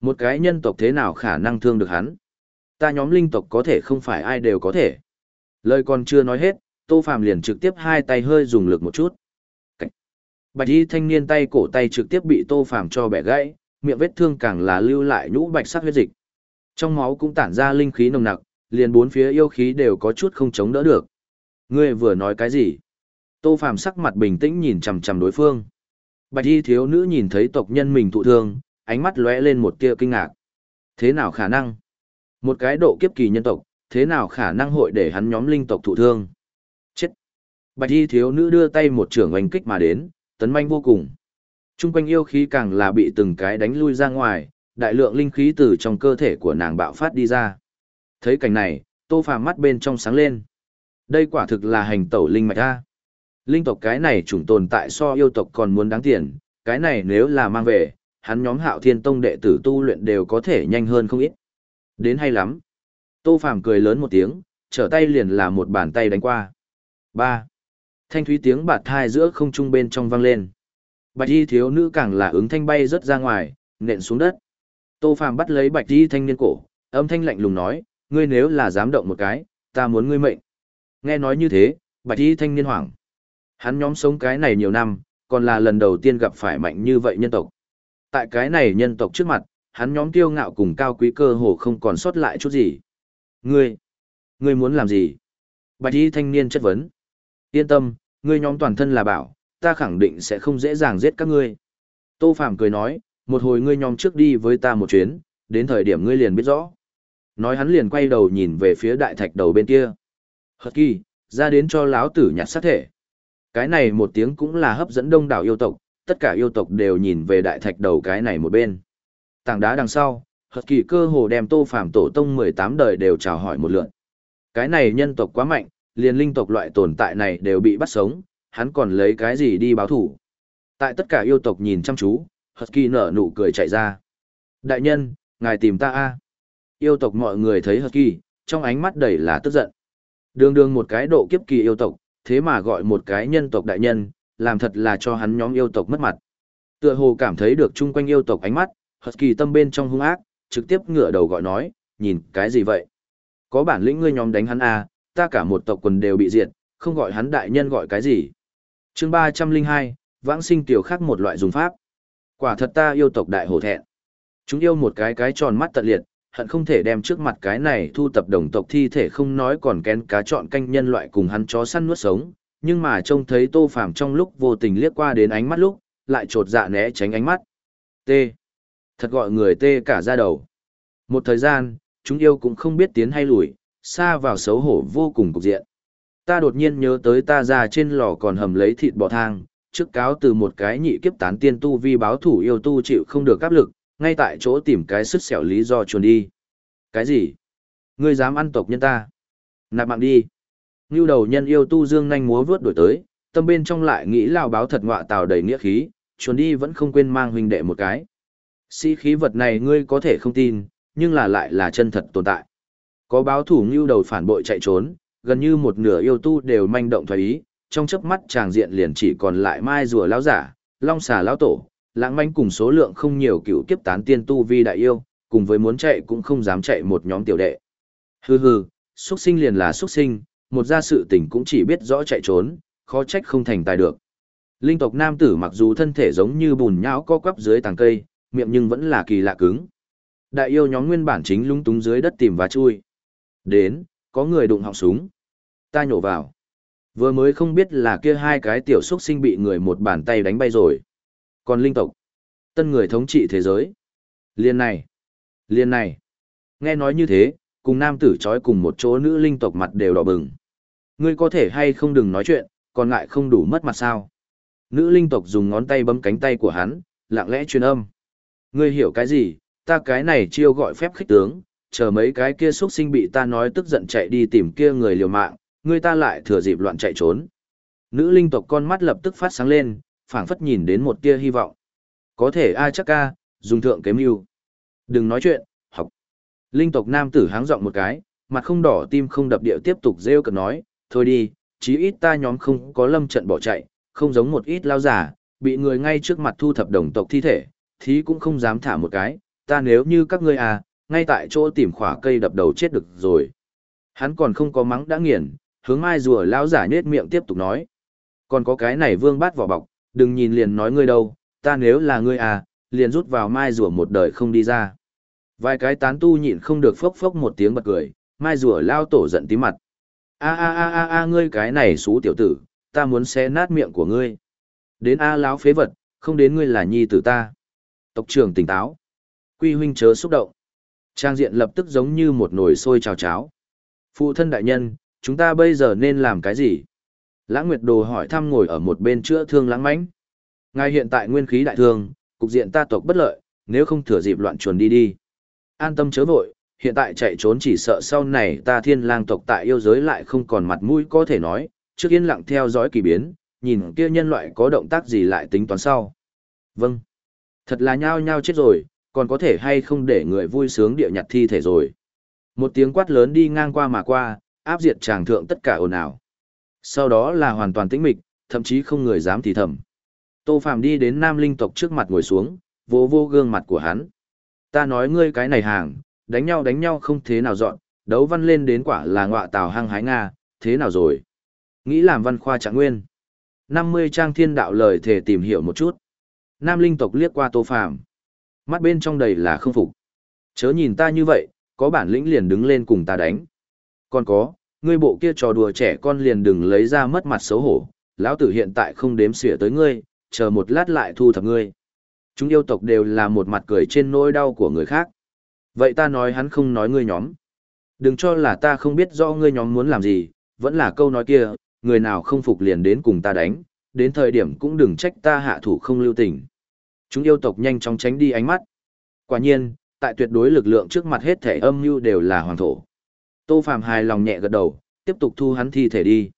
Một cái nhân tộc thế nào khả năng thương được hắn? Ta nhóm linh tộc có thể không phải ai đều có thể. Lời còn chưa nói hết, Tô Phàm liền trực tiếp hai tay hơi dùng lực một chút. Bạch y thanh niên tay cổ tay trực tiếp bị Tô Phàm cho bẻ gãy, miệng vết thương càng là lưu lại nhũ bạch sắc huyết dịch. Trong máu cũng tản ra linh khí nồng nặc, liền bốn phía yêu khí đều có chút không chống đỡ được. Ngươi vừa nói cái gì? Tô Phàm sắc mặt bình tĩnh nhìn chằm chằm đối phương. Bạch y thiếu nữ nhìn thấy tộc nhân mình thụ thương, ánh mắt lóe lên một tia kinh ngạc. Thế nào khả năng? Một cái độ kiếp kỳ nhân tộc, thế nào khả năng hội để hắn nhóm linh tộc thụ thương? Chết! Bạch y thiếu nữ đưa tay một trường oanh kích mà đến, tấn manh vô cùng. Trung quanh yêu khí càng là bị từng cái đánh lui ra ngoài, đại lượng linh khí từ trong cơ thể của nàng bạo phát đi ra. Thấy cảnh này, tô phàm mắt bên trong sáng lên. Đây quả thực là hành tẩu linh mạch a. Linh tộc cái này chủng tồn tại so yêu tộc còn muốn đáng tiền, cái này nếu là mang về, hắn nhóm hạo thiên tông đệ tử tu luyện đều có thể nhanh hơn không ít. Đến hay lắm. Tô Phàm cười lớn một tiếng, trở tay liền là một bàn tay đánh qua. ba Thanh thúy tiếng bạt thai giữa không trung bên trong vang lên. Bạch y thiếu nữ càng là ứng thanh bay rớt ra ngoài, nện xuống đất. Tô Phàm bắt lấy bạch y thanh niên cổ, âm thanh lạnh lùng nói, ngươi nếu là dám động một cái, ta muốn ngươi mệnh. Nghe nói như thế, bạch y thanh niên hoảng. Hắn nhóm sống cái này nhiều năm, còn là lần đầu tiên gặp phải mạnh như vậy nhân tộc. Tại cái này nhân tộc trước mặt, hắn nhóm tiêu ngạo cùng cao quý cơ hồ không còn sót lại chút gì. Ngươi, ngươi muốn làm gì? Bạch y thanh niên chất vấn. Yên tâm, ngươi nhóm toàn thân là bảo, ta khẳng định sẽ không dễ dàng giết các ngươi. Tô Phạm cười nói, một hồi ngươi nhóm trước đi với ta một chuyến, đến thời điểm ngươi liền biết rõ. Nói hắn liền quay đầu nhìn về phía đại thạch đầu bên kia. Hật kỳ, ra đến cho lão tử nhặt sát thể. Cái này một tiếng cũng là hấp dẫn đông đảo yêu tộc, tất cả yêu tộc đều nhìn về đại thạch đầu cái này một bên. Tảng đá đằng sau, Hật kỳ cơ hồ đem tô Phạm tổ tông 18 đời đều chào hỏi một lượt. Cái này nhân tộc quá mạnh, liền linh tộc loại tồn tại này đều bị bắt sống, hắn còn lấy cái gì đi báo thủ. Tại tất cả yêu tộc nhìn chăm chú, Husky nở nụ cười chạy ra. Đại nhân, ngài tìm ta a Yêu tộc mọi người thấy Husky, trong ánh mắt đầy là tức giận. Đường đường một cái độ kiếp kỳ yêu tộc, thế mà gọi một cái nhân tộc đại nhân, làm thật là cho hắn nhóm yêu tộc mất mặt. Tựa hồ cảm thấy được chung quanh yêu tộc ánh mắt, Husky tâm bên trong hung ác, trực tiếp ngửa đầu gọi nói, nhìn cái gì vậy? Có bản lĩnh ngươi nhóm đánh hắn a ta cả một tộc quần đều bị diệt, không gọi hắn đại nhân gọi cái gì? Chương ba trăm linh hai vãng sinh tiểu khác một loại dùng pháp quả thật ta yêu tộc đại hổ thẹn chúng yêu một cái cái tròn mắt tận liệt hận không thể đem trước mặt cái này thu tập đồng tộc thi thể không nói còn kén cá chọn canh nhân loại cùng hắn chó săn nuốt sống, nhưng mà trông thấy Tô Phàm trong lúc vô tình liếc qua đến ánh mắt lúc, lại trột dạ né tránh ánh mắt. T. Thật gọi người tê cả ra đầu. Một thời gian, chúng yêu cũng không biết tiến hay lùi, xa vào xấu hổ vô cùng cục diện. Ta đột nhiên nhớ tới ta ra trên lò còn hầm lấy thịt bò thang, trước cáo từ một cái nhị kiếp tán tiên tu vi báo thủ yêu tu chịu không được áp lực, ngay tại chỗ tìm cái sức xẻo lý do chuồn đi. Cái gì? Ngươi dám ăn tộc nhân ta? Nạp mạng đi. Ngưu đầu nhân yêu tu dương nhanh múa vướt đổi tới, tâm bên trong lại nghĩ lao báo thật ngọa tào đầy nghĩa khí, chuồn đi vẫn không quên mang huynh đệ một cái. Sĩ khí vật này ngươi có thể không tin, nhưng là lại là chân thật tồn tại. Có báo thủ ngưu đầu phản bội chạy trốn, gần như một nửa yêu tu đều manh động thoái ý, trong chớp mắt tràng diện liền chỉ còn lại mai rùa lão giả, long xà lão tổ, lãng manh cùng số lượng không nhiều cựu kiếp tán tiên tu vi đại yêu, cùng với muốn chạy cũng không dám chạy một nhóm tiểu đệ. Hừ hừ, xuất sinh liền là xuất sinh, một gia sự tình cũng chỉ biết rõ chạy trốn, khó trách không thành tài được. Linh tộc nam tử mặc dù thân thể giống như bùn nhão co quắp dưới tàng cây, miệng nhưng vẫn là kỳ lạ cứng. Đại yêu nhóm nguyên bản chính lung túng dưới đất tìm và chui. Đến, có người đụng họng súng. Ta nhổ vào. Vừa mới không biết là kia hai cái tiểu xuất sinh bị người một bàn tay đánh bay rồi. Còn linh tộc, tân người thống trị thế giới. Liên này, liên này. Nghe nói như thế, cùng nam tử trói cùng một chỗ nữ linh tộc mặt đều đỏ bừng. Ngươi có thể hay không đừng nói chuyện, còn ngại không đủ mất mặt sao. Nữ linh tộc dùng ngón tay bấm cánh tay của hắn, lặng lẽ truyền âm. Ngươi hiểu cái gì, ta cái này chiêu gọi phép khích tướng, chờ mấy cái kia xuất sinh bị ta nói tức giận chạy đi tìm kia người liều mạng, người ta lại thừa dịp loạn chạy trốn. Nữ linh tộc con mắt lập tức phát sáng lên, phảng phất nhìn đến một tia hy vọng. Có thể ai chắc ca, dùng thượng kế mưu. Đừng nói chuyện, học. Linh tộc nam tử háng giọng một cái, mặt không đỏ tim không đập điệu tiếp tục rêu cực nói, thôi đi, chí ít ta nhóm không có lâm trận bỏ chạy, không giống một ít lao giả, bị người ngay trước mặt thu thập đồng tộc thi thể, thí cũng không dám thả một cái, ta nếu như các ngươi à, ngay tại chỗ tìm khỏa cây đập đầu chết được rồi. Hắn còn không có mắng đã nghiền, hướng mai rùa lão giả nết miệng tiếp tục nói. Còn có cái này vương bát vỏ bọc, đừng nhìn liền nói ngươi đâu, ta nếu là ngươi à, liền rút vào mai rùa một đời không đi ra. Vài cái tán tu nhịn không được phốc phốc một tiếng bật cười, mai rùa lao tổ giận tí mặt. A a a a a ngươi cái này xú tiểu tử, ta muốn xé nát miệng của ngươi. Đến a lão phế vật, không đến ngươi là nhi tử ta. Tộc trưởng tỉnh táo. Quy huynh chớ xúc động. Trang diện lập tức giống như một nồi sôi trào cháo. Phụ thân đại nhân, chúng ta bây giờ nên làm cái gì? Lãng Nguyệt Đồ hỏi thăm ngồi ở một bên chữa thương lãng mãnh. Ngài hiện tại nguyên khí đại thương, cục diện ta tộc bất lợi, nếu không thừa dịp loạn chuồn đi đi. An tâm chớ vội, hiện tại chạy trốn chỉ sợ sau này ta thiên lang tộc tại yêu giới lại không còn mặt mũi có thể nói, trước yên lặng theo dõi kỳ biến, nhìn kia nhân loại có động tác gì lại tính toán sau. Vâng. Thật là nhao nhao chết rồi, còn có thể hay không để người vui sướng địa nhặt thi thể rồi. Một tiếng quát lớn đi ngang qua mà qua, áp diệt tràng thượng tất cả ồn ào. Sau đó là hoàn toàn tĩnh mịch, thậm chí không người dám thì thầm. Tô Phạm đi đến nam linh tộc trước mặt ngồi xuống, vô vô gương mặt của hắn. Ta nói ngươi cái này hàng, đánh nhau đánh nhau không thế nào dọn, đấu văn lên đến quả là ngọa tào hăng hái Nga, thế nào rồi? Nghĩ làm văn khoa trạng nguyên. 50 trang thiên đạo lời thể tìm hiểu một chút. Nam linh tộc liếc qua Tô Phạm. Mắt bên trong đầy là không phục. Chớ nhìn ta như vậy, có bản lĩnh liền đứng lên cùng ta đánh. Còn có, ngươi bộ kia trò đùa trẻ con liền đừng lấy ra mất mặt xấu hổ, lão tử hiện tại không đếm xỉa tới ngươi, chờ một lát lại thu thập ngươi. Chúng yêu tộc đều là một mặt cười trên nỗi đau của người khác. Vậy ta nói hắn không nói ngươi nhóm. Đừng cho là ta không biết rõ ngươi nhóm muốn làm gì, vẫn là câu nói kia, người nào không phục liền đến cùng ta đánh, đến thời điểm cũng đừng trách ta hạ thủ không lưu tình. Chúng yêu tộc nhanh chóng tránh đi ánh mắt. Quả nhiên, tại tuyệt đối lực lượng trước mặt hết thể âm mưu đều là hoàng thổ. Tô Phàm hài lòng nhẹ gật đầu, tiếp tục thu hắn thi thể đi.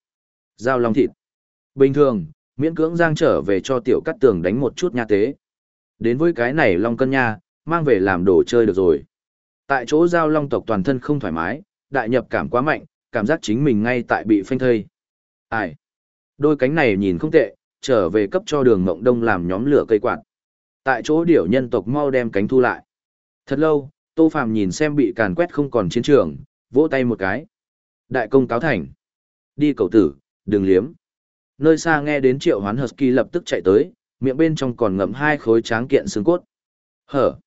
Giao long thịt. Bình thường, miễn cưỡng giang trở về cho tiểu cắt tường đánh một chút nha tế. Đến với cái này long cân nha, mang về làm đồ chơi được rồi. Tại chỗ giao long tộc toàn thân không thoải mái, đại nhập cảm quá mạnh, cảm giác chính mình ngay tại bị phanh thây. Ai? Đôi cánh này nhìn không tệ, trở về cấp cho đường mộng đông làm nhóm lửa cây quạt. Tại chỗ điểu nhân tộc mau đem cánh thu lại. Thật lâu, Tô Phàm nhìn xem bị càn quét không còn chiến trường, vỗ tay một cái. Đại công cáo thành. Đi cầu tử, đừng liếm. Nơi xa nghe đến triệu hoán Husky lập tức chạy tới, miệng bên trong còn ngậm hai khối tráng kiện xương cốt. Hở.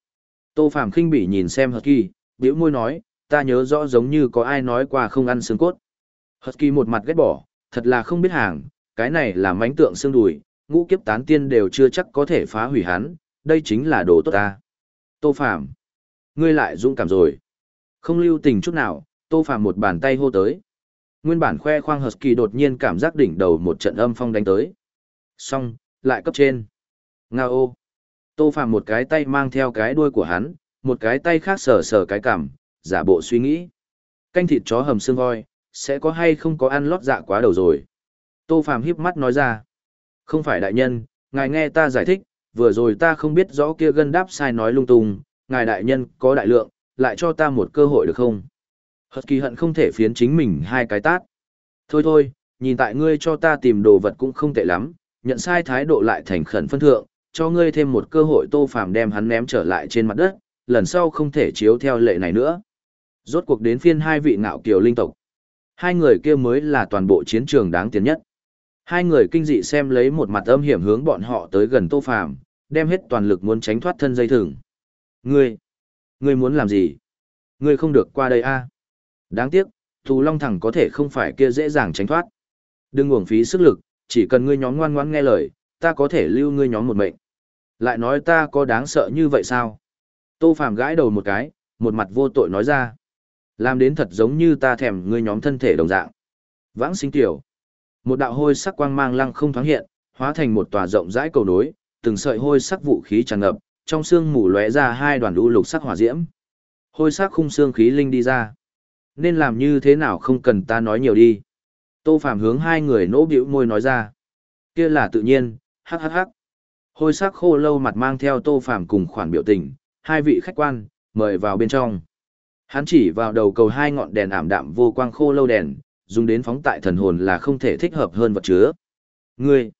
Tô Phàm khinh bỉ nhìn xem Husky, bĩu môi nói, ta nhớ rõ giống như có ai nói qua không ăn xương cốt. Husky một mặt ghét bỏ, thật là không biết hàng, cái này là mánh tượng xương đùi, ngũ kiếp tán tiên đều chưa chắc có thể phá hủy hắn, đây chính là đồ tốt ta. Tô Phạm, ngươi lại dũng cảm rồi. Không lưu tình chút nào, Tô Phạm một bàn tay hô tới. Nguyên bản khoe khoang Husky đột nhiên cảm giác đỉnh đầu một trận âm phong đánh tới. Xong, lại cấp trên. Nga ô. Tô Phạm một cái tay mang theo cái đuôi của hắn, một cái tay khác sờ sờ cái cằm, giả bộ suy nghĩ. Canh thịt chó hầm xương voi, sẽ có hay không có ăn lót dạ quá đầu rồi. Tô Phạm híp mắt nói ra. Không phải đại nhân, ngài nghe ta giải thích, vừa rồi ta không biết rõ kia gân đáp sai nói lung tung, ngài đại nhân có đại lượng, lại cho ta một cơ hội được không? Hật kỳ hận không thể phiến chính mình hai cái tát. Thôi thôi, nhìn tại ngươi cho ta tìm đồ vật cũng không tệ lắm, nhận sai thái độ lại thành khẩn phân thượng, cho ngươi thêm một cơ hội tô phàm đem hắn ném trở lại trên mặt đất, lần sau không thể chiếu theo lệ này nữa. Rốt cuộc đến phiên hai vị ngạo kiều linh tộc. Hai người kia mới là toàn bộ chiến trường đáng tiền nhất. Hai người kinh dị xem lấy một mặt âm hiểm hướng bọn họ tới gần tô phàm, đem hết toàn lực muốn tránh thoát thân dây thừng. Ngươi, ngươi muốn làm gì? Ngươi không được qua đây a. Đáng tiếc, Thù Long thẳng có thể không phải kia dễ dàng tránh thoát. Đừng uổng phí sức lực, chỉ cần ngươi nhóm ngoan ngoãn nghe lời, ta có thể lưu ngươi nhóm một mệnh. Lại nói ta có đáng sợ như vậy sao? Tô Phàm gãi đầu một cái, một mặt vô tội nói ra. Làm đến thật giống như ta thèm ngươi nhóm thân thể đồng dạng. Vãng sinh tiểu. Một đạo hôi sắc quang mang lăng không thoáng hiện, hóa thành một tòa rộng rãi cầu nối, từng sợi hôi sắc vũ khí tràn ngập, trong xương mù lóe ra hai đoàn u lục sắc hỏa diễm. Hôi sắc khung xương khí linh đi ra. Nên làm như thế nào không cần ta nói nhiều đi. Tô Phàm hướng hai người nỗ bĩu môi nói ra. Kia là tự nhiên, hắc hắc hắc. Hôi sắc khô lâu mặt mang theo Tô Phàm cùng khoản biểu tình, hai vị khách quan, mời vào bên trong. Hắn chỉ vào đầu cầu hai ngọn đèn ảm đạm vô quang khô lâu đèn, dùng đến phóng tại thần hồn là không thể thích hợp hơn vật chứa. Ngươi,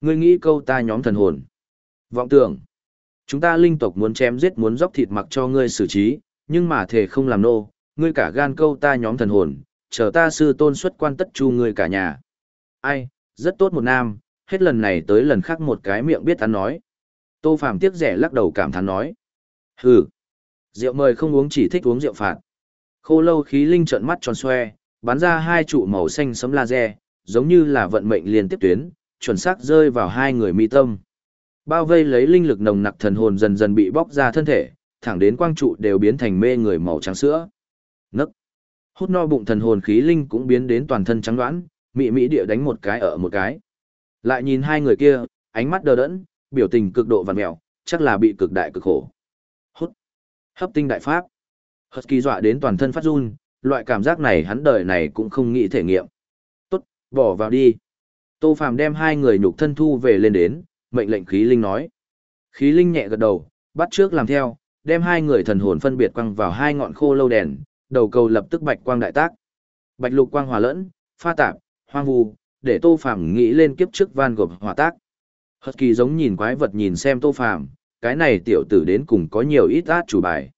ngươi nghĩ câu ta nhóm thần hồn. Vọng tưởng, chúng ta linh tộc muốn chém giết muốn dốc thịt mặc cho ngươi xử trí, nhưng mà thể không làm nô, ngươi cả gan câu ta nhóm thần hồn, chờ ta sư tôn xuất quan tất chu ngươi cả nhà. Ai, rất tốt một nam, hết lần này tới lần khác một cái miệng biết ăn nói. Tô Phàm tiếc rẻ lắc đầu cảm thán nói. Hừ, rượu mời không uống chỉ thích uống rượu phạt. Khô lâu khí linh trợn mắt tròn xoe, bắn ra hai trụ màu xanh sấm laser, giống như là vận mệnh liên tiếp tuyến, chuẩn xác rơi vào hai người mi tâm. Bao vây lấy linh lực nồng nặc thần hồn dần dần bị bóc ra thân thể, thẳng đến quang trụ đều biến thành mê người màu trắng sữa. Nấc. Hút no bụng thần hồn khí linh cũng biến đến toàn thân trắng đoán, mị mỹ địa đánh một cái ở một cái. Lại nhìn hai người kia, ánh mắt đờ đẫn, biểu tình cực độ vằn mèo, chắc là bị cực đại cực khổ. Hút. Hấp tinh đại pháp. Hất kỳ dọa đến toàn thân phát run, loại cảm giác này hắn đời này cũng không nghĩ thể nghiệm. Tốt, bỏ vào đi. Tô Phàm đem hai người nhục thân thu về lên đến, mệnh lệnh khí linh nói. Khí linh nhẹ gật đầu, bắt trước làm theo, đem hai người thần hồn phân biệt quăng vào hai ngọn khô lâu đèn, đầu cầu lập tức bạch quang đại tác. Bạch lục quang hòa lẫn, pha tạp, hoang vu, để Tô Phàm nghĩ lên kiếp trước van gộp hòa tác. Hật kỳ giống nhìn quái vật nhìn xem Tô Phàm, cái này tiểu tử đến cùng có nhiều ít át chủ bài.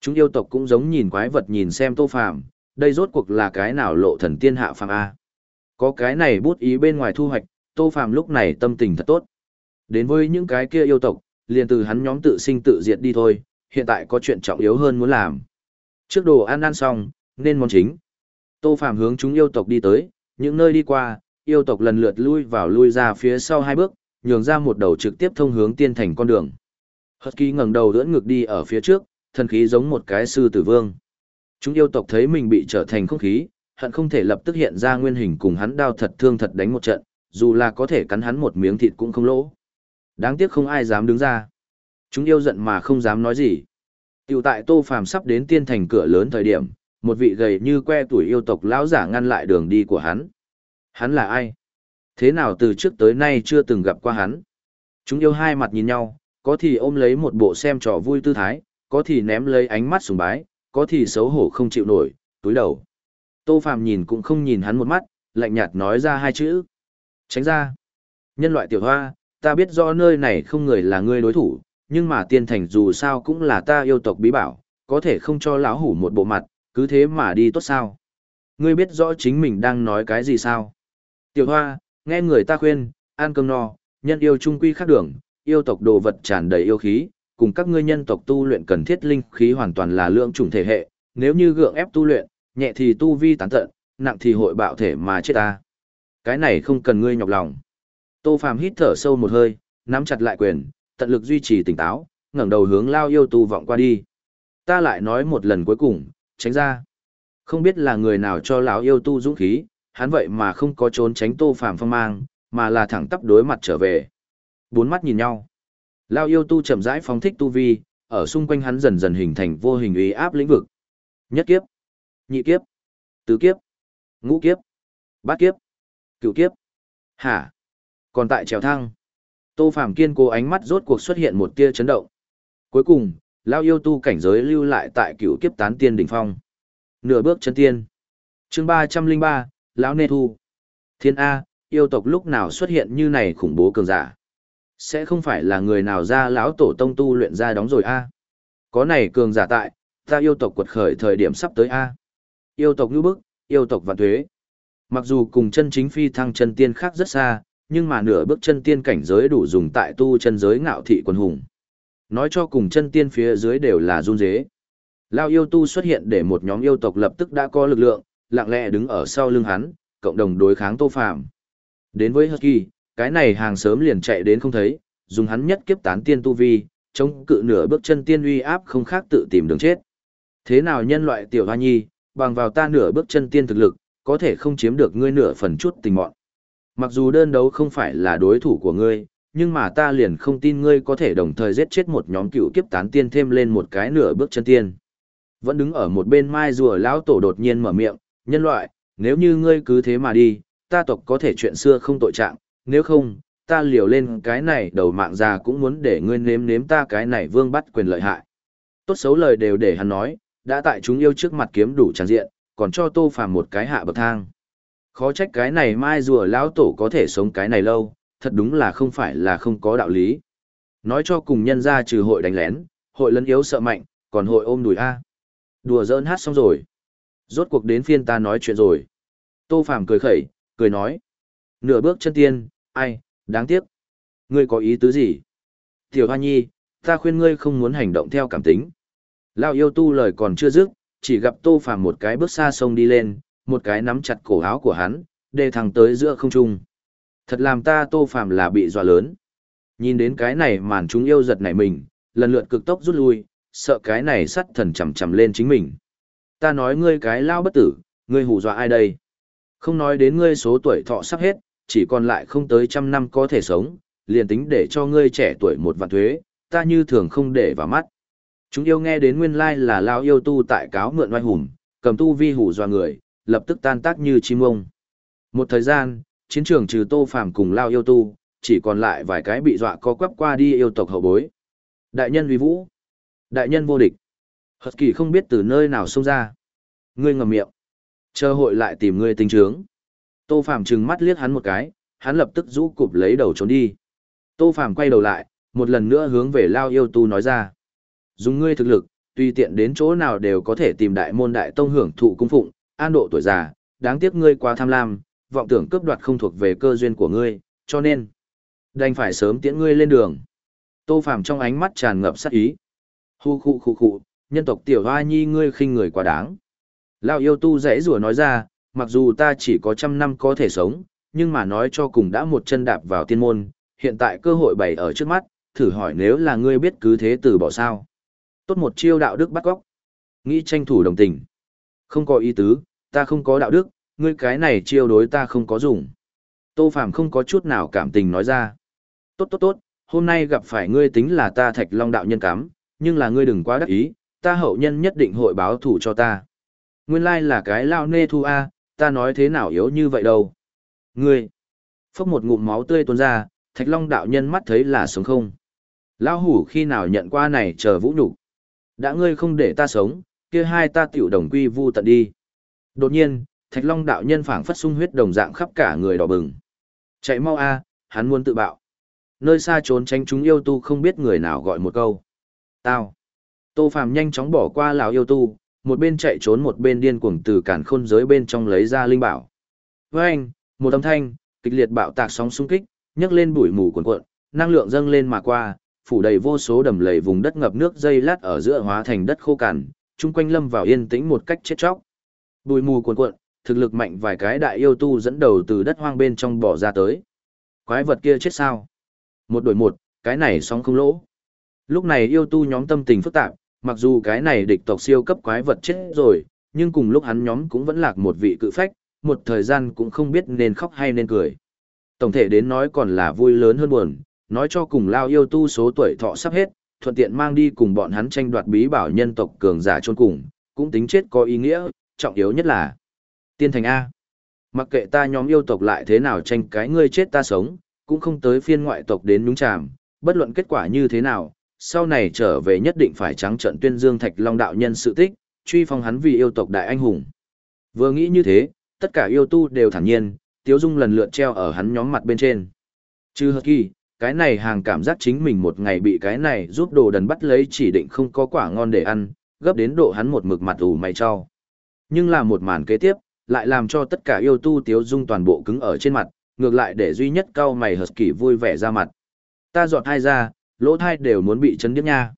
Chúng yêu tộc cũng giống nhìn quái vật nhìn xem Tô Phàm, đây rốt cuộc là cái nào lộ thần tiên hạ phàm a. Có cái này bút ý bên ngoài thu hoạch, Tô Phàm lúc này tâm tình thật tốt. Đến với những cái kia yêu tộc, liền từ hắn nhóm tự sinh tự diệt đi thôi, hiện tại có chuyện trọng yếu hơn muốn làm. Trước đồ ăn ăn xong, nên món chính. Tô Phàm hướng chúng yêu tộc đi tới, những nơi đi qua, yêu tộc lần lượt lui vào lui ra phía sau hai bước, nhường ra một đầu trực tiếp thông hướng tiên thành con đường. Hật kỳ ngẩng đầu đỡ ngực đi ở phía trước, thần khí giống một cái sư tử vương. Chúng yêu tộc thấy mình bị trở thành không khí, hận không thể lập tức hiện ra nguyên hình cùng hắn đao thật thương thật đánh một trận, dù là có thể cắn hắn một miếng thịt cũng không lỗ. Đáng tiếc không ai dám đứng ra. Chúng yêu giận mà không dám nói gì. Tiểu tại Tô Phàm sắp đến tiên thành cửa lớn thời điểm, một vị gầy như que tuổi yêu tộc lão giả ngăn lại đường đi của hắn. Hắn là ai? Thế nào từ trước tới nay chưa từng gặp qua hắn? Chúng yêu hai mặt nhìn nhau, có thì ôm lấy một bộ xem trò vui tư thái, có thì ném lấy ánh mắt sùng bái, có thì xấu hổ không chịu nổi, túi đầu. Tô Phàm nhìn cũng không nhìn hắn một mắt, lạnh nhạt nói ra hai chữ. Tránh ra. Nhân loại tiểu hoa, ta biết rõ nơi này không người là ngươi đối thủ, nhưng mà tiên thành dù sao cũng là ta yêu tộc bí bảo, có thể không cho lão hủ một bộ mặt, cứ thế mà đi tốt sao. Ngươi biết rõ chính mình đang nói cái gì sao? Tiểu hoa, nghe người ta khuyên, ăn cơm no, nhân yêu trung quy khác đường, yêu tộc đồ vật tràn đầy yêu khí, cùng các ngươi nhân tộc tu luyện cần thiết linh khí hoàn toàn là lượng chủng thể hệ, nếu như gượng ép tu luyện, nhẹ thì tu vi tán tận, nặng thì hội bạo thể mà chết ta. Cái này không cần ngươi nhọc lòng. Tô Phàm hít thở sâu một hơi, nắm chặt lại quyền, tận lực duy trì tỉnh táo, ngẩng đầu hướng Lao Yêu Tu vọng qua đi. Ta lại nói một lần cuối cùng, tránh ra. Không biết là người nào cho lão yêu tu dũng khí, hắn vậy mà không có trốn tránh Tô Phàm phong mang, mà là thẳng tắp đối mặt trở về. Bốn mắt nhìn nhau. Lao yêu tu chậm rãi phóng thích tu vi, ở xung quanh hắn dần dần hình thành vô hình uy áp lĩnh vực. Nhất kiếp, nhị kiếp, tứ kiếp, ngũ kiếp, bát kiếp, cửu kiếp. Hả? Còn tại trèo thang, Tô Phàm kiên cố ánh mắt rốt cuộc xuất hiện một tia chấn động. Cuối cùng, Lao yêu tu cảnh giới lưu lại tại cửu kiếp tán tiên đỉnh phong. Nửa bước chân tiên. chương ba trăm linh ba, Lão Nê Thu. Thiên A, yêu tộc lúc nào xuất hiện như này khủng bố cường giả. Sẽ không phải là người nào ra lão tổ tông tu luyện ra đóng rồi A. Có này cường giả tại, ta yêu tộc quật khởi thời điểm sắp tới A. Yêu tộc như bức, yêu tộc vạn thuế. Mặc dù cùng chân chính phi thăng chân tiên khác rất xa, nhưng mà nửa bước chân tiên cảnh giới đủ dùng tại tu chân giới ngạo thị quân hùng. Nói cho cùng chân tiên phía dưới đều là run dế. Lao yêu tu xuất hiện để một nhóm yêu tộc lập tức đã có lực lượng, lặng lẽ đứng ở sau lưng hắn, cộng đồng đối kháng Tô Phàm. Đến với Husky, cái này hàng sớm liền chạy đến không thấy, dùng hắn nhất kiếp tán tiên tu vi, chống cự nửa bước chân tiên uy áp không khác tự tìm đường chết. Thế nào nhân loại tiểu hoa nhi, bằng vào ta nửa bước chân tiên thực lực, có thể không chiếm được ngươi nửa phần chút tình mọn. Mặc dù đơn đấu không phải là đối thủ của ngươi, nhưng mà ta liền không tin ngươi có thể đồng thời giết chết một nhóm cựu kiếp tán tiên thêm lên một cái nửa bước chân tiên. Vẫn đứng ở một bên mai rùa lão tổ đột nhiên mở miệng, nhân loại, nếu như ngươi cứ thế mà đi, ta tộc có thể chuyện xưa không tội trạng, nếu không, ta liều lên cái này đầu mạng già cũng muốn để ngươi nếm nếm ta cái này vương bắt quyền lợi hại. Tốt xấu lời đều để hắn nói, đã tại chúng yêu trước mặt kiếm đủ tràn diện, còn cho tô phàm một cái hạ bậc thang. Khó trách cái này mai rùa lão tổ có thể sống cái này lâu, thật đúng là không phải là không có đạo lý. Nói cho cùng nhân ra trừ hội đánh lén, hội lấn yếu sợ mạnh, còn hội ôm đùi A. Đùa giỡn hát xong rồi. Rốt cuộc đến phiên ta nói chuyện rồi. Tô Phàm cười khẩy, cười nói. Nửa bước chân tiên, ai, đáng tiếc. Ngươi có ý tứ gì? Tiểu Hoa Nhi, ta khuyên ngươi không muốn hành động theo cảm tính. Lao yêu tu lời còn chưa dứt, chỉ gặp Tô Phàm một cái bước xa sông đi lên, một cái nắm chặt cổ áo của hắn, đề thẳng tới giữa không trung. Thật làm ta Tô Phàm là bị dọa lớn. Nhìn đến cái này màn chúng yêu giật nảy mình, lần lượt cực tốc rút lui, sợ cái này sắt thần chầm chầm lên chính mình. Ta nói ngươi cái lao bất tử, ngươi hù dọa ai đây? Không nói đến ngươi số tuổi thọ sắp hết, chỉ còn lại không tới trăm năm có thể sống, liền tính để cho ngươi trẻ tuổi một vạn thuế, ta như thường không để vào mắt. Chúng yêu nghe đến nguyên lai là lao yêu tu tại cáo mượn oai hùng, cầm tu vi hủ dọa người, lập tức tan tác như chim ông. Một thời gian, chiến trường trừ tô phàm cùng lao yêu tu, chỉ còn lại vài cái bị dọa co quắp qua đi yêu tộc hậu bối. Đại nhân uy vũ, đại nhân vô địch. Hật kỳ không biết từ nơi nào xông ra. Ngươi ngầm miệng. Chờ hội lại tìm ngươi tinh trướng. Tô Phàm trừng mắt liếc hắn một cái, hắn lập tức rũ cụp lấy đầu trốn đi. Tô Phàm quay đầu lại, một lần nữa hướng về Lao Yêu Tu nói ra. Dùng ngươi thực lực, tùy tiện đến chỗ nào đều có thể tìm đại môn đại tông hưởng thụ cung phụng, an độ tuổi già, đáng tiếc ngươi quá tham lam, vọng tưởng cướp đoạt không thuộc về cơ duyên của ngươi, cho nên đành phải sớm tiễn ngươi lên đường. Tô Phàm trong ánh mắt tràn ngập sát ý. Hu khu khu khu, nhân tộc tiểu hoa nhi ngươi khinh người quá đáng. Lão yêu tu dãy rủa nói ra, mặc dù ta chỉ có trăm năm có thể sống, nhưng mà nói cho cùng đã một chân đạp vào tiên môn, hiện tại cơ hội bày ở trước mắt, thử hỏi nếu là ngươi biết cứ thế từ bỏ sao. Tốt một chiêu đạo đức bắt góc. Nghĩ tranh thủ đồng tình. Không có ý tứ, ta không có đạo đức, ngươi cái này chiêu đối ta không có dùng. Tô Phàm không có chút nào cảm tình nói ra. Tốt tốt tốt, hôm nay gặp phải ngươi tính là ta thạch long đạo nhân cám, nhưng là ngươi đừng quá đắc ý, ta hậu nhân nhất định hội báo thủ cho ta. Nguyên lai là cái lao nê thu a, ta nói thế nào yếu như vậy đâu. Ngươi, phốc một ngụm máu tươi tuôn ra, thạch long đạo nhân mắt thấy là sống không. Lao hủ khi nào nhận qua này chờ vũ nhục Đã ngươi không để ta sống, kia hai ta tiểu đồng quy vu tận đi. Đột nhiên, thạch long đạo nhân phảng phất sung huyết đồng dạng khắp cả người đỏ bừng. Chạy mau a, hắn muốn tự bạo. Nơi xa trốn tránh chúng yêu tu không biết người nào gọi một câu. Tao. Tô Phàm nhanh chóng bỏ qua lão yêu tu, một bên chạy trốn một bên điên cuồng từ cản khôn giới bên trong lấy ra linh bảo. Với anh, một âm thanh, kịch liệt bạo tạc sóng xung kích, nhấc lên bụi mù cuồn cuộn, năng lượng dâng lên mà qua, phủ đầy vô số đầm lầy vùng đất ngập nước dây lát ở giữa hóa thành đất khô cằn, chung quanh lâm vào yên tĩnh một cách chết chóc. Bùi mù cuồn cuộn, thực lực mạnh vài cái đại yêu tu dẫn đầu từ đất hoang bên trong bỏ ra tới. Quái vật kia chết sao? Một đổi một, cái này sóng không lỗ. Lúc này yêu tu nhóm tâm tình phức tạp, mặc dù cái này địch tộc siêu cấp quái vật chết rồi, nhưng cùng lúc hắn nhóm cũng vẫn lạc một vị cự phách, một thời gian cũng không biết nên khóc hay nên cười. Tổng thể đến nói còn là vui lớn hơn buồn, nói cho cùng lao yêu tu số tuổi thọ sắp hết, thuận tiện mang đi cùng bọn hắn tranh đoạt bí bảo nhân tộc cường giả chôn cùng, cũng tính chết có ý nghĩa, trọng yếu nhất là tiên thành A. Mặc kệ ta nhóm yêu tộc lại thế nào tranh cái ngươi chết ta sống, cũng không tới phiên ngoại tộc đến nhúng chàm, bất luận kết quả như thế nào, sau này trở về nhất định phải trắng trận tuyên dương thạch long đạo nhân sự tích, truy phong hắn vì yêu tộc đại anh hùng. Vừa nghĩ như thế, tất cả yêu tu đều thản nhiên, tiếu dung lần lượt treo ở hắn nhóm mặt bên trên. Chứ hợp kỳ, cái này hàng cảm giác chính mình một ngày bị cái này giúp đồ đần bắt lấy chỉ định không có quả ngon để ăn, gấp đến độ hắn một mực mặt ủ mày cho. Nhưng là một màn kế tiếp, lại làm cho tất cả yêu tu tiếu dung toàn bộ cứng ở trên mặt, ngược lại để duy nhất cao mày hợp kỳ vui vẻ ra mặt. Ta dọn hai ra, lỗ thai đều muốn bị chấn điếc nha.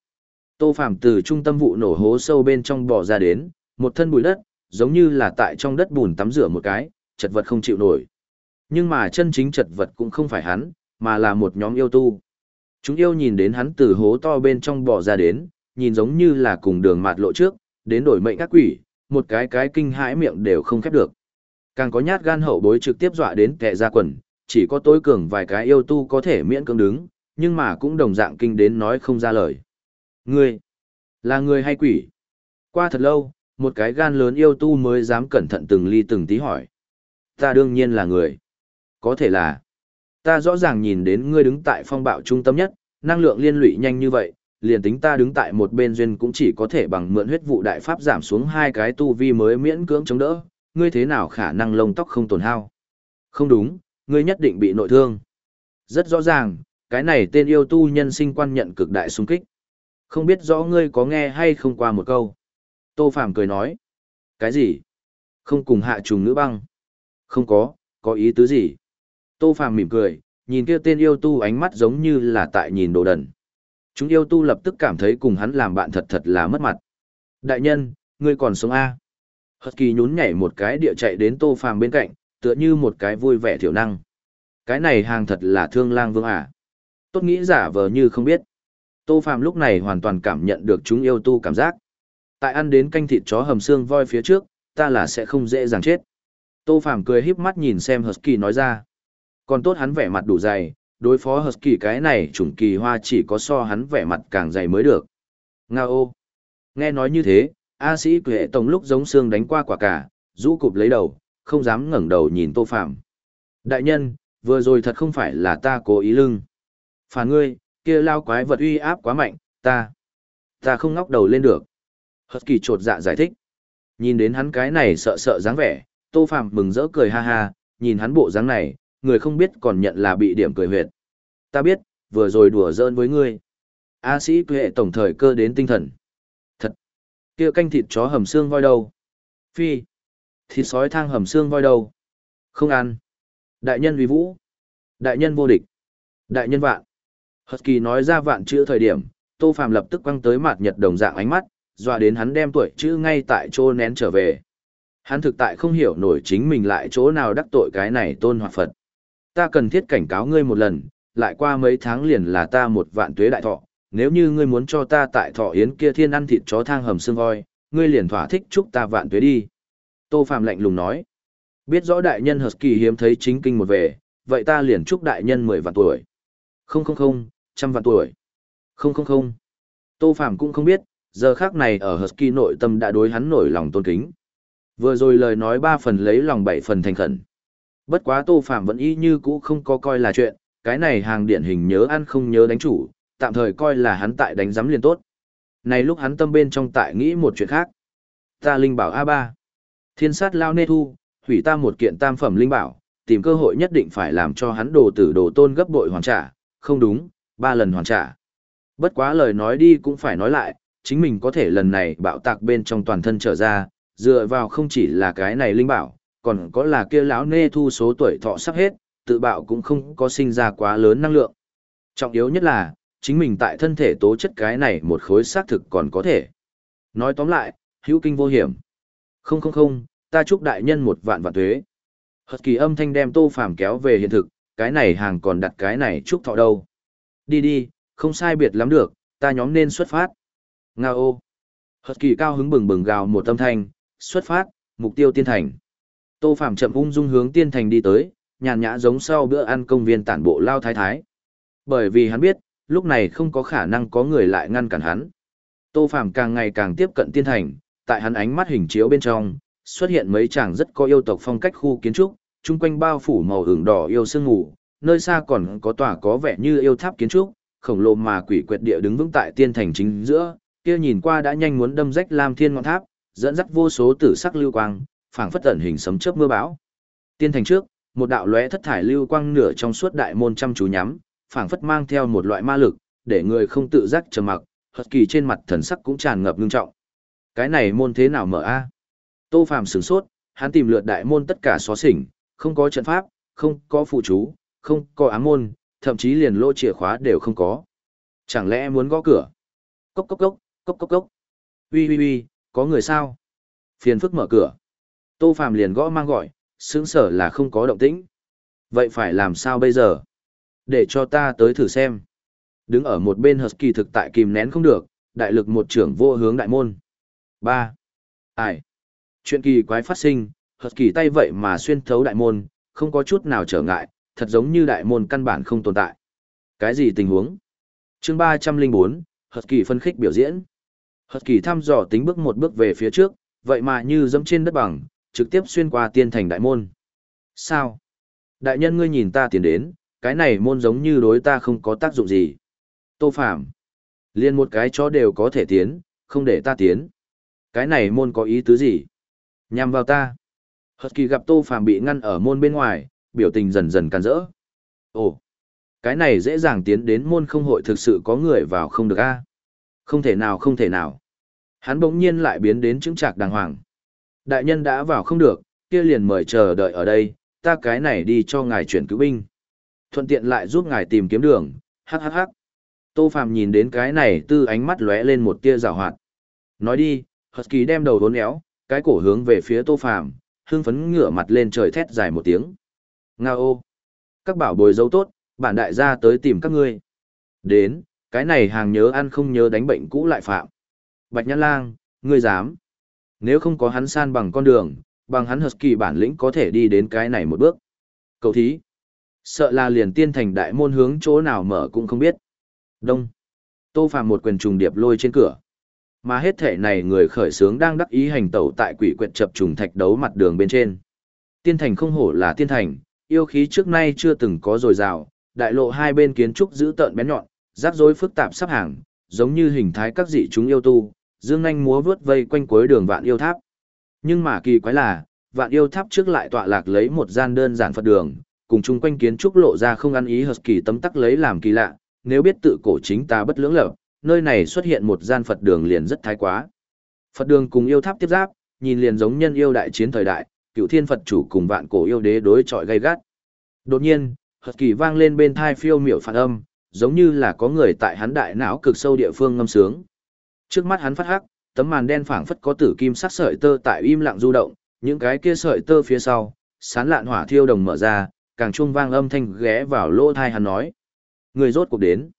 Tô Phạm từ trung tâm vụ nổ hố sâu bên trong bò ra đến, một thân bụi đất, giống như là tại trong đất bùn tắm rửa một cái, chật vật không chịu nổi. Nhưng mà chân chính chật vật cũng không phải hắn, mà là một nhóm yêu tu. Chúng yêu nhìn đến hắn từ hố to bên trong bò ra đến, nhìn giống như là cùng đường mạt lộ trước, đến đổi mệnh các quỷ, một cái cái kinh hãi miệng đều không khép được. Càng có nhát gan hậu bối trực tiếp dọa đến kẻ ra quần, chỉ có tối cường vài cái yêu tu có thể miễn cưỡng đứng, nhưng mà cũng đồng dạng kinh đến nói không ra lời. Ngươi, là người hay quỷ? Qua thật lâu, một cái gan lớn yêu tu mới dám cẩn thận từng ly từng tí hỏi. Ta đương nhiên là người. Có thể là, ta rõ ràng nhìn đến ngươi đứng tại phong bạo trung tâm nhất, năng lượng liên lụy nhanh như vậy, liền tính ta đứng tại một bên duyên cũng chỉ có thể bằng mượn huyết vụ đại pháp giảm xuống hai cái tu vi mới miễn cưỡng chống đỡ, ngươi thế nào khả năng lông tóc không tổn hao? Không đúng, ngươi nhất định bị nội thương. Rất rõ ràng, cái này tên yêu tu nhân sinh quan nhận cực đại xung kích. Không biết rõ ngươi có nghe hay không qua một câu. Tô phàm cười nói. Cái gì? Không cùng hạ trùng nữ băng. Không có, có ý tứ gì? Tô Phàm mỉm cười, nhìn kia tên yêu tu ánh mắt giống như là tại nhìn đồ đần. Chúng yêu tu lập tức cảm thấy cùng hắn làm bạn thật thật là mất mặt. Đại nhân, ngươi còn sống A. Hật kỳ nhún nhảy một cái địa chạy đến Tô Phàm bên cạnh, tựa như một cái vui vẻ thiểu năng. Cái này hàng thật là thương lang vương à. Tốt nghĩ giả vờ như không biết. Tô Phàm lúc này hoàn toàn cảm nhận được chúng yêu tu cảm giác. Tại ăn đến canh thịt chó hầm xương voi phía trước, ta là sẽ không dễ dàng chết. Tô Phàm cười híp mắt nhìn xem Husky nói ra. Còn tốt hắn vẻ mặt đủ dày, đối phó Husky cái này chủng kỳ hoa chỉ có so hắn vẻ mặt càng dày mới được. Nga ô. Nghe nói như thế, A sĩ quệ tổng lúc giống xương đánh qua quả cả, rũ cụp lấy đầu, không dám ngẩng đầu nhìn Tô Phàm. Đại nhân, vừa rồi thật không phải là ta cố ý lưng. Phản ngươi, kia lao quái vật uy áp quá mạnh, ta, ta không ngóc đầu lên được. Hất kỳ trột dạ giải thích. Nhìn đến hắn cái này sợ sợ dáng vẻ, Tô Phạm mừng rỡ cười ha ha, nhìn hắn bộ dáng này, người không biết còn nhận là bị điểm cười huyệt. Ta biết, vừa rồi đùa giỡn với ngươi. A sĩ tuệ tổng thời cơ đến tinh thần. Thật. kia canh thịt chó hầm xương voi đâu? Phi. Thịt sói thang hầm xương voi đâu? Không ăn. Đại nhân vì vũ. Đại nhân vô địch. Đại nhân vạn. Hật kỳ nói ra vạn chữ thời điểm, Tô Phàm lập tức quăng tới mặt nhật đồng dạng ánh mắt, dọa đến hắn đem tuổi chữ ngay tại chỗ nén trở về. Hắn thực tại không hiểu nổi chính mình lại chỗ nào đắc tội cái này tôn hoặc Phật. Ta cần thiết cảnh cáo ngươi một lần, lại qua mấy tháng liền là ta một vạn tuế đại thọ, nếu như ngươi muốn cho ta tại thọ yến kia thiên ăn thịt chó thang hầm xương voi, ngươi liền thỏa thích chúc ta vạn tuế đi. Tô Phạm lạnh lùng nói, biết rõ đại nhân Hợp Kỳ hiếm thấy chính kinh một về, vậy ta liền chúc đại nhân mười vạn tuổi. Không không không, trăm vạn tuổi. Không không không. Tô Phạm cũng không biết, giờ khác này ở Husky nội tâm đã đối hắn nổi lòng tôn kính. Vừa rồi lời nói ba phần lấy lòng bảy phần thành khẩn. Bất quá Tô Phạm vẫn y như cũ không có coi là chuyện, cái này hàng điển hình nhớ ăn không nhớ đánh chủ, tạm thời coi là hắn tại đánh giám liền tốt. Này lúc hắn tâm bên trong tại nghĩ một chuyện khác. Ta linh bảo A3. Thiên sát lao nê thu, hủy ta một kiện tam phẩm linh bảo, tìm cơ hội nhất định phải làm cho hắn đồ tử đồ tôn gấp bội hoàn trả, không đúng, ba lần hoàn trả. Bất quá lời nói đi cũng phải nói lại, chính mình có thể lần này bạo tạc bên trong toàn thân trở ra, dựa vào không chỉ là cái này linh bảo, còn có là kia lão nê thu số tuổi thọ sắp hết, tự bạo cũng không có sinh ra quá lớn năng lượng. Trọng yếu nhất là, chính mình tại thân thể tố chất cái này một khối xác thực còn có thể. Nói tóm lại, hữu kinh vô hiểm. Không không không, ta chúc đại nhân một vạn vạn tuế. Hật kỳ âm thanh đem tô phàm kéo về hiện thực, cái này hàng còn đặt cái này chúc thọ đâu. Đi đi, không sai biệt lắm được, ta nhóm nên xuất phát. Nga ô. Hật kỳ cao hứng bừng bừng gào một âm thanh, xuất phát, mục tiêu tiên thành. Tô Phạm chậm ung dung hướng tiên thành đi tới, nhàn nhã giống sau bữa ăn công viên tản bộ lao thái thái. Bởi vì hắn biết, lúc này không có khả năng có người lại ngăn cản hắn. Tô Phạm càng ngày càng tiếp cận tiên thành, tại hắn ánh mắt hình chiếu bên trong, xuất hiện mấy chàng rất có yêu tộc phong cách khu kiến trúc, chung quanh bao phủ màu hưởng đỏ yêu sương ngủ, nơi xa còn có tòa có vẻ như yêu tháp kiến trúc, khổng lồ mà quỷ quyệt địa đứng vững tại tiên thành chính giữa, kia nhìn qua đã nhanh muốn đâm rách Lam Thiên ngọn tháp, dẫn dắt vô số tử sắc lưu quang, phảng phất tẩn hình sấm chớp mưa bão. Tiên thành trước, một đạo lóe thất thải lưu quang nửa trong suốt đại môn chăm chú nhắm, phảng phất mang theo một loại ma lực, để người không tự giác trầm mặc, hất kỳ trên mặt thần sắc cũng tràn ngập ngưng trọng. Cái này môn thế nào mở a? Tô Phàm sửng sốt, hắn tìm lượt đại môn tất cả xóa xỉnh, không có trận pháp, không có phụ chú, không có ám môn, thậm chí liền lỗ chìa khóa đều không có. Chẳng lẽ muốn gõ cửa? Cốc cốc cốc, cốc cốc cốc. Ui ui ui, có người sao? Phiền phức mở cửa. Tô Phàm liền gõ mang gọi, sững sở là không có động tĩnh. Vậy phải làm sao bây giờ? Để cho ta tới thử xem. Đứng ở một bên Husky thực tại kìm nén không được, đại lực một trưởng vô hướng đại môn. Ba, Ai? Chuyện kỳ quái phát sinh, Husky tay vậy mà xuyên thấu đại môn, không có chút nào trở ngại, thật giống như đại môn căn bản không tồn tại. Cái gì tình huống? chương ba trăm linh bốn, 304, kỳ phân khích biểu diễn. Husky thăm dò tính bước một bước về phía trước, vậy mà như dẫm trên đất bằng, trực tiếp xuyên qua tiên thành đại môn. Sao? Đại nhân ngươi nhìn ta tiến đến, cái này môn giống như đối ta không có tác dụng gì. Tô Phạm. Liên một cái chó đều có thể tiến, không để ta tiến. Cái này môn có ý tứ gì? Nhằm vào ta. Hật kỳ gặp Tô Phạm bị ngăn ở môn bên ngoài, biểu tình dần dần càn rỡ. Ồ, cái này dễ dàng tiến đến môn không hội thực sự có người vào không được a Không thể nào không thể nào. Hắn bỗng nhiên lại biến đến chứng trạc đàng hoàng. Đại nhân đã vào không được, kia liền mời chờ đợi ở đây, ta cái này đi cho ngài chuyển cứu binh. Thuận tiện lại giúp ngài tìm kiếm đường, hắc hắc hắc. Tô Phạm nhìn đến cái này tư ánh mắt lóe lên một tia rào hoạt. Nói đi, Husky đem đầu đốn éo, cái cổ hướng về phía Tô Phạm, hưng phấn ngửa mặt lên trời thét dài một tiếng. Nga ô! Các bảo bồi dấu tốt, bản đại gia tới tìm các ngươi. Đến, cái này hàng nhớ ăn không nhớ đánh bệnh cũ lại phạm. Bạch nhã Lang, ngươi dám. Nếu không có hắn san bằng con đường, bằng hắn Husky bản lĩnh có thể đi đến cái này một bước. Cầu thí. Sợ là liền tiên thành đại môn hướng chỗ nào mở cũng không biết. Đông. Tô Phàm một quyền trùng điệp lôi trên cửa. Mà hết thể này người khởi sướng đang đắc ý hành tẩu tại quỷ quyệt chập trùng thạch đấu mặt đường bên trên. Tiên thành không hổ là tiên thành, yêu khí trước nay chưa từng có dồi dào, đại lộ hai bên kiến trúc giữ tợn bén nhọn, rắc rối phức tạp sắp hàng, giống như hình thái các dị chúng yêu tu, dương Anh múa vớt vây quanh cuối đường vạn yêu tháp. Nhưng mà kỳ quái là, vạn yêu tháp trước lại tọa lạc lấy một gian đơn giản Phật đường, cùng chung quanh kiến trúc lộ ra không ăn ý hợp kỳ tấm tắc lấy làm kỳ lạ, nếu biết tự cổ chính ta bất lưỡng lập, nơi này xuất hiện một gian Phật đường liền rất thái quá. Phật đường cùng yêu tháp tiếp giáp, nhìn liền giống nhân yêu đại chiến thời đại, cựu thiên Phật chủ cùng vạn cổ yêu đế đối chọi gay gắt. Đột nhiên, hợp kỳ vang lên bên thai phiêu miểu phản âm, giống như là có người tại hắn đại não cực sâu địa phương ngâm sướng. Trước mắt hắn phát hắc, tấm màn đen phảng phất có tử kim sắc sợi tơ tại im lặng du động, những cái kia sợi tơ phía sau, sán lạn hỏa thiêu đồng mở ra, càng chuông vang âm thanh ghé vào lỗ thai hắn nói. Người rốt cuộc đến.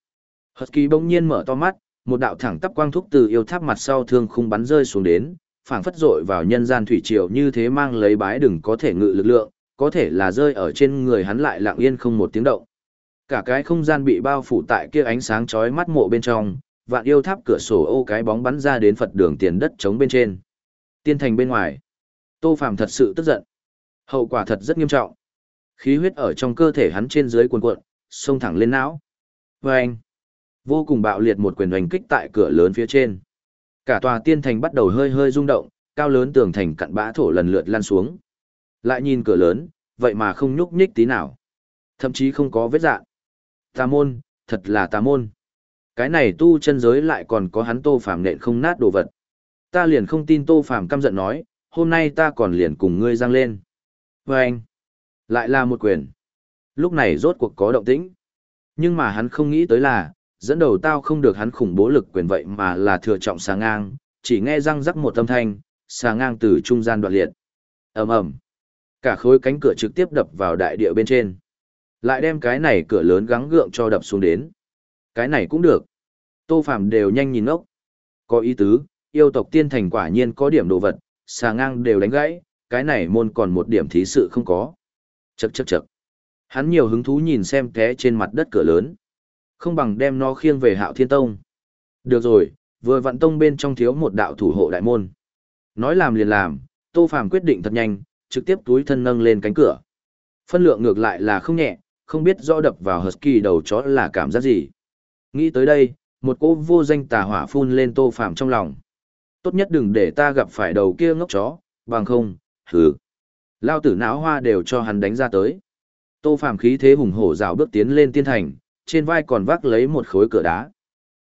Hật kỳ bỗng nhiên mở to mắt, một đạo thẳng tắp quang thúc từ yêu tháp mặt sau thương khung bắn rơi xuống đến, phảng phất rội vào nhân gian thủy triều như thế mang lấy bái đừng có thể ngự lực lượng, có thể là rơi ở trên người hắn lại lặng yên không một tiếng động. Cả cái không gian bị bao phủ tại kia ánh sáng chói mắt mộ bên trong, vạn yêu tháp cửa sổ ô cái bóng bắn ra đến Phật đường tiền đất trống bên trên. Tiên thành bên ngoài. Tô Phàm thật sự tức giận. Hậu quả thật rất nghiêm trọng. Khí huyết ở trong cơ thể hắn trên dưới cuồn cuộn, xông thẳng lên não. Và anh, vô cùng bạo liệt một quyền hoành kích tại cửa lớn phía trên. Cả tòa tiên thành bắt đầu hơi hơi rung động, cao lớn tường thành cặn bã thổ lần lượt lan xuống. Lại nhìn cửa lớn, vậy mà không nhúc nhích tí nào. Thậm chí không có vết dạng. Tà môn, thật là tà môn. Cái này tu chân giới lại còn có hắn tô phàm nện không nát đồ vật. Ta liền không tin tô phàm căm giận nói, hôm nay ta còn liền cùng ngươi giang lên. Và anh, lại là một quyền. Lúc này rốt cuộc có động tĩnh. Nhưng mà hắn không nghĩ tới là, dẫn đầu tao không được hắn khủng bố lực quyền vậy mà là thừa trọng xà ngang, chỉ nghe răng rắc một âm thanh, xà ngang từ trung gian đoạn liệt. ầm ầm, cả khối cánh cửa trực tiếp đập vào đại địa bên trên. Lại đem cái này cửa lớn gắng gượng cho đập xuống đến. Cái này cũng được. Tô Phạm đều nhanh nhìn ngốc. Có ý tứ, yêu tộc tiên thành quả nhiên có điểm đồ vật, xà ngang đều đánh gãy, cái này môn còn một điểm thí sự không có. Chậc chậc chậc. Hắn nhiều hứng thú nhìn xem té trên mặt đất cửa lớn. Không bằng đem nó khiêng về hạo thiên tông. Được rồi, vừa vặn tông bên trong thiếu một đạo thủ hộ đại môn. Nói làm liền làm, Tô Phàm quyết định thật nhanh, trực tiếp túi thân nâng lên cánh cửa. Phân lượng ngược lại là không nhẹ, không biết rõ đập vào Husky đầu chó là cảm giác gì. Nghĩ tới đây, một cô vô danh tà hỏa phun lên Tô phạm trong lòng. Tốt nhất đừng để ta gặp phải đầu kia ngốc chó, bằng không, hừ. Lao tử não hoa đều cho hắn đánh ra tới. Tô phạm khí thế hùng hổ rào bước tiến lên tiên thành, trên vai còn vác lấy một khối cửa đá.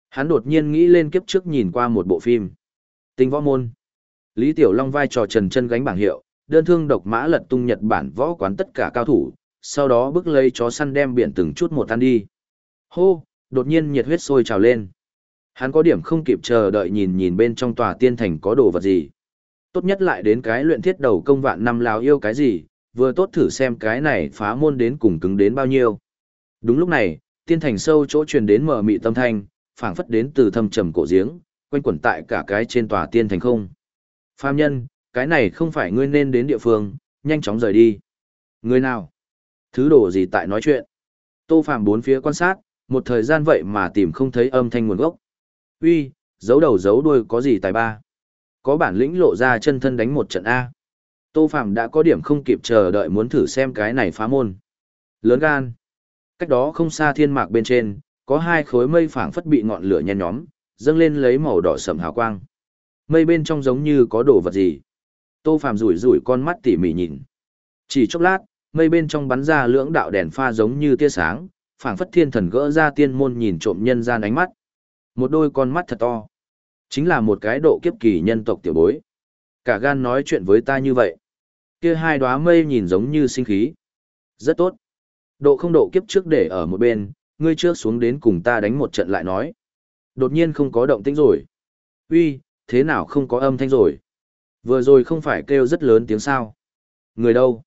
Hắn đột nhiên nghĩ lên kiếp trước nhìn qua một bộ phim. Tinh võ môn. Lý Tiểu Long vai trò trần chân gánh bảng hiệu, đơn thương độc mã lật tung Nhật Bản võ quán tất cả cao thủ, sau đó bước lấy chó săn đem biển từng chút một tan đi. Hô, đột nhiên nhiệt huyết sôi trào lên. Hắn có điểm không kịp chờ đợi nhìn nhìn bên trong tòa tiên thành có đồ vật gì. Tốt nhất lại đến cái luyện thiết đầu công vạn năm lào yêu cái gì, vừa tốt thử xem cái này phá môn đến cùng cứng đến bao nhiêu. Đúng lúc này, tiên thành sâu chỗ truyền đến mở mị tâm thanh, phảng phất đến từ thâm trầm cổ giếng, quanh quẩn tại cả cái trên tòa tiên thành không. Phàm nhân, cái này không phải ngươi nên đến địa phương, nhanh chóng rời đi. Ngươi nào? Thứ đồ gì tại nói chuyện? Tô Phàm bốn phía quan sát, một thời gian vậy mà tìm không thấy âm thanh nguồn gốc. Uy, giấu đầu giấu đuôi có gì tài ba? Có bản lĩnh lộ ra chân thân đánh một trận A. Tô Phạm đã có điểm không kịp chờ đợi muốn thử xem cái này phá môn. Lớn gan. Cách đó không xa thiên mạc bên trên, có hai khối mây phảng phất bị ngọn lửa nhen nhóm, dâng lên lấy màu đỏ sầm hào quang. Mây bên trong giống như có đồ vật gì. Tô Phạm rủi rủi con mắt tỉ mỉ nhìn. Chỉ chốc lát, mây bên trong bắn ra lưỡng đạo đèn pha giống như tia sáng, phảng phất thiên thần gỡ ra tiên môn nhìn trộm nhân gian ánh mắt. Một đôi con mắt thật to. Chính là một cái độ kiếp kỳ nhân tộc tiểu bối. Cả gan nói chuyện với ta như vậy. Kia hai đóa mây nhìn giống như sinh khí. Rất tốt. Độ không độ kiếp trước để ở một bên, ngươi trước xuống đến cùng ta đánh một trận lại nói. Đột nhiên không có động tĩnh rồi. Uy, thế nào không có âm thanh rồi? Vừa rồi không phải kêu rất lớn tiếng sao? Người đâu?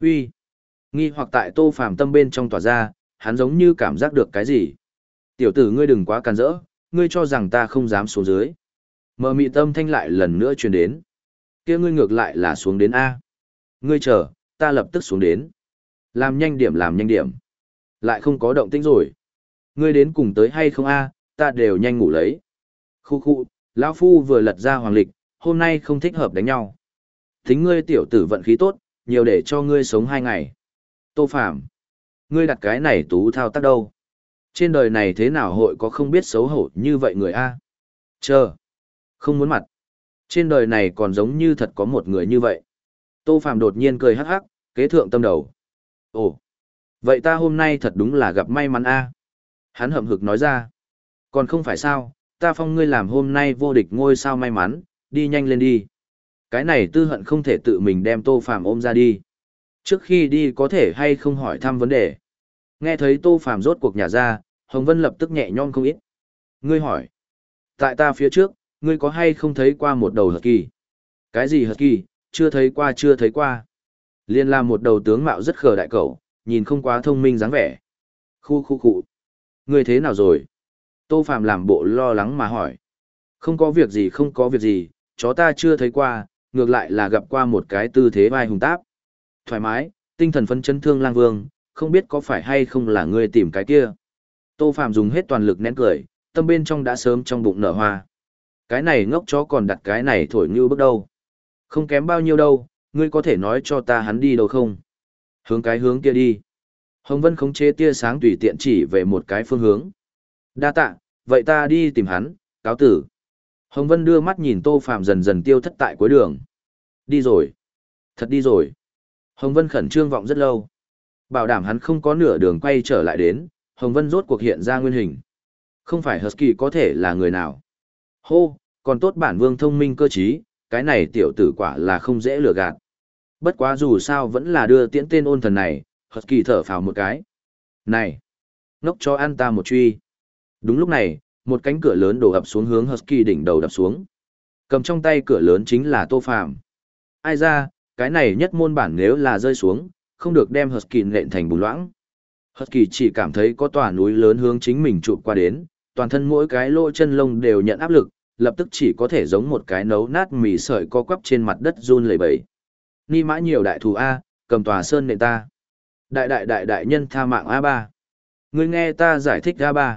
Uy. Nghi hoặc tại Tô Phàm tâm bên trong tỏa ra, hắn giống như cảm giác được cái gì. Tiểu tử ngươi đừng quá càn rỡ, ngươi cho rằng ta không dám xuống dưới. Mờ mị tâm thanh lại lần nữa truyền đến. kia ngươi ngược lại là xuống đến A. Ngươi chờ, ta lập tức xuống đến. Làm nhanh điểm làm nhanh điểm. Lại không có động tĩnh rồi. Ngươi đến cùng tới hay không A, ta đều nhanh ngủ lấy. Khu khu, lão Phu vừa lật ra hoàng lịch, hôm nay không thích hợp đánh nhau. Tính ngươi tiểu tử vận khí tốt, nhiều để cho ngươi sống hai ngày. Tô Phạm, ngươi đặt cái này tú thao tác đâu? Trên đời này thế nào hội có không biết xấu hổ như vậy người a? Chờ, không muốn mặt. Trên đời này còn giống như thật có một người như vậy. Tô Phạm đột nhiên cười hắc hắc, kế thượng tâm đầu. Ồ, vậy ta hôm nay thật đúng là gặp may mắn a. Hắn hậm hực nói ra. Còn không phải sao, ta phong ngươi làm hôm nay vô địch ngôi sao may mắn, đi nhanh lên đi. Cái này tư hận không thể tự mình đem Tô Phạm ôm ra đi. Trước khi đi có thể hay không hỏi thăm vấn đề. Nghe thấy Tô Phạm rốt cuộc nhà ra, Hồng Vân lập tức nhẹ nhõm không ít. Ngươi hỏi. Tại ta phía trước, ngươi có hay không thấy qua một đầu hợp kỳ? Cái gì hợp kỳ, chưa thấy qua chưa thấy qua. Liên là một đầu tướng mạo rất khờ đại cẩu, nhìn không quá thông minh dáng vẻ. Khu khu cụ Ngươi thế nào rồi? Tô Phạm làm bộ lo lắng mà hỏi. Không có việc gì không có việc gì, chó ta chưa thấy qua, ngược lại là gặp qua một cái tư thế vai hùng táp. Thoải mái, tinh thần phân chấn thương lang vương, không biết có phải hay không là ngươi tìm cái kia. Tô Phạm dùng hết toàn lực nén cười, tâm bên trong đã sớm trong bụng nở hoa. Cái này ngốc chó còn đặt cái này thổi như bước đâu. Không kém bao nhiêu đâu, ngươi có thể nói cho ta hắn đi đâu không? Hướng cái hướng kia đi. Hồng Vân khống chế tia sáng tùy tiện chỉ về một cái phương hướng. Đa tạ, vậy ta đi tìm hắn, cáo tử. Hồng Vân đưa mắt nhìn Tô Phạm dần dần tiêu thất tại cuối đường. Đi rồi. Thật đi rồi. Hồng Vân khẩn trương vọng rất lâu. Bảo đảm hắn không có nửa đường quay trở lại đến, Hồng Vân rốt cuộc hiện ra nguyên hình. Không phải Husky có thể là người nào. Hô, còn tốt bản vương thông minh cơ trí, cái này tiểu tử quả là không dễ lừa gạt. Bất quá dù sao vẫn là đưa tiễn tên ôn thần này, Husky thở phào một cái. Này, ngốc cho ăn ta một truy. Đúng lúc này, một cánh cửa lớn đổ ập xuống hướng Husky đỉnh đầu đập xuống. Cầm trong tay cửa lớn chính là Tô Phàm. Ai ra, cái này nhất môn bản nếu là rơi xuống, không được đem Husky nện thành bùn loãng. Husky chỉ cảm thấy có tòa núi lớn hướng chính mình trụ qua đến, toàn thân mỗi cái lỗ chân lông đều nhận áp lực, lập tức chỉ có thể giống một cái nấu nát mì sợi co quắp trên mặt đất run lẩy bẩy. Ni mã nhiều đại thù A, cầm tòa sơn nện ta. Đại đại đại đại nhân tha mạng A3. Ngươi nghe ta giải thích A3.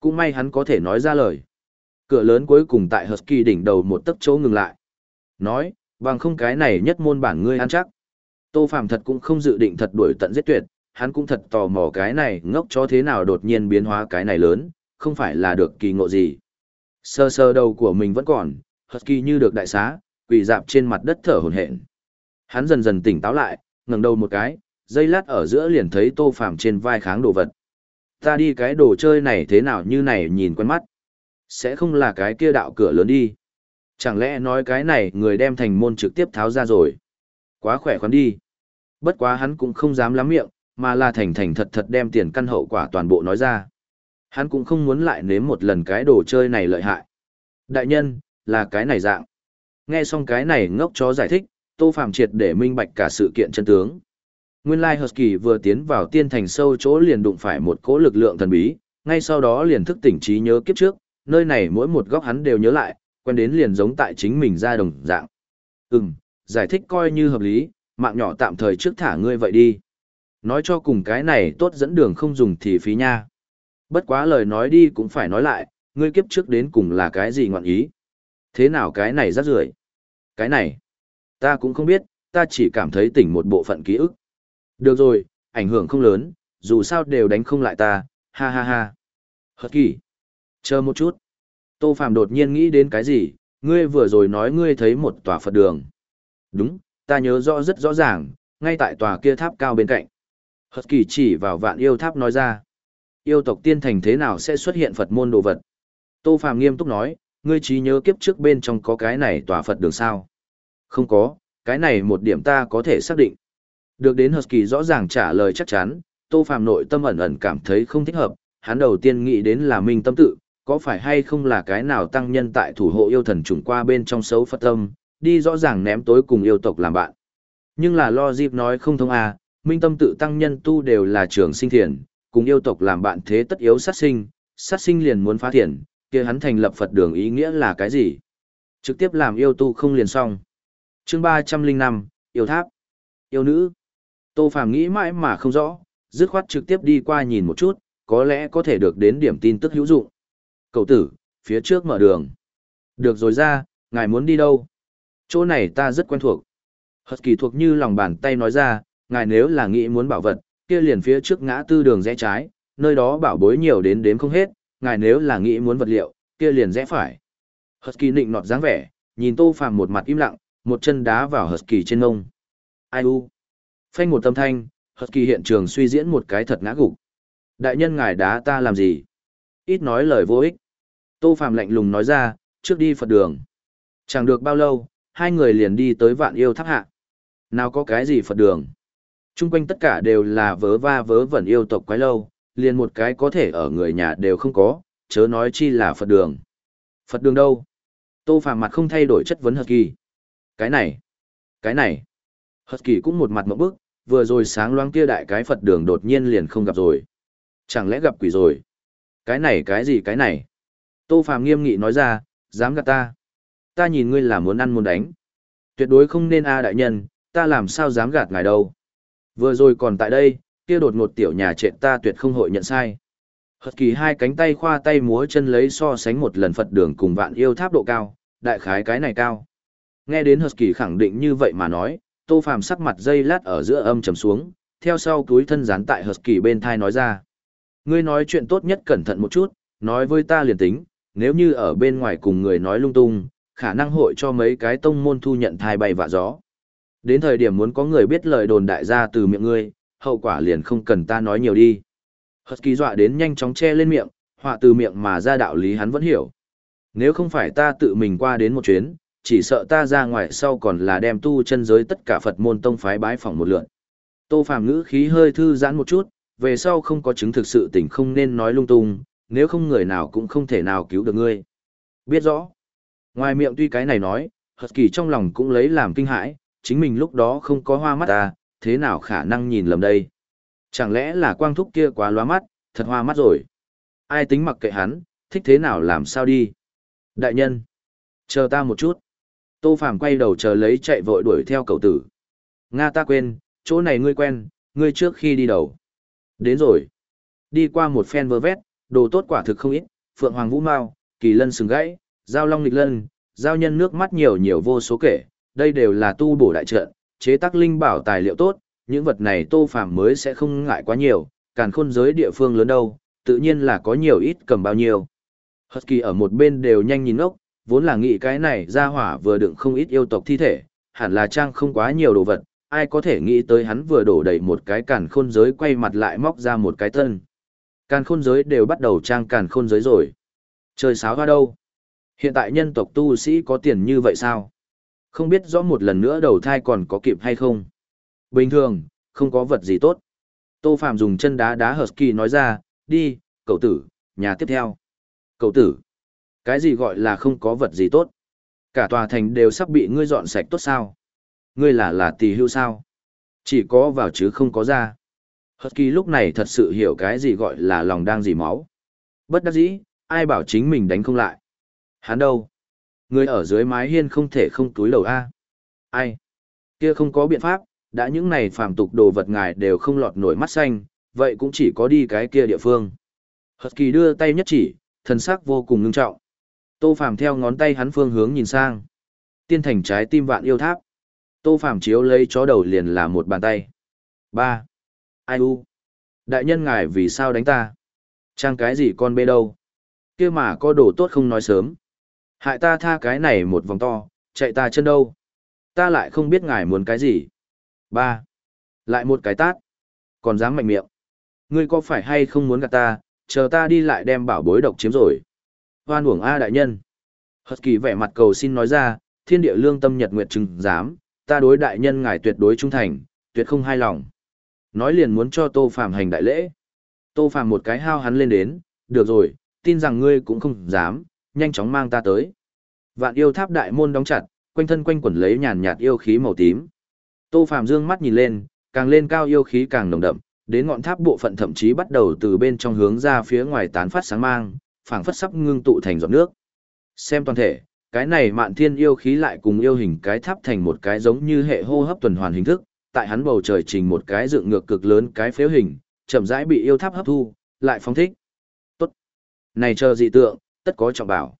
Cũng may hắn có thể nói ra lời. Cửa lớn cuối cùng tại Husky đỉnh đầu một tấc chỗ ngừng lại. Nói, bằng không cái này nhất môn bản ngươi ăn chắc. Tô Phàm thật cũng không dự định thật đuổi tận giết tuyệt, hắn cũng thật tò mò cái này ngốc cho thế nào đột nhiên biến hóa cái này lớn, không phải là được kỳ ngộ gì. Sơ sơ đầu của mình vẫn còn, Husky như được đại xá, quỳ dạp trên mặt đất thở hổn hển. Hắn dần dần tỉnh táo lại, ngẩng đầu một cái, dây lát ở giữa liền thấy Tô Phàm trên vai kháng đồ vật. Ta đi cái đồ chơi này thế nào như này nhìn quen mắt. Sẽ không là cái kia đạo cửa lớn đi. Chẳng lẽ nói cái này người đem thành môn trực tiếp tháo ra rồi. Quá khỏe khoắn đi. Bất quá hắn cũng không dám lắm miệng, mà là thành thành thật thật đem tiền căn hậu quả toàn bộ nói ra. Hắn cũng không muốn lại nếm một lần cái đồ chơi này lợi hại. Đại nhân, là cái này dạng. Nghe xong cái này ngốc chó giải thích, Tô Phạm triệt để minh bạch cả sự kiện chân tướng. Nguyên lai Husky vừa tiến vào tiên thành sâu chỗ liền đụng phải một cỗ lực lượng thần bí, ngay sau đó liền thức tỉnh trí nhớ kiếp trước, nơi này mỗi một góc hắn đều nhớ lại, quen đến liền giống tại chính mình ra đồng dạng. Ừm, giải thích coi như hợp lý, mạng nhỏ tạm thời trước thả ngươi vậy đi. Nói cho cùng cái này tốt dẫn đường không dùng thì phí nha. Bất quá lời nói đi cũng phải nói lại, ngươi kiếp trước đến cùng là cái gì ngọn ý. Thế nào cái này rắc rưởi Cái này, ta cũng không biết, ta chỉ cảm thấy tỉnh một bộ phận ký ức. Được rồi, ảnh hưởng không lớn, dù sao đều đánh không lại ta, ha ha ha. Hật kỳ. Chờ một chút. Tô Phạm đột nhiên nghĩ đến cái gì, ngươi vừa rồi nói ngươi thấy một tòa Phật đường. Đúng, ta nhớ rõ rất rõ ràng, ngay tại tòa kia tháp cao bên cạnh. Hật kỳ chỉ vào vạn yêu tháp nói ra. Yêu tộc tiên thành thế nào sẽ xuất hiện Phật môn đồ vật? Tô Phạm nghiêm túc nói, ngươi trí nhớ kiếp trước bên trong có cái này tòa Phật đường sao? Không có, cái này một điểm ta có thể xác định. Được đến Husky rõ ràng trả lời chắc chắn, Tô Phạm nội tâm ẩn ẩn cảm thấy không thích hợp, hắn đầu tiên nghĩ đến là Minh Tâm tự, có phải hay không là cái nào tăng nhân tại thủ hộ yêu thần trùng qua bên trong xấu Phật tâm, đi rõ ràng ném tối cùng yêu tộc làm bạn. Nhưng là lo dịp nói không thông à, Minh Tâm tự tăng nhân tu đều là trường sinh thiền, cùng yêu tộc làm bạn thế tất yếu sát sinh, sát sinh liền muốn phá thiền, kia hắn thành lập Phật đường ý nghĩa là cái gì? Trực tiếp làm yêu tu không liền xong. Chương ba trăm linh năm yêu tháp. Yêu nữ. Tô Phàm nghĩ mãi mà không rõ, dứt khoát trực tiếp đi qua nhìn một chút, có lẽ có thể được đến điểm tin tức hữu dụng. Cậu tử, phía trước mở đường. Được rồi ra, ngài muốn đi đâu? Chỗ này ta rất quen thuộc. Hật kỳ thuộc như lòng bàn tay nói ra, ngài nếu là nghĩ muốn bảo vật, kia liền phía trước ngã tư đường rẽ trái, nơi đó bảo bối nhiều đến đếm không hết, ngài nếu là nghĩ muốn vật liệu, kia liền rẽ phải. Hật kỳ nịnh nọt dáng vẻ, nhìn tô phàm một mặt im lặng, một chân đá vào Hật kỳ trên ngông. Ai u? Phanh một tâm thanh, Hật kỳ hiện trường suy diễn một cái thật ngã gục. Đại nhân ngài đá ta làm gì? Ít nói lời vô ích. Tô Phạm lạnh lùng nói ra, trước đi Phật đường. Chẳng được bao lâu, hai người liền đi tới vạn yêu tháp hạ. Nào có cái gì Phật đường? Trung quanh tất cả đều là vớ va vớ vẩn yêu tộc quái lâu, liền một cái có thể ở người nhà đều không có, chớ nói chi là Phật đường. Phật đường đâu? Tô Phạm mặt không thay đổi chất vấn Hật Kỳ. Cái này, cái này. Hật Kỳ cũng một mặt mộng bức, vừa rồi sáng loáng kia đại cái Phật đường đột nhiên liền không gặp rồi. Chẳng lẽ gặp quỷ rồi? Cái này cái gì cái này? Tô Phạm nghiêm nghị nói ra, dám gạt ta. Ta nhìn ngươi là muốn ăn muốn đánh. Tuyệt đối không nên a à đại nhân, ta làm sao dám gạt ngài đâu. Vừa rồi còn tại đây, kia đột ngột tiểu nhà trệ ta tuyệt không hội nhận sai. Hật kỳ hai cánh tay khoa tay múa chân lấy so sánh một lần Phật đường cùng vạn yêu tháp độ cao, đại khái cái này cao. Nghe đến Hật kỳ khẳng định như vậy mà nói, tô phàm sắc mặt dây lát ở giữa âm trầm xuống, theo sau túi thân dán tại Hật kỳ bên thai nói ra. Ngươi nói chuyện tốt nhất cẩn thận một chút, nói với ta liền tính, nếu như ở bên ngoài cùng người nói lung tung, khả năng hội cho mấy cái tông môn thu nhận thai bay vạ gió. Đến thời điểm muốn có người biết lời đồn đại ra từ miệng ngươi, hậu quả liền không cần ta nói nhiều đi. Hật kỳ dọa đến nhanh chóng che lên miệng, họa từ miệng mà ra đạo lý hắn vẫn hiểu. Nếu không phải ta tự mình qua đến một chuyến, chỉ sợ ta ra ngoài sau còn là đem tu chân giới tất cả Phật môn tông phái bái phỏng một lượt. Tô Phàm ngữ khí hơi thư giãn một chút, về sau không có chứng thực sự tình không nên nói lung tung, nếu không người nào cũng không thể nào cứu được ngươi. Biết rõ. Ngoài miệng tuy cái này nói, Hật Kỳ trong lòng cũng lấy làm kinh hãi, chính mình lúc đó không có hoa mắt ta, thế nào khả năng nhìn lầm đây? Chẳng lẽ là quang thúc kia quá loa mắt, thật hoa mắt rồi. Ai tính mặc kệ hắn, thích thế nào làm sao đi. Đại nhân, chờ ta một chút. Tô Phàm quay đầu chờ lấy chạy vội đuổi theo cậu tử. Nga ta quên, chỗ này ngươi quen, ngươi trước khi đi đầu. Đến rồi. Đi qua một phen vơ vét, đồ tốt quả thực không ít, phượng hoàng vũ mao, kỳ lân sừng gãy, giao long lịch lân, giao nhân nước mắt nhiều nhiều vô số kể, đây đều là tu bổ đại trận, chế tác linh bảo tài liệu tốt, những vật này Tô Phàm mới sẽ không ngại quá nhiều, càn khôn giới địa phương lớn đâu, tự nhiên là có nhiều ít cầm bao nhiêu. Husky ở một bên đều nhanh nhìn ốc, vốn là nghĩ cái này ra hỏa vừa đựng không ít yêu tộc thi thể, hẳn là trang không quá nhiều đồ vật, ai có thể nghĩ tới hắn vừa đổ đầy một cái càn khôn giới quay mặt lại móc ra một cái thân. Càn khôn giới đều bắt đầu trang càn khôn giới rồi. Trời sáo hoa đâu? Hiện tại nhân tộc tu sĩ có tiền như vậy sao? Không biết rõ một lần nữa đầu thai còn có kịp hay không? Bình thường, không có vật gì tốt. Tô Phạm dùng chân đá đá Husky nói ra, đi, cậu tử, nhà tiếp theo. Cậu tử, cái gì gọi là không có vật gì tốt? Cả tòa thành đều sắp bị ngươi dọn sạch tốt sao? Ngươi là là tỷ hưu sao? Chỉ có vào chứ không có ra. Husky lúc này thật sự hiểu cái gì gọi là lòng đang dì máu. Bất đắc dĩ, ai bảo chính mình đánh không lại. Hắn đâu? Người ở dưới mái hiên không thể không túi lầu A. Ai? Kia không có biện pháp, đã những này phàm tục đồ vật ngài đều không lọt nổi mắt xanh, vậy cũng chỉ có đi cái kia địa phương. Husky đưa tay nhất chỉ, thần sắc vô cùng ngưng trọng. Tô Phàm theo ngón tay hắn phương hướng nhìn sang. Tiên thành trái tim vạn yêu tháp. Tô Phàm chiếu lấy chó đầu liền là một bàn tay. ba Ai u? Đại nhân ngài vì sao đánh ta? Trang cái gì con bê đâu? kia mà có đồ tốt không nói sớm. Hại ta tha cái này một vòng to, chạy ta chân đâu. Ta lại không biết ngài muốn cái gì. ba Lại một cái tát. Còn dám mạnh miệng. Ngươi có phải hay không muốn gạt ta, chờ ta đi lại đem bảo bối độc chiếm rồi. Hoan uổng A đại nhân. Hật kỳ vẻ mặt cầu xin nói ra, thiên địa lương tâm nhật nguyệt trừng dám, ta đối đại nhân ngài tuyệt đối trung thành, tuyệt không hai lòng. Nói liền muốn cho Tô Phàm hành đại lễ. Tô Phàm một cái hao hắn lên đến, được rồi, tin rằng ngươi cũng không dám, nhanh chóng mang ta tới. Vạn yêu tháp đại môn đóng chặt, quanh thân quanh quẩn lấy nhàn nhạt yêu khí màu tím. Tô Phàm dương mắt nhìn lên, càng lên cao yêu khí càng nồng đậm, đến ngọn tháp bộ phận thậm chí bắt đầu từ bên trong hướng ra phía ngoài tán phát sáng mang, phảng phất sắp ngưng tụ thành giọt nước. Xem toàn thể, cái này mạn thiên yêu khí lại cùng yêu hình cái tháp thành một cái giống như hệ hô hấp tuần hoàn hình thức, tại hắn bầu trời trình một cái dựng ngược cực lớn cái phếu hình, chậm rãi bị yêu tháp hấp thu, lại phóng thích. Tốt. Này chờ dị tượng, tất có trọng bảo.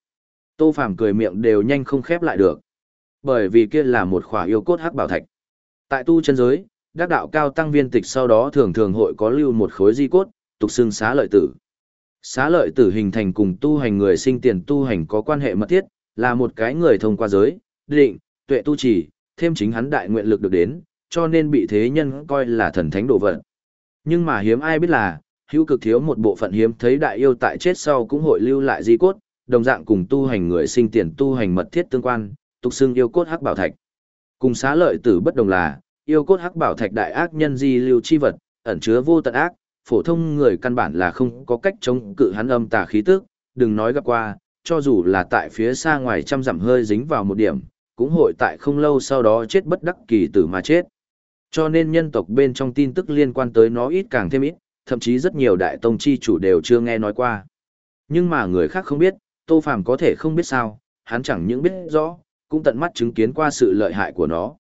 Tô Phàm cười miệng đều nhanh không khép lại được. Bởi vì kia là một khỏa yêu cốt hắc bảo thạch. Tại tu chân giới, đắc đạo cao tăng viên tịch sau đó thường thường hội có lưu một khối di cốt, tục xưng xá lợi tử. Xá lợi tử hình thành cùng tu hành người sinh tiền tu hành có quan hệ mật thiết, là một cái người thông qua giới, định, tuệ tu trì, thêm chính hắn đại nguyện lực được đến, cho nên bị thế nhân coi là thần thánh độ vận. Nhưng mà hiếm ai biết là, hữu cực thiếu một bộ phận hiếm thấy đại yêu tại chết sau cũng hội lưu lại di cốt, đồng dạng cùng tu hành người sinh tiền tu hành mật thiết tương quan, tục xưng yêu cốt hắc bảo thạch. Cùng xá lợi tử bất đồng là, yêu cốt hắc bảo thạch đại ác nhân di lưu chi vật, ẩn chứa vô tận ác, phổ thông người căn bản là không có cách chống cự hắn âm tà khí tức, đừng nói gặp qua, cho dù là tại phía xa ngoài trăm dặm hơi dính vào một điểm, cũng hội tại không lâu sau đó chết bất đắc kỳ tử mà chết. Cho nên nhân tộc bên trong tin tức liên quan tới nó ít càng thêm ít, thậm chí rất nhiều đại tông chi chủ đều chưa nghe nói qua. Nhưng mà người khác không biết, Tô Phàm có thể không biết sao, hắn chẳng những biết rõ, cũng tận mắt chứng kiến qua sự lợi hại của nó.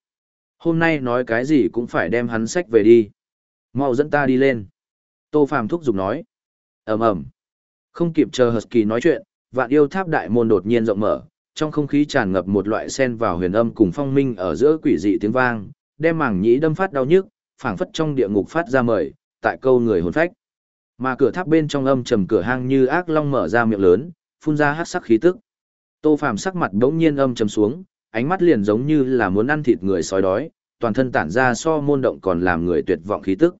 Hôm nay nói cái gì cũng phải đem hắn sách về đi. Mau dẫn ta đi lên. Tô Phàm thúc giục nói. ầm ầm, Không kịp chờ Husky nói chuyện, vạn yêu tháp đại môn đột nhiên rộng mở, trong không khí tràn ngập một loại sen vào huyền âm cùng phong minh ở giữa quỷ dị tiếng vang, đem mảng nhĩ đâm phát đau nhức, phảng phất trong địa ngục phát ra mời, tại câu người hồn phách. Mà cửa tháp bên trong âm trầm cửa hang như ác long mở ra miệng lớn, phun ra hắc sắc khí tức. Tô Phàm sắc mặt bỗng nhiên âm trầm xuống, ánh mắt liền giống như là muốn ăn thịt người sói đói, toàn thân tản ra so môn động còn làm người tuyệt vọng khí tức.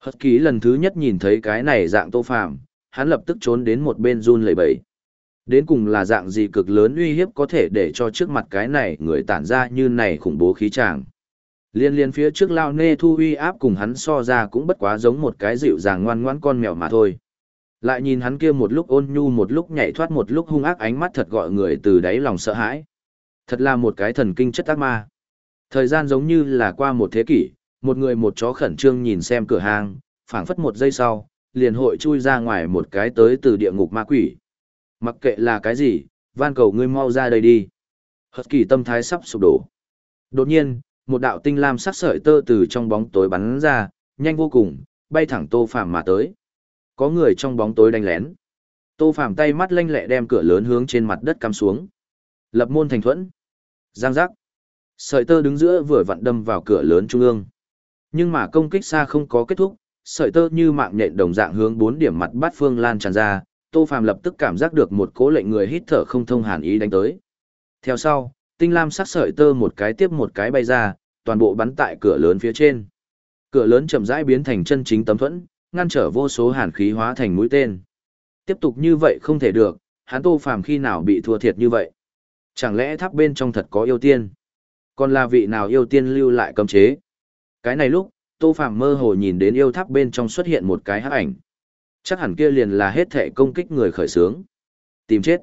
Hất ký lần thứ nhất nhìn thấy cái này dạng Tô Phàm, hắn lập tức trốn đến một bên run lẩy bẩy. Đến cùng là dạng gì cực lớn uy hiếp có thể để cho trước mặt cái này người tản ra như này khủng bố khí tràng. Liên liên phía trước lao nê thu uy áp cùng hắn so ra cũng bất quá giống một cái dịu dàng ngoan ngoãn con mèo mà thôi. Lại nhìn hắn kia một lúc ôn nhu một lúc nhảy thoát một lúc hung ác ánh mắt thật gọi người từ đáy lòng sợ hãi. Thật là một cái thần kinh chất ác ma. Thời gian giống như là qua một thế kỷ, một người một chó khẩn trương nhìn xem cửa hàng, phảng phất một giây sau, liền hội chui ra ngoài một cái tới từ địa ngục ma quỷ. Mặc kệ là cái gì, van cầu ngươi mau ra đây đi. Hật kỳ tâm thái sắp sụp đổ. Đột nhiên, một đạo tinh lam sắc sợi tơ từ trong bóng tối bắn ra, nhanh vô cùng, bay thẳng Tô Phàm mà tới. Có người trong bóng tối đánh lén. Tô Phàm tay mắt lanh lẹ đem cửa lớn hướng trên mặt đất cắm xuống. Lập môn thành thuẫn. Giang giác. Sợi tơ đứng giữa vừa vặn đâm vào cửa lớn trung ương. Nhưng mà công kích xa không có kết thúc, sợi tơ như mạng nhện đồng dạng hướng bốn điểm mặt bát phương lan tràn ra, Tô Phàm lập tức cảm giác được một cố lệnh người hít thở không thông hàn ý đánh tới. Theo sau, tinh lam sắc sợi tơ một cái tiếp một cái bay ra, toàn bộ bắn tại cửa lớn phía trên. Cửa lớn chậm rãi biến thành chân chính tấm thuẫn, ngăn trở vô số hàn khí hóa thành mũi tên. Tiếp tục như vậy không thể được, hắn Tô Phàm khi nào bị thua thiệt như vậy? Chẳng lẽ tháp bên trong thật có yêu tiên? Còn là vị nào yêu tiên lưu lại cấm chế? Cái này lúc, Tô Phàm mơ hồ nhìn đến yêu tháp bên trong xuất hiện một cái hắc ảnh. Chắc hẳn kia liền là hết thệ công kích người khởi sướng. Tìm chết.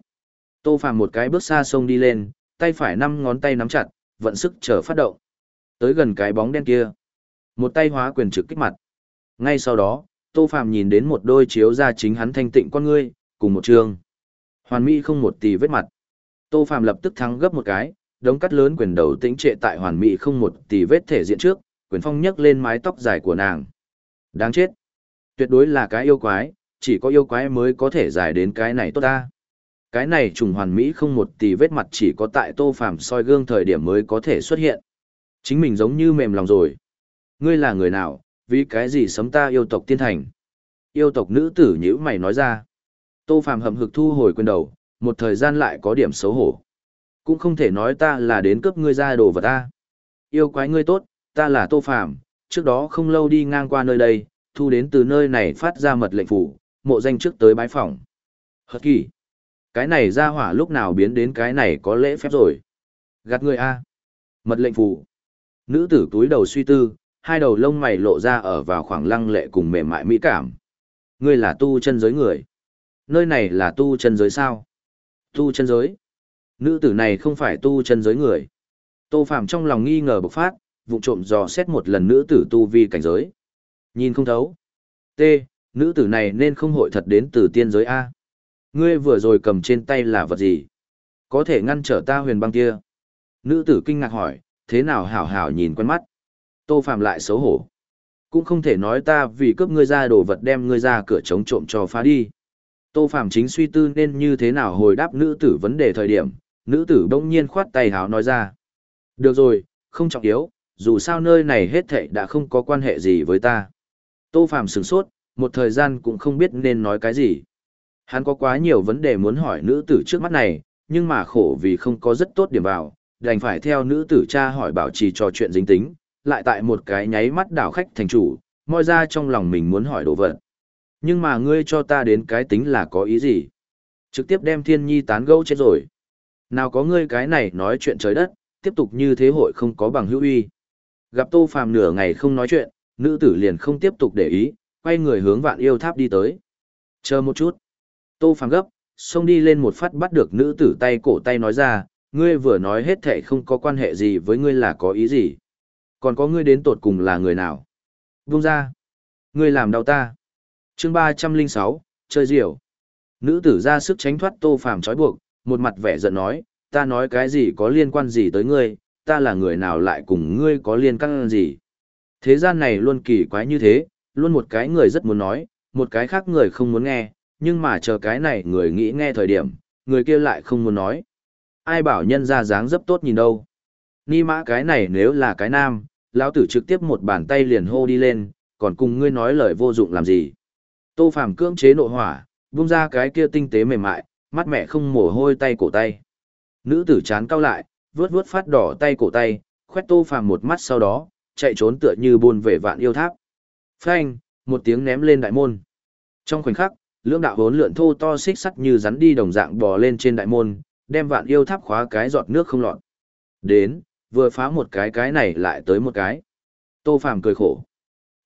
Tô Phàm một cái bước xa sông đi lên, tay phải năm ngón tay nắm chặt, vận sức chờ phát động. Tới gần cái bóng đen kia, một tay hóa quyền trực kích mặt. Ngay sau đó, Tô Phàm nhìn đến một đôi chiếu ra chính hắn thanh tịnh con ngươi, cùng một trường. Hoàn mỹ không một tì vết mặt. Tô Phàm lập tức thắng gấp một cái, đống cắt lớn quyền đầu tĩnh trệ tại hoàn mỹ không một tì vết thể diện trước, quyền phong nhấc lên mái tóc dài của nàng. Đáng chết. Tuyệt đối là cái yêu quái, chỉ có yêu quái mới có thể giải đến cái này tốt ta. Cái này trùng hoàn mỹ không một tì vết mặt chỉ có tại Tô Phàm soi gương thời điểm mới có thể xuất hiện. Chính mình giống như mềm lòng rồi. Ngươi là người nào, vì cái gì sấm ta yêu tộc tiên thành? Yêu tộc nữ tử nhữ mày nói ra. Tô Phàm hậm hực thu hồi quyền đầu, một thời gian lại có điểm xấu hổ. Cũng không thể nói ta là đến cướp ngươi ra đồ vật ta. Yêu quái ngươi tốt, ta là Tô Phàm trước đó không lâu đi ngang qua nơi đây, thu đến từ nơi này phát ra mật lệnh phủ, mộ danh trước tới bái phòng. Hật kỳ. Cái này ra hỏa lúc nào biến đến cái này có lễ phép rồi. Gạt người A. Mật lệnh phù. Nữ tử túi đầu suy tư, hai đầu lông mày lộ ra ở vào khoảng lăng lệ cùng mềm mại mỹ cảm. Ngươi là tu chân giới người. Nơi này là tu chân giới sao? Tu chân giới. Nữ tử này không phải tu chân giới người. Tô Phạm trong lòng nghi ngờ bộc phát, vụ trộm dò xét một lần nữ tử tu vi cảnh giới. Nhìn không thấu. T, nữ tử này nên không hội thật đến từ tiên giới A. Ngươi vừa rồi cầm trên tay là vật gì? Có thể ngăn trở ta huyền băng kia. Nữ tử kinh ngạc hỏi, thế nào hảo hảo nhìn quen mắt. Tô Phạm lại xấu hổ. Cũng không thể nói ta vì cướp ngươi ra đồ vật đem ngươi ra cửa chống trộm cho phá đi. Tô Phạm chính suy tư nên như thế nào hồi đáp nữ tử vấn đề thời điểm, nữ tử đông nhiên khoát tay háo nói ra. Được rồi, không trọng yếu, dù sao nơi này hết thảy đã không có quan hệ gì với ta. Tô Phạm sửng sốt, một thời gian cũng không biết nên nói cái gì. Hắn có quá nhiều vấn đề muốn hỏi nữ tử trước mắt này, nhưng mà khổ vì không có rất tốt điểm vào, đành phải theo nữ tử cha hỏi bảo trì trò chuyện dính tính, lại tại một cái nháy mắt đảo khách thành chủ, moi ra trong lòng mình muốn hỏi đồ vật. Nhưng mà ngươi cho ta đến cái tính là có ý gì? Trực tiếp đem thiên nhi tán gẫu chết rồi. Nào có ngươi cái này nói chuyện trời đất, tiếp tục như thế hội không có bằng hữu uy. Gặp Tô Phàm nửa ngày không nói chuyện, nữ tử liền không tiếp tục để ý, quay người hướng vạn yêu tháp đi tới. Chờ một chút. Tô Phàm gấp, xông đi lên một phát bắt được nữ tử tay cổ tay nói ra, ngươi vừa nói hết thảy không có quan hệ gì với ngươi là có ý gì. Còn có ngươi đến tột cùng là người nào? Vung ra. Ngươi làm đau ta. chương ba trăm linh sáu chơi diều. Nữ tử ra sức tránh thoát Tô Phàm trói buộc, một mặt vẻ giận nói, ta nói cái gì có liên quan gì tới ngươi, ta là người nào lại cùng ngươi có liên căng gì. Thế gian này luôn kỳ quái như thế, luôn một cái người rất muốn nói, một cái khác người không muốn nghe, nhưng mà chờ cái này người nghĩ nghe thời điểm, người kia lại không muốn nói. Ai bảo nhân ra dáng dấp tốt nhìn đâu. Ni mã cái này nếu là cái nam, lão tử trực tiếp một bàn tay liền hô đi lên, còn cùng ngươi nói lời vô dụng làm gì. Tô Phàm cưỡng chế nội hỏa, buông ra cái kia tinh tế mềm mại, mắt mẹ không mồ hôi tay cổ tay. Nữ tử chán cao lại, vướt vướt phát đỏ tay cổ tay, khoét Tô Phàm một mắt sau đó, chạy trốn tựa như buôn về vạn yêu tháp. Phanh, một tiếng ném lên đại môn. Trong khoảnh khắc, lưỡng đạo hốn lượn thô to xích sắt như rắn đi đồng dạng bò lên trên đại môn, đem vạn yêu tháp khóa cái giọt nước không lọt. Đến, vừa phá một cái cái này lại tới một cái. Tô Phàm cười khổ.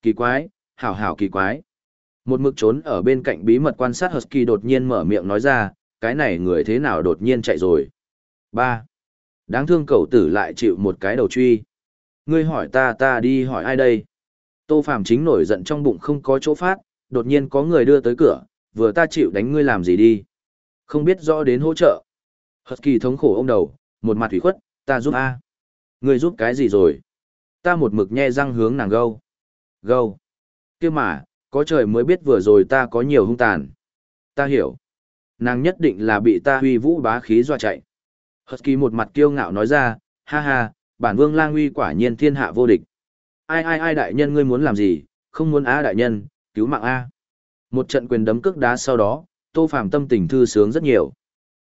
Kỳ quái, hảo hảo kỳ quái. Một mực trốn ở bên cạnh bí mật quan sát Husky đột nhiên mở miệng nói ra, cái này người thế nào đột nhiên chạy rồi. ba Đáng thương cậu tử lại chịu một cái đầu truy. Ngươi hỏi ta ta đi hỏi ai đây? Tô Phạm chính nổi giận trong bụng không có chỗ phát, đột nhiên có người đưa tới cửa, vừa ta chịu đánh ngươi làm gì đi. Không biết rõ đến hỗ trợ. Husky thống khổ ông đầu, một mặt thủy khuất, ta giúp a. Ngươi giúp cái gì rồi? Ta một mực nhe răng hướng nàng gâu. Gâu. kia mà, có trời mới biết vừa rồi ta có nhiều hung tàn. Ta hiểu. Nàng nhất định là bị ta huy vũ bá khí dọa chạy. Husky một mặt kiêu ngạo nói ra, ha ha, bản vương lang uy quả nhiên thiên hạ vô địch. Ai ai ai đại nhân ngươi muốn làm gì, không muốn á đại nhân, cứu mạng a. Một trận quyền đấm cước đá sau đó, Tô Phàm tâm tình thư sướng rất nhiều.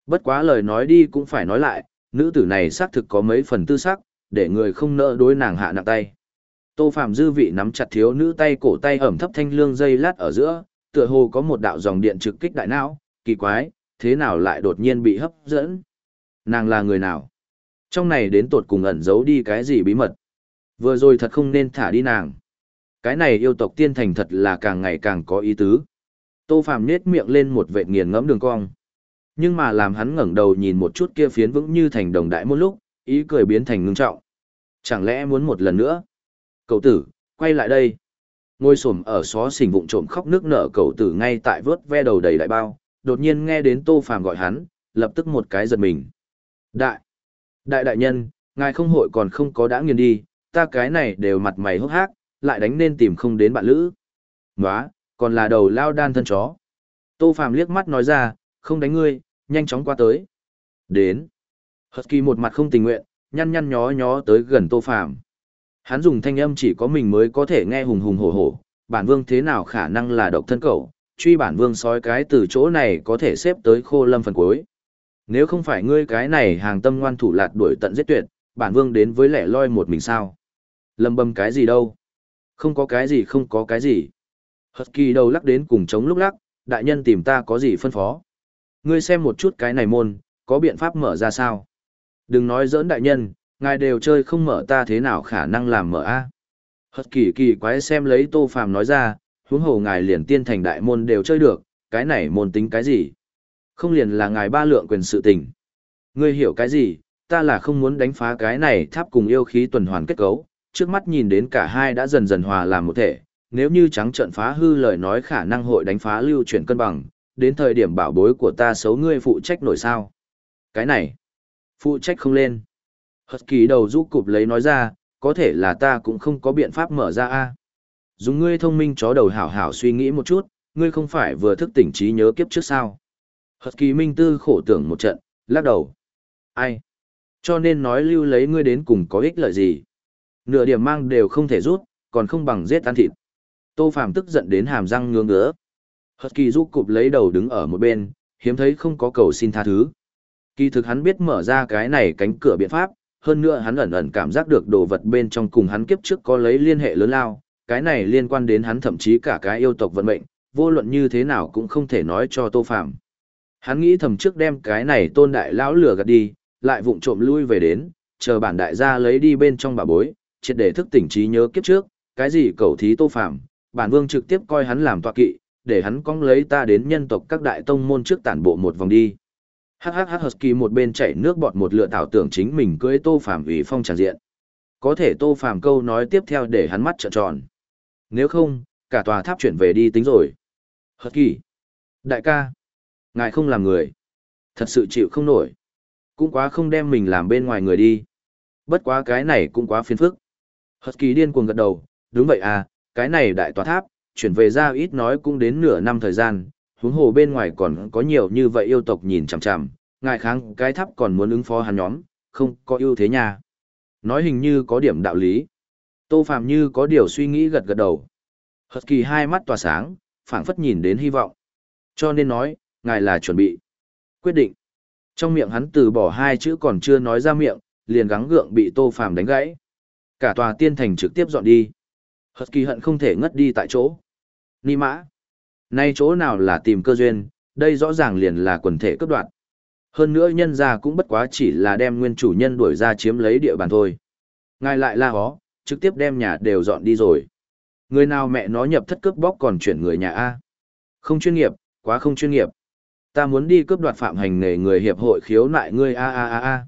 Bất quá lời nói đi cũng phải nói lại, nữ tử này xác thực có mấy phần tư sắc, để người không nỡ đối nàng hạ nặng tay. Tô phàm dư vị nắm chặt thiếu nữ tay cổ tay ẩm thấp thanh lương dây lát ở giữa, tựa hồ có một đạo dòng điện trực kích đại não, kỳ quái, thế nào lại đột nhiên bị hấp dẫn? Nàng là người nào? Trong này đến tột cùng ẩn giấu đi cái gì bí mật? Vừa rồi thật không nên thả đi nàng. Cái này yêu tộc tiên thành thật là càng ngày càng có ý tứ. Tô Phạm nết miệng lên một vệ nghiền ngẫm đường cong. Nhưng mà làm hắn ngẩng đầu nhìn một chút kia phiến vững như thành đồng đại một lúc, ý cười biến thành ngưng trọng. Chẳng lẽ muốn một lần nữa? Cậu tử, quay lại đây. Ngôi xổm ở xó xỉnh vụng trộm khóc nước nở cậu tử ngay tại vớt ve đầu đầy đại bao, đột nhiên nghe đến Tô Phàm gọi hắn, lập tức một cái giật mình. Đại, đại đại nhân, ngài không hội còn không có đã nghiền đi, ta cái này đều mặt mày hốc hác, lại đánh nên tìm không đến bạn lữ. Nóa, còn là đầu lao đan thân chó. Tô Phàm liếc mắt nói ra, không đánh ngươi, nhanh chóng qua tới. Đến. Husky một mặt không tình nguyện, nhăn nhăn nhó nhó tới gần Tô Phàm. Hắn dùng thanh âm chỉ có mình mới có thể nghe hùng hùng hổ hổ, bản vương thế nào khả năng là độc thân cậu, truy bản vương sói cái từ chỗ này có thể xếp tới khô lâm phần cuối. Nếu không phải ngươi cái này hàng tâm ngoan thủ lạt đuổi tận giết tuyệt, bản vương đến với lẻ loi một mình sao. Lâm bầm cái gì đâu. Không có cái gì không có cái gì. Husky đầu lắc đến cùng chống lúc lắc, đại nhân tìm ta có gì phân phó. Ngươi xem một chút cái này môn, có biện pháp mở ra sao? Đừng nói giỡn đại nhân, ngài đều chơi không mở ta thế nào khả năng làm mở a? Hất kỳ kỳ quái xem lấy tô phàm nói ra huống hồ ngài liền tiên thành đại môn đều chơi được cái này môn tính cái gì? Không liền là ngài ba lượng quyền sự tình. Ngươi hiểu cái gì? Ta là không muốn đánh phá cái này tháp cùng yêu khí tuần hoàn kết cấu. Trước mắt nhìn đến cả hai đã dần dần hòa làm một thể nếu như trắng trợn phá hư lời nói khả năng hội đánh phá lưu chuyển cân bằng đến thời điểm bảo bối của ta xấu ngươi phụ trách nổi sao cái này phụ trách không lên Hật kỳ đầu rũ cụp lấy nói ra, có thể là ta cũng không có biện pháp mở ra a. Dùng ngươi thông minh chó đầu hảo hảo suy nghĩ một chút, ngươi không phải vừa thức tỉnh trí nhớ kiếp trước sao. Hật kỳ minh tư khổ tưởng một trận, lắc đầu. Ai? Cho nên nói lưu lấy ngươi đến cùng có ích lợi gì? Nửa điểm mang đều không thể rút, còn không bằng giết ăn thịt. Tô Phàm tức giận đến hàm răng ngứa ngứa. Hật kỳ rũ cụp lấy đầu đứng ở một bên, hiếm thấy không có cầu xin tha thứ. Kỳ thực hắn biết mở ra cái này cánh cửa biện pháp, hơn nữa hắn ẩn ẩn cảm giác được đồ vật bên trong cùng hắn kiếp trước có lấy liên hệ lớn lao, cái này liên quan đến hắn thậm chí cả cái yêu tộc vận mệnh, vô luận như thế nào cũng không thể nói cho Tô Phạm. Hắn nghĩ thầm trước đem cái này tôn đại lão lửa gạt đi, lại vụng trộm lui về đến, chờ bản đại gia lấy đi bên trong bà bối, triệt để thức tỉnh trí nhớ kiếp trước, cái gì cầu thí Tô Phạm, bản vương trực tiếp coi hắn làm tọa kỵ, để hắn cong lấy ta đến nhân tộc các đại tông môn trước tản bộ một vòng đi. HHH Husky một bên chảy nước bọt một lựa thảo tưởng chính mình cưới Tô Phàm ủy phong tràn diện. Có thể Tô Phàm câu nói tiếp theo để hắn mắt trợn tròn. Nếu không, cả tòa tháp chuyển về đi tính rồi. Husky. Đại ca. Ngài không làm người. Thật sự chịu không nổi. Cũng quá không đem mình làm bên ngoài người đi. Bất quá cái này cũng quá phiền phức. Husky điên cuồng gật đầu. Đúng vậy à, cái này đại tòa tháp, chuyển về ra ít nói cũng đến nửa năm thời gian, huống hồ bên ngoài còn có nhiều như vậy yêu tộc nhìn chằm chằm, ngài kháng cái tháp còn muốn ứng phó hắn nhóm, không có ưu thế nha. Nói hình như có điểm đạo lý. Tô Phạm như có điều suy nghĩ gật gật đầu. Hật kỳ hai mắt tỏa sáng, phảng phất nhìn đến hy vọng. Cho nên nói, ngài là chuẩn bị. Quyết định. Trong miệng hắn từ bỏ hai chữ còn chưa nói ra miệng, liền gắng gượng bị Tô Phạm đánh gãy. Cả tòa tiên thành trực tiếp dọn đi. Hật kỳ hận không thể ngất đi tại chỗ. Ni mã. Nay chỗ nào là tìm cơ duyên, đây rõ ràng liền là quần thể cấp đoạn. Hơn nữa nhân ra cũng bất quá chỉ là đem nguyên chủ nhân đuổi ra chiếm lấy địa bàn thôi. Ngài lại la hó, trực tiếp đem nhà đều dọn đi rồi. Người nào mẹ nó nhập thất cướp bóc còn chuyển người nhà A. Không chuyên nghiệp, quá không chuyên nghiệp. Ta muốn đi cướp đoạt phạm hành nghề người hiệp hội khiếu nại ngươi a a a a.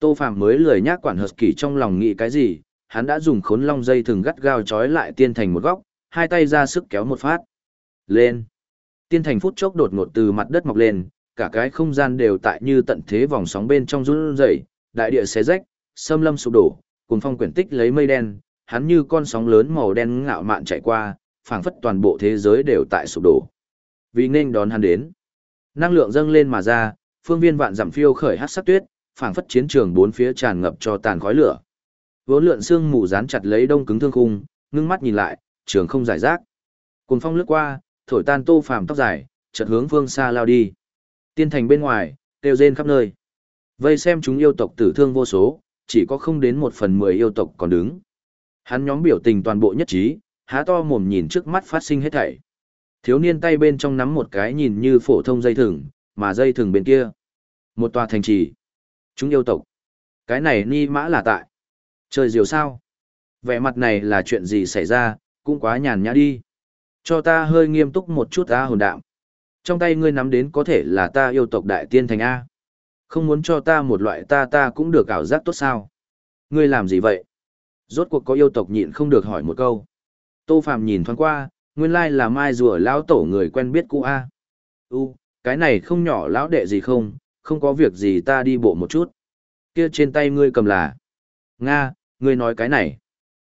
Tô Phạm mới lười nhác quản hợp kỳ trong lòng nghĩ cái gì, hắn đã dùng khốn long dây thừng gắt gao trói lại tiên thành một góc, hai tay ra sức kéo một phát. Lên. Tiên thành phút chốc đột ngột từ mặt đất mọc lên, cả cái không gian đều tại như tận thế vòng sóng bên trong run rẩy, đại địa xé rách, sâm lâm sụp đổ, cùng phong quyển tích lấy mây đen, hắn như con sóng lớn màu đen ngạo mạn chạy qua, phảng phất toàn bộ thế giới đều tại sụp đổ. Vì nên đón hắn đến, năng lượng dâng lên mà ra, phương viên vạn giảm phiêu khởi hắc sắc tuyết, phảng phất chiến trường bốn phía tràn ngập cho tàn khói lửa. Vốn lượn xương mù dán chặt lấy đông cứng thương khung, ngưng mắt nhìn lại, trường không giải rác. Cuồng phong lướt qua, thổi tan Tô Phàm tóc dài, chợt hướng phương xa lao đi. Tiên thành bên ngoài, kêu rên khắp nơi. Vây xem chúng yêu tộc tử thương vô số, chỉ có không đến một phần mười yêu tộc còn đứng. Hắn nhóm biểu tình toàn bộ nhất trí, há to mồm nhìn trước mắt phát sinh hết thảy. Thiếu niên tay bên trong nắm một cái nhìn như phổ thông dây thừng, mà dây thừng bên kia. Một tòa thành trì. Chúng yêu tộc. Cái này ni mã là tại. Trời diều sao? Vẻ mặt này là chuyện gì xảy ra, cũng quá nhàn nhã đi. Cho ta hơi nghiêm túc một chút ta hồn đạm. Trong tay ngươi nắm đến có thể là ta yêu tộc đại tiên thành A. Không muốn cho ta một loại ta ta cũng được ảo giác tốt sao. Ngươi làm gì vậy? Rốt cuộc có yêu tộc nhịn không được hỏi một câu. Tô Phạm nhìn thoáng qua, nguyên lai là mai rùa lão tổ người quen biết cũ A. U, cái này không nhỏ lão đệ gì không, không có việc gì ta đi bộ một chút. Kia trên tay ngươi cầm là. Nga, ngươi nói cái này.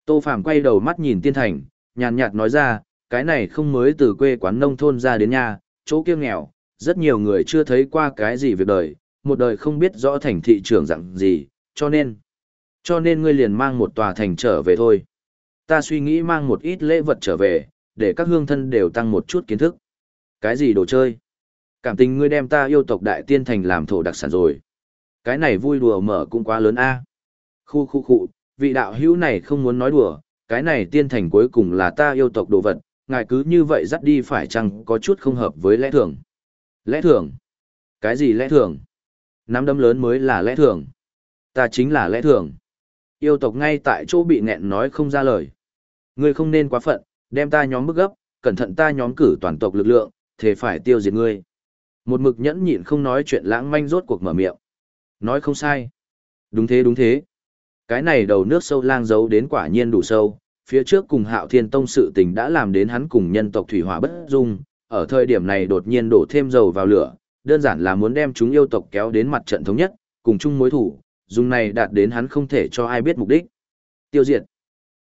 Tô Phạm quay đầu mắt nhìn tiên thành, nhàn nhạt nói ra, cái này không mới từ quê quán nông thôn ra đến nhà, chỗ kia nghèo, rất nhiều người chưa thấy qua cái gì việc đời, một đời không biết rõ thành thị trường dạng gì, cho nên, cho nên ngươi liền mang một tòa thành trở về thôi. Ta suy nghĩ mang một ít lễ vật trở về, để các hương thân đều tăng một chút kiến thức. Cái gì đồ chơi? Cảm tình ngươi đem ta yêu tộc đại tiên thành làm thổ đặc sản rồi. Cái này vui đùa mở cũng quá lớn a. Khu khu khu, vị đạo hữu này không muốn nói đùa, cái này tiên thành cuối cùng là ta yêu tộc đồ vật, ngài cứ như vậy dắt đi phải chăng có chút không hợp với lẽ thường. Lẽ thường? Cái gì lẽ thường? Nắm đấm lớn mới là lẽ thường. Ta chính là lẽ thường. Yêu tộc ngay tại chỗ bị nghẹn nói không ra lời. Ngươi không nên quá phận, đem ta nhóm bức gấp, cẩn thận ta nhóm cử toàn tộc lực lượng, thế phải tiêu diệt ngươi. Một mực nhẫn nhịn không nói chuyện lãng manh rốt cuộc mở miệng. Nói không sai. Đúng thế đúng thế. Cái này đầu nước sâu lang giấu đến quả nhiên đủ sâu, phía trước cùng hạo thiên tông sự tình đã làm đến hắn cùng nhân tộc thủy hỏa bất dung, ở thời điểm này đột nhiên đổ thêm dầu vào lửa, đơn giản là muốn đem chúng yêu tộc kéo đến mặt trận thống nhất, cùng chung mối thủ, dùng này đạt đến hắn không thể cho ai biết mục đích. Tiêu diệt.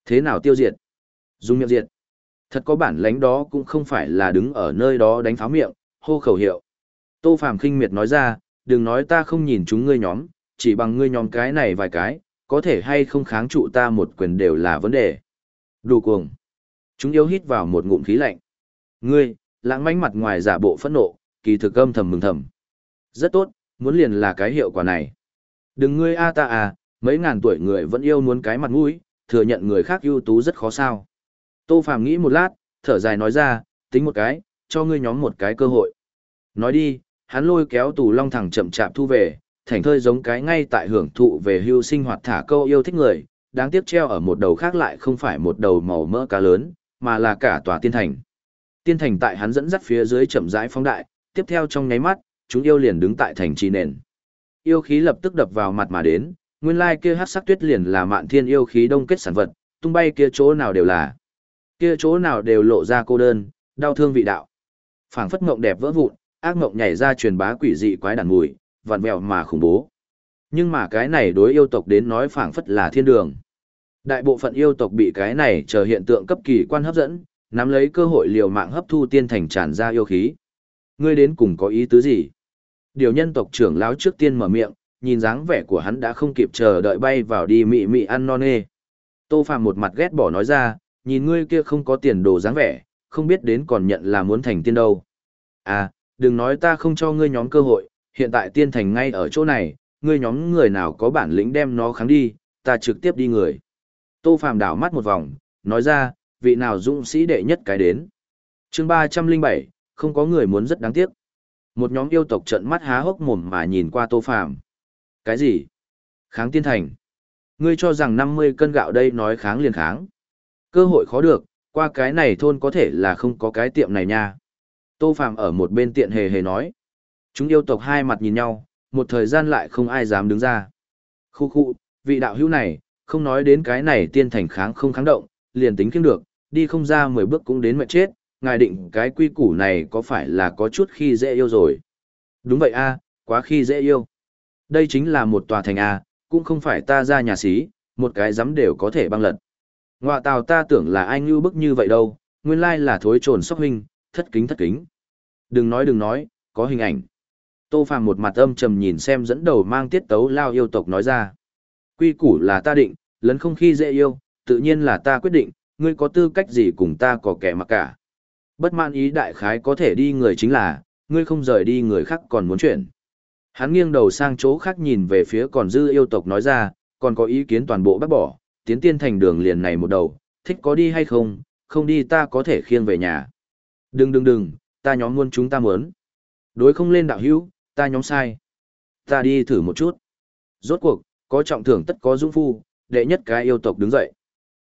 Thế nào tiêu diệt? Dùng miệng diệt. Thật có bản lãnh đó cũng không phải là đứng ở nơi đó đánh pháo miệng, hô khẩu hiệu. Tô Phàm khinh miệt nói ra, đừng nói ta không nhìn chúng ngươi nhóm, chỉ bằng ngươi nhóm cái này vài cái, có thể hay không kháng trụ ta một quyền đều là vấn đề. Đủ cuồng. Chúng yêu hít vào một ngụm khí lạnh. Ngươi, lãng mánh mặt ngoài giả bộ phẫn nộ, kỳ thực âm thầm mừng thầm. Rất tốt, muốn liền là cái hiệu quả này. Đừng ngươi a ta à, mấy ngàn tuổi người vẫn yêu muốn cái mặt mũi, thừa nhận người khác ưu tú rất khó sao. Tô Phàm nghĩ một lát, thở dài nói ra, tính một cái, cho ngươi nhóm một cái cơ hội. Nói đi, hắn lôi kéo tù long thẳng chậm chạp thu về, thành thơi giống cái ngay tại hưởng thụ về hưu sinh hoạt thả câu yêu thích người, đáng tiếc treo ở một đầu khác lại không phải một đầu màu mỡ cá lớn, mà là cả tòa tiên thành. Tiên thành tại hắn dẫn dắt phía dưới chậm rãi phóng đại, tiếp theo trong nháy mắt, chúng yêu liền đứng tại thành trì nền. Yêu khí lập tức đập vào mặt mà đến, nguyên lai kia hắc sắc tuyết liền là mạn thiên yêu khí đông kết sản vật, tung bay kia chỗ nào đều là. Kia chỗ nào đều lộ ra cô đơn, đau thương vị đạo. Phảng phất mộng đẹp vỡ vụn, ác mộng nhảy ra truyền bá quỷ dị quái đản mùi, vặn vẹo mà khủng bố. Nhưng mà cái này đối yêu tộc đến nói phảng phất là thiên đường. Đại bộ phận yêu tộc bị cái này chờ hiện tượng cấp kỳ quan hấp dẫn, nắm lấy cơ hội liều mạng hấp thu tiên thành tràn ra yêu khí. Ngươi đến cùng có ý tứ gì? Điều nhân tộc trưởng lão trước tiên mở miệng, nhìn dáng vẻ của hắn đã không kịp chờ đợi bay vào đi mị mị ăn non nê. Tô Phàm một mặt ghét bỏ nói ra, nhìn ngươi kia không có tiền đồ dáng vẻ, không biết đến còn nhận là muốn thành tiên đâu. À, đừng nói ta không cho ngươi nhóm cơ hội, hiện tại tiên thành ngay ở chỗ này, ngươi nhóm người nào có bản lĩnh đem nó kháng đi, ta trực tiếp đi người. Tô Phàm đảo mắt một vòng, nói ra, vị nào dũng sĩ đệ nhất cái đến. chương 307, không có người muốn rất đáng tiếc. Một nhóm yêu tộc trợn mắt há hốc mồm mà nhìn qua Tô Phàm. Cái gì? Kháng tiên thành. Ngươi cho rằng 50 cân gạo đây nói kháng liền kháng. Cơ hội khó được, qua cái này thôn có thể là không có cái tiệm này nha. Tô Phạm ở một bên tiện hề hề nói. Chúng yêu tộc hai mặt nhìn nhau, một thời gian lại không ai dám đứng ra. Khu khu, vị đạo hữu này, không nói đến cái này tiên thành kháng không kháng động, liền tính kiếm được, đi không ra 10 bước cũng đến mệt chết, ngài định cái quy củ này có phải là có chút khi dễ yêu rồi. Đúng vậy a, quá khi dễ yêu. Đây chính là một tòa thành a, cũng không phải ta ra nhà xí, một cái giấm đều có thể băng lật. Ngoạ tào ta tưởng là ai như bức như vậy đâu, nguyên lai là thối trồn sóc huynh, thất kính thất kính. Đừng nói đừng nói, có hình ảnh. Tô Phàm một mặt âm trầm nhìn xem dẫn đầu mang tiết tấu lao yêu tộc nói ra. Quy củ là ta định, lấn không khi dễ yêu, tự nhiên là ta quyết định, ngươi có tư cách gì cùng ta có kẻ mặc cả. Bất mãn ý đại khái có thể đi người chính là, ngươi không rời đi người khác còn muốn chuyển. Hắn nghiêng đầu sang chỗ khác nhìn về phía còn dư yêu tộc nói ra, còn có ý kiến toàn bộ bác bỏ, tiến tiên thành đường liền này một đầu, thích có đi hay không, không đi ta có thể khiêng về nhà. Đừng đừng đừng, ta nhóm muôn chúng ta muốn. Đối không lên đạo hữu, ta nhóm sai. Ta đi thử một chút. Rốt cuộc, có trọng thưởng tất có dũng phu, đệ nhất cái yêu tộc đứng dậy.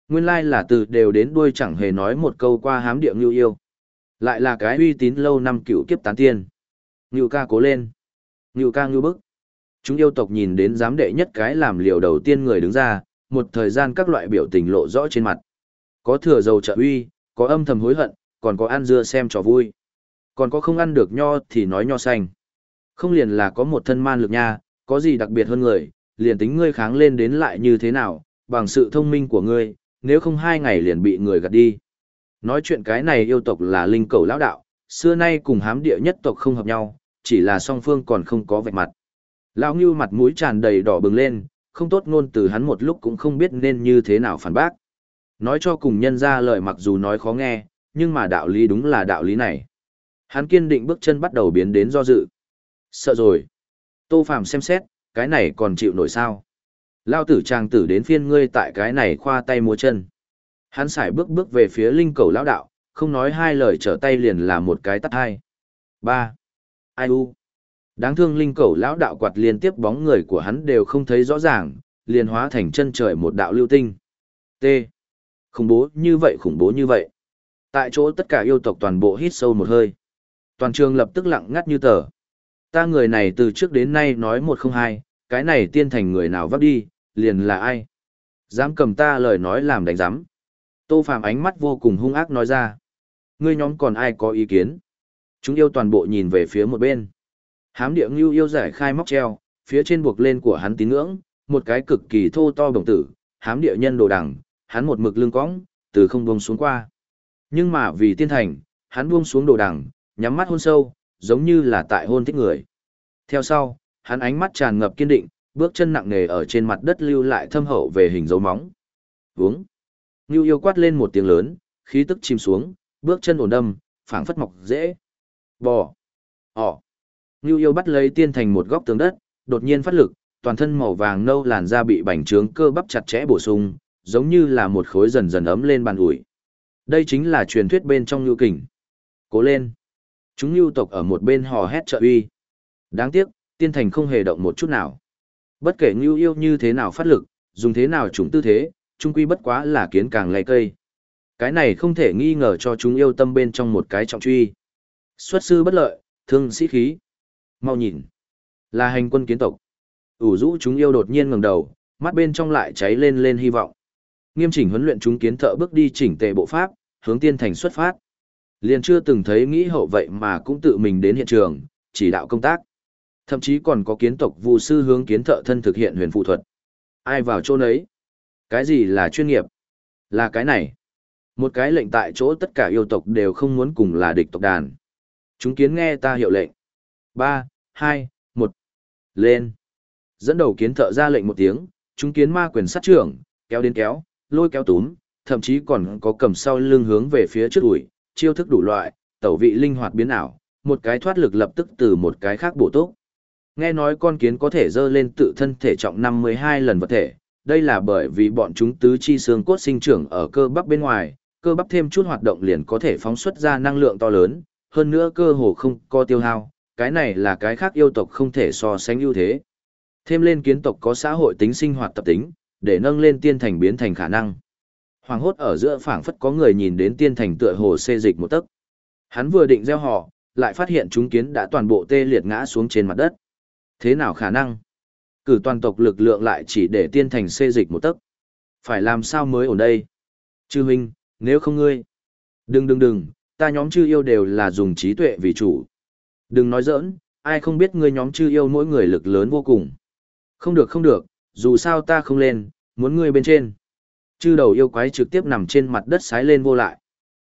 Nguyên lai là từ đều đến đuôi chẳng hề nói một câu qua hám địa ngưu yêu. Lại là cái uy tín lâu năm cựu kiếp tán tiên. Ngưu ca cố lên. Ngưu ca ngưu bức. Chúng yêu tộc nhìn đến giám đệ nhất cái làm liều đầu tiên người đứng ra, một thời gian các loại biểu tình lộ rõ trên mặt. Có thừa dầu trợ uy, có âm thầm hối hận, còn có ăn dưa xem trò vui. Còn có không ăn được nho thì nói nho xanh. Không liền là có một thân man lực nha, có gì đặc biệt hơn người, liền tính ngươi kháng lên đến lại như thế nào, bằng sự thông minh của ngươi, nếu không hai ngày liền bị người gạt đi. Nói chuyện cái này yêu tộc là linh cầu lão đạo, xưa nay cùng hám địa nhất tộc không hợp nhau, chỉ là song phương còn không có vạch mặt. Lão Ngưu mặt mũi tràn đầy đỏ bừng lên, không tốt ngôn từ hắn một lúc cũng không biết nên như thế nào phản bác. Nói cho cùng nhân ra lời mặc dù nói khó nghe, nhưng mà đạo lý đúng là đạo lý này. Hắn kiên định bước chân bắt đầu biến đến do dự. Sợ rồi. Tô Phạm xem xét, cái này còn chịu nổi sao. Lao tử trang tử đến phiên ngươi tại cái này khoa tay múa chân. Hắn xài bước bước về phía linh cầu lão đạo, không nói hai lời trở tay liền là một cái tắt hai. Ba. Ai u. Đáng thương linh cầu lão đạo quạt liên tiếp bóng người của hắn đều không thấy rõ ràng, liền hóa thành chân trời một đạo lưu tinh. T. Khủng bố như vậy khủng bố như vậy. Tại chỗ tất cả yêu tộc toàn bộ hít sâu một hơi. Toàn trường lập tức lặng ngắt như tờ. Ta người này từ trước đến nay nói một không hai, cái này tiên thành người nào vấp đi, liền là ai? Dám cầm ta lời nói làm đánh giám. Tô Phạm ánh mắt vô cùng hung ác nói ra. Ngươi nhóm còn ai có ý kiến? Chúng yêu toàn bộ nhìn về phía một bên. Hám địa ngưu yêu giải khai móc treo, phía trên buộc lên của hắn tín ngưỡng, một cái cực kỳ thô to đồng tử, hám địa nhân đồ đằng, hắn một mực lưng cõng, từ không buông xuống qua. Nhưng mà vì tiên thành, hắn buông xuống đồ đằng, nhắm mắt hôn sâu, giống như là tại hôn thích người. Theo sau, hắn ánh mắt tràn ngập kiên định, bước chân nặng nề ở trên mặt đất lưu lại thâm hậu về hình dấu móng. Vướng. Ngưu yêu quát lên một tiếng lớn, khí tức chìm xuống, bước chân ổn đâm, phảng phất mọc dễ. Bò. Ỏ. Ngưu yêu bắt lấy tiên thành một góc tường đất, đột nhiên phát lực, toàn thân màu vàng nâu làn da bị bành trướng cơ bắp chặt chẽ bổ sung, giống như là một khối dần dần ấm lên bàn ủi. Đây chính là truyền thuyết bên trong Ngưu kình. Cố lên. Chúng lưu tộc ở một bên hò hét trợ uy. Đáng tiếc, tiên thành không hề động một chút nào. Bất kể Ngưu yêu như thế nào phát lực, dùng thế nào chúng tư thế, trung quy bất quá là kiến càng lay cây. Cái này không thể nghi ngờ cho chúng yêu tâm bên trong một cái trọng truy. Xuất sư bất lợi, thương sĩ khí. Mau nhìn. Là hành quân kiến tộc. ủ rũ chúng yêu đột nhiên ngẩng đầu, mắt bên trong lại cháy lên lên hy vọng. Nghiêm chỉnh huấn luyện chúng kiến thợ bước đi chỉnh tề bộ pháp, hướng tiên thành xuất phát. Liền chưa từng thấy nghĩ hậu vậy mà cũng tự mình đến hiện trường, chỉ đạo công tác. Thậm chí còn có kiến tộc vu sư hướng kiến thợ thân thực hiện huyền phụ thuật. Ai vào chỗ nấy? Cái gì là chuyên nghiệp? Là cái này. Một cái lệnh tại chỗ tất cả yêu tộc đều không muốn cùng là địch tộc đàn. Chúng kiến nghe ta hiệu lệnh. ba hai một Lên. Dẫn đầu kiến thợ ra lệnh một tiếng, chúng kiến ma quyền sát trưởng, kéo đến kéo, lôi kéo túm, thậm chí còn có cầm sau lưng hướng về phía trước ủi, chiêu thức đủ loại, tẩu vị linh hoạt biến ảo, một cái thoát lực lập tức từ một cái khác bổ túc. Nghe nói con kiến có thể dơ lên tự thân thể trọng 52 lần vật thể, đây là bởi vì bọn chúng tứ chi xương cốt sinh trưởng ở cơ bắp bên ngoài, cơ bắp thêm chút hoạt động liền có thể phóng xuất ra năng lượng to lớn, hơn nữa cơ hồ không có tiêu hao, cái này là cái khác yêu tộc không thể so sánh ưu thế. Thêm lên kiến tộc có xã hội tính sinh hoạt tập tính, để nâng lên tiên thành biến thành khả năng. Hoàng hốt ở giữa phảng phất có người nhìn đến tiên thành tựa hồ xê dịch một tấc. Hắn vừa định gieo họ, lại phát hiện chúng kiến đã toàn bộ tê liệt ngã xuống trên mặt đất. Thế nào khả năng? Cử toàn tộc lực lượng lại chỉ để tiên thành xê dịch một tấc. Phải làm sao mới ổn đây? Chư huynh, nếu không ngươi. Đừng đừng đừng, ta nhóm chư yêu đều là dùng trí tuệ vì chủ. Đừng nói giỡn, ai không biết ngươi nhóm chư yêu mỗi người lực lớn vô cùng. Không được không được, dù sao ta không lên, muốn ngươi bên trên. Chư đầu yêu quái trực tiếp nằm trên mặt đất sái lên vô lại.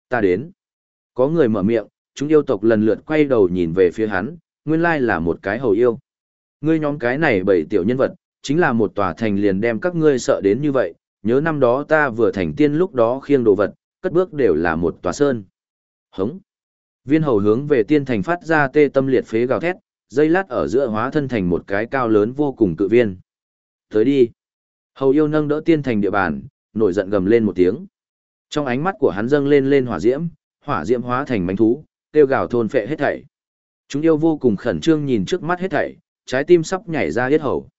Ta đến. Có người mở miệng, chúng yêu tộc lần lượt quay đầu nhìn về phía hắn, nguyên lai là một cái hầu yêu. Ngươi nhóm cái này bảy tiểu nhân vật, chính là một tòa thành liền đem các ngươi sợ đến như vậy, nhớ năm đó ta vừa thành tiên lúc đó khiêng đồ vật, cất bước đều là một tòa sơn. Hống. Viên hầu hướng về tiên thành phát ra tê tâm liệt phế gào thét, dây lát ở giữa hóa thân thành một cái cao lớn vô cùng cự viên. Tới đi. Hầu yêu nâng đỡ tiên thành địa bàn, nổi giận gầm lên một tiếng. Trong ánh mắt của hắn dâng lên lên hỏa diễm, hỏa diễm hóa thành mánh thú, kêu gào thôn phệ hết thảy. Chúng yêu vô cùng khẩn trương nhìn trước mắt hết thảy, trái tim sắp nhảy ra hết hầu.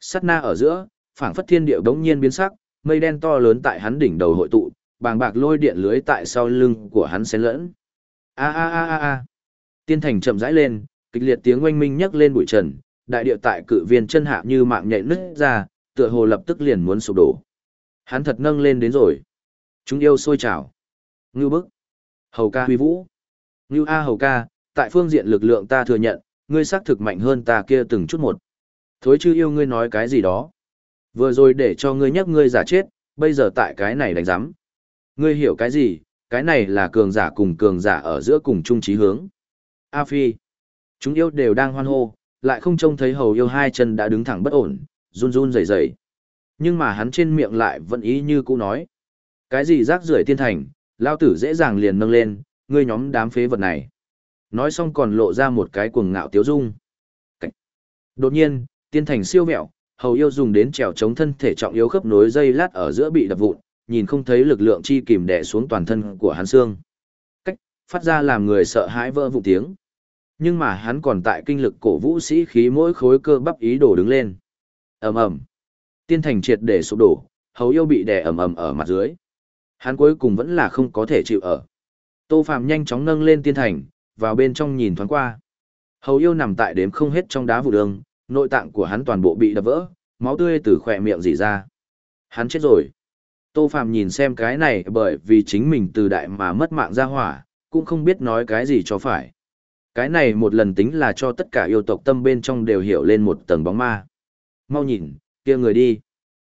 Sát na ở giữa, phảng phất thiên địa đống nhiên biến sắc, mây đen to lớn tại hắn đỉnh đầu hội tụ, bàng bạc lôi điện lưới tại sau lưng của hắn xen lẫn. A a a a a. Tiên thành chậm rãi lên, kịch liệt tiếng oanh minh nhấc lên bụi trần, đại địa tại cự viên chân hạ như mạng nhện nứt ra, tựa hồ lập tức liền muốn sụp đổ. Hắn thật nâng lên đến rồi. Chúng yêu sôi trào. Ngưu bức. Hầu ca huy vũ. Ngưu A hầu ca, tại phương diện lực lượng ta thừa nhận, ngươi xác thực mạnh hơn ta kia từng chút một. Thối chư yêu ngươi nói cái gì đó. Vừa rồi để cho ngươi nhắc ngươi giả chết, bây giờ tại cái này đánh giám. Ngươi hiểu cái gì, cái này là cường giả cùng cường giả ở giữa cùng chung trí hướng. A Phi. Chúng yêu đều đang hoan hô, lại không trông thấy hầu yêu hai chân đã đứng thẳng bất ổn, run run rẩy rẩy. Nhưng mà hắn trên miệng lại vẫn ý như cũ nói. Cái gì rác rưởi tiên thành, lao tử dễ dàng liền nâng lên, ngươi nhóm đám phế vật này. Nói xong còn lộ ra một cái cuồng ngạo tiếu dung. Cách. Đột nhiên, tiên thành siêu vẹo, hầu yêu dùng đến trèo chống thân thể trọng yếu khớp nối dây lát ở giữa bị đập vụn, nhìn không thấy lực lượng chi kìm đè xuống toàn thân của hắn xương. Cách, phát ra làm người sợ hãi vỡ vụ tiếng. Nhưng mà hắn còn tại kinh lực cổ vũ sĩ khí mỗi khối cơ bắp ý đồ đứng lên. ầm ầm, tiên thành triệt để sụp đổ, hầu yêu bị đè ầm ầm ở mặt dưới. Hắn cuối cùng vẫn là không có thể chịu ở. Tô Phạm nhanh chóng nâng lên tiên thành, vào bên trong nhìn thoáng qua. Hầu yêu nằm tại đếm không hết trong đá vụ đường, nội tạng của hắn toàn bộ bị đập vỡ, máu tươi từ khỏe miệng rỉ ra. Hắn chết rồi. Tô Phạm nhìn xem cái này bởi vì chính mình từ đại mà mất mạng ra hỏa, cũng không biết nói cái gì cho phải. Cái này một lần tính là cho tất cả yêu tộc tâm bên trong đều hiểu lên một tầng bóng ma. Mau nhìn, kia người đi.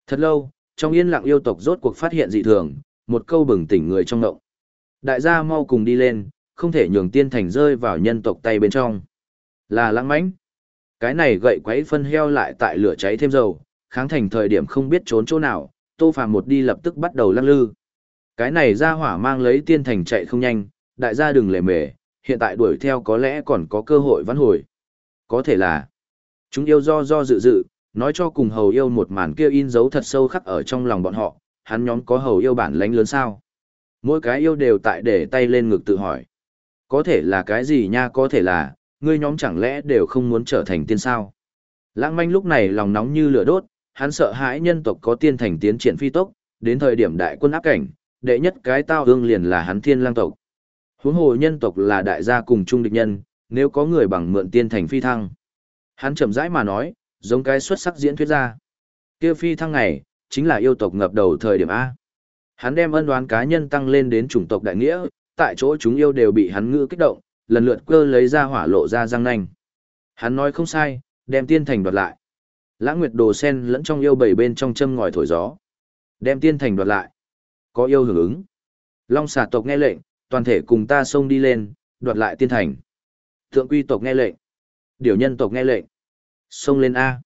Thật lâu, trong yên lặng yêu tộc rốt cuộc phát hiện dị thường, một câu bừng tỉnh người trong động. Đại gia mau cùng đi lên, không thể nhường tiên thành rơi vào nhân tộc tay bên trong. Là lãng mãnh. Cái này gậy quấy phân heo lại tại lửa cháy thêm dầu, kháng thành thời điểm không biết trốn chỗ nào, tô phàm một đi lập tức bắt đầu lăng lư. Cái này ra hỏa mang lấy tiên thành chạy không nhanh, đại gia đừng lề mề, hiện tại đuổi theo có lẽ còn có cơ hội vãn hồi. Có thể là, chúng yêu do do dự dự, nói cho cùng hầu yêu một màn kia in dấu thật sâu khắc ở trong lòng bọn họ, hắn nhóm có hầu yêu bản lãnh lớn sao. Mỗi cái yêu đều tại để tay lên ngực tự hỏi. Có thể là cái gì nha có thể là, ngươi nhóm chẳng lẽ đều không muốn trở thành tiên sao. Lãng manh lúc này lòng nóng như lửa đốt, hắn sợ hãi nhân tộc có tiên thành tiến triển phi tốc, đến thời điểm đại quân áp cảnh, đệ nhất cái tao hương liền là hắn thiên lang tộc. Huống hồ nhân tộc là đại gia cùng chung địch nhân, nếu có người bằng mượn tiên thành phi thăng. Hắn chậm rãi mà nói, giống cái xuất sắc diễn thuyết ra. Kia phi thăng này, chính là yêu tộc ngập đầu thời điểm A. Hắn đem ân đoán cá nhân tăng lên đến chủng tộc đại nghĩa, tại chỗ chúng yêu đều bị hắn ngữ kích động, lần lượt cơ lấy ra hỏa lộ ra răng nanh. Hắn nói không sai, đem tiên thành đoạt lại. Lãng Nguyệt Đồ sen lẫn trong yêu bảy bên trong châm ngòi thổi gió. Đem tiên thành đoạt lại. Có yêu hưởng ứng. Long xà tộc nghe lệnh, toàn thể cùng ta xông đi lên, đoạt lại tiên thành. Thượng quy tộc nghe lệnh. Điều nhân tộc nghe lệnh. Xông lên A.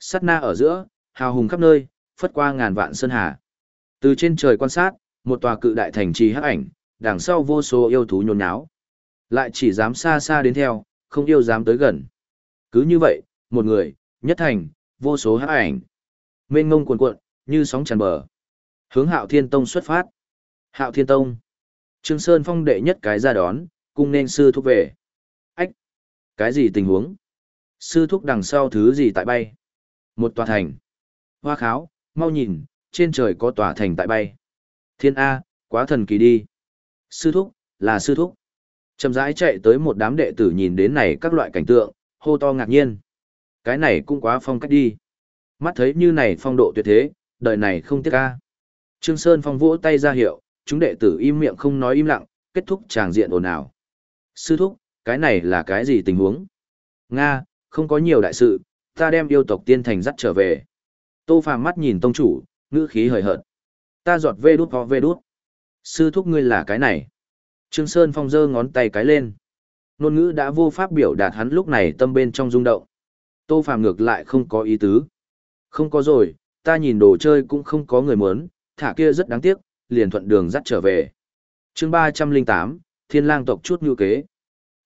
Sát na ở giữa, hào hùng khắp nơi, phất qua ngàn vạn sơn hà. Từ trên trời quan sát, một tòa cự đại thành trì hắc ảnh, đằng sau vô số yêu thú nhốn nháo. Lại chỉ dám xa xa đến theo, không yêu dám tới gần. Cứ như vậy, một người, nhất thành, vô số hắc ảnh. Mênh ngông cuồn cuộn, như sóng tràn bờ. Hướng Hạo Thiên Tông xuất phát. Hạo Thiên Tông. Trương Sơn Phong đệ nhất cái ra đón, cung nên sư thúc về. Ách! Cái gì tình huống? Sư thúc đằng sau thứ gì tại bay? Một tòa thành. Hoa kháo, mau nhìn, trên trời có tòa thành tại bay. Thiên A, quá thần kỳ đi. Sư thúc, là sư thúc. Chậm rãi chạy tới một đám đệ tử nhìn đến này các loại cảnh tượng, hô to ngạc nhiên. Cái này cũng quá phong cách đi. Mắt thấy như này phong độ tuyệt thế, đời này không tiếc ca. Trương Sơn Phong vỗ tay ra hiệu, chúng đệ tử im miệng không nói im lặng, kết thúc tràng diện ồn ào. Sư thúc, cái này là cái gì tình huống? Nga, không có nhiều đại sự, ta đem yêu tộc tiên thành dắt trở về. Tô Phàm mắt nhìn tông chủ, ngữ khí hời hợt. Ta giọt vê đút ho vê đút. Sư thúc ngươi là cái này. Trương Sơn Phong giơ ngón tay cái lên. Nôn ngữ đã vô pháp biểu đạt hắn lúc này tâm bên trong rung động. Tô Phàm ngược lại không có ý tứ. Không có rồi, ta nhìn đồ chơi cũng không có người muốn, thả kia rất đáng tiếc, liền thuận đường dắt trở về. chương 308, Thiên lang tộc chút như kế.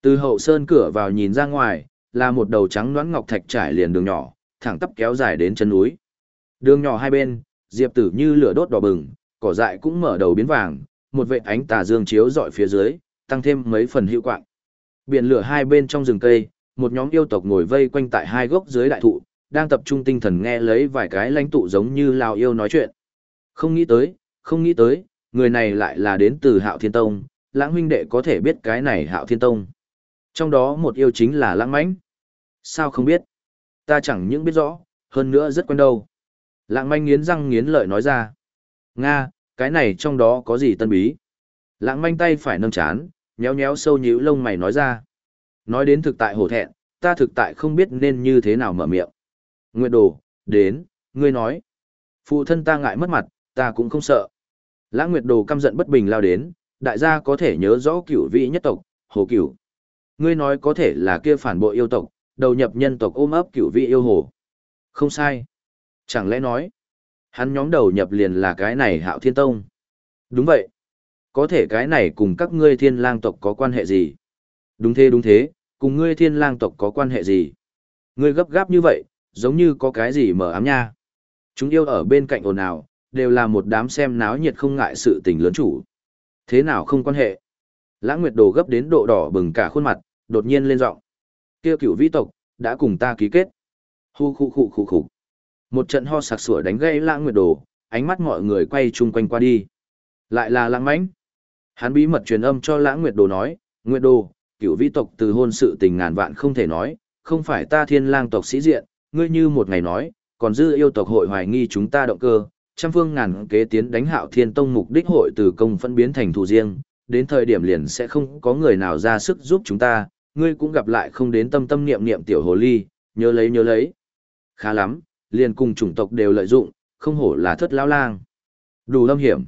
Từ hậu sơn cửa vào nhìn ra ngoài, là một đầu trắng đoán ngọc thạch trải liền đường nhỏ, thẳng tắp kéo dài đến chân núi. Đường nhỏ hai bên, diệp tử như lửa đốt đỏ bừng, cỏ dại cũng mở đầu biến vàng, một vệt ánh tà dương chiếu dọi phía dưới, tăng thêm mấy phần hữu quạng. Biển lửa hai bên trong rừng cây, một nhóm yêu tộc ngồi vây quanh tại hai gốc dưới đại thụ, đang tập trung tinh thần nghe lấy vài cái lãnh tụ giống như lao yêu nói chuyện. Không nghĩ tới, không nghĩ tới, người này lại là đến từ Hạo Thiên Tông, lãng huynh đệ có thể biết cái này Hạo Thiên Tông. Trong đó một yêu chính là lãng mãnh. Sao không biết? Ta chẳng những biết rõ, hơn nữa rất quen đâu. Lãng manh nghiến răng nghiến lợi nói ra. Nga, cái này trong đó có gì tân bí? Lãng manh tay phải nâng chán, nhéo nhéo sâu nhíu lông mày nói ra. Nói đến thực tại hổ thẹn, ta thực tại không biết nên như thế nào mở miệng. Nguyệt đồ, đến, ngươi nói. Phụ thân ta ngại mất mặt, ta cũng không sợ. Lãng Nguyệt đồ căm giận bất bình lao đến, đại gia có thể nhớ rõ cửu vị nhất tộc, hồ cửu. Ngươi nói có thể là kia phản bội yêu tộc, đầu nhập nhân tộc ôm ấp cửu vị yêu hồ. Không sai. Chẳng lẽ nói, hắn nhóm đầu nhập liền là cái này hạo thiên tông. Đúng vậy. Có thể cái này cùng các ngươi thiên lang tộc có quan hệ gì? Đúng thế đúng thế, cùng ngươi thiên lang tộc có quan hệ gì? Ngươi gấp gáp như vậy, giống như có cái gì mở ám nha. Chúng yêu ở bên cạnh ồn ào, đều là một đám xem náo nhiệt không ngại sự tình lớn chủ. Thế nào không quan hệ? Lãng Nguyệt Đồ gấp đến độ đỏ bừng cả khuôn mặt, đột nhiên lên giọng. Kia cựu vĩ tộc đã cùng ta ký kết. Hu khu khu khu khu. Một trận ho sặc sủa đánh gây Lãng Nguyệt Đồ, ánh mắt mọi người quay chung quanh qua đi. Lại là Lãng Mãnh. Hắn bí mật truyền âm cho Lãng Nguyệt Đồ nói, "Nguyệt Đồ, cựu vĩ tộc từ hôn sự tình ngàn vạn không thể nói, không phải ta Thiên Lang tộc sĩ diện, ngươi như một ngày nói, còn dư yêu tộc hội hoài nghi chúng ta động cơ, trăm phương ngàn kế tiến đánh hạo thiên tông mục đích hội từ công phân biến thành thù riêng, đến thời điểm liền sẽ không có người nào ra sức giúp chúng ta, ngươi cũng gặp lại không đến tâm tâm niệm niệm tiểu hồ ly, nhớ lấy nhớ lấy. Khá lắm, liền cùng chủng tộc đều lợi dụng, không hổ là thất lão lang. Đủ lâm hiểm.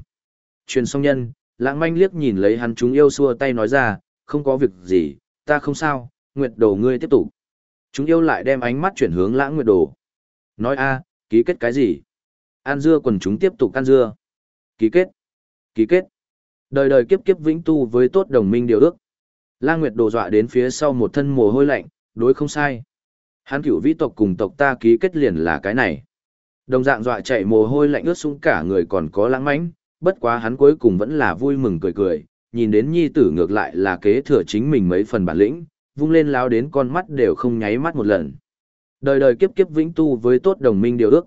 Truyền song nhân, lãng manh liếc nhìn lấy hắn chúng yêu xua tay nói ra, không có việc gì, ta không sao, nguyệt đồ ngươi tiếp tục. Chúng yêu lại đem ánh mắt chuyển hướng lãng nguyệt đồ. Nói a, ký kết cái gì? An dưa quần chúng tiếp tục ăn dưa. Ký kết. Ký kết. Đời đời kiếp kiếp vĩnh tu với tốt đồng minh điều ước. Lang Nguyệt đồ dọa đến phía sau một thân mồ hôi lạnh, đối không sai. Hắn cửu vĩ tộc cùng tộc ta ký kết liền là cái này. Đồng dạng dọa chạy mồ hôi lạnh ướt sũng cả người còn có lãng mãnh, bất quá hắn cuối cùng vẫn là vui mừng cười cười, nhìn đến nhi tử ngược lại là kế thừa chính mình mấy phần bản lĩnh, vung lên lao đến con mắt đều không nháy mắt một lần. Đời đời kiếp kiếp vĩnh tu với tốt đồng minh điều ước.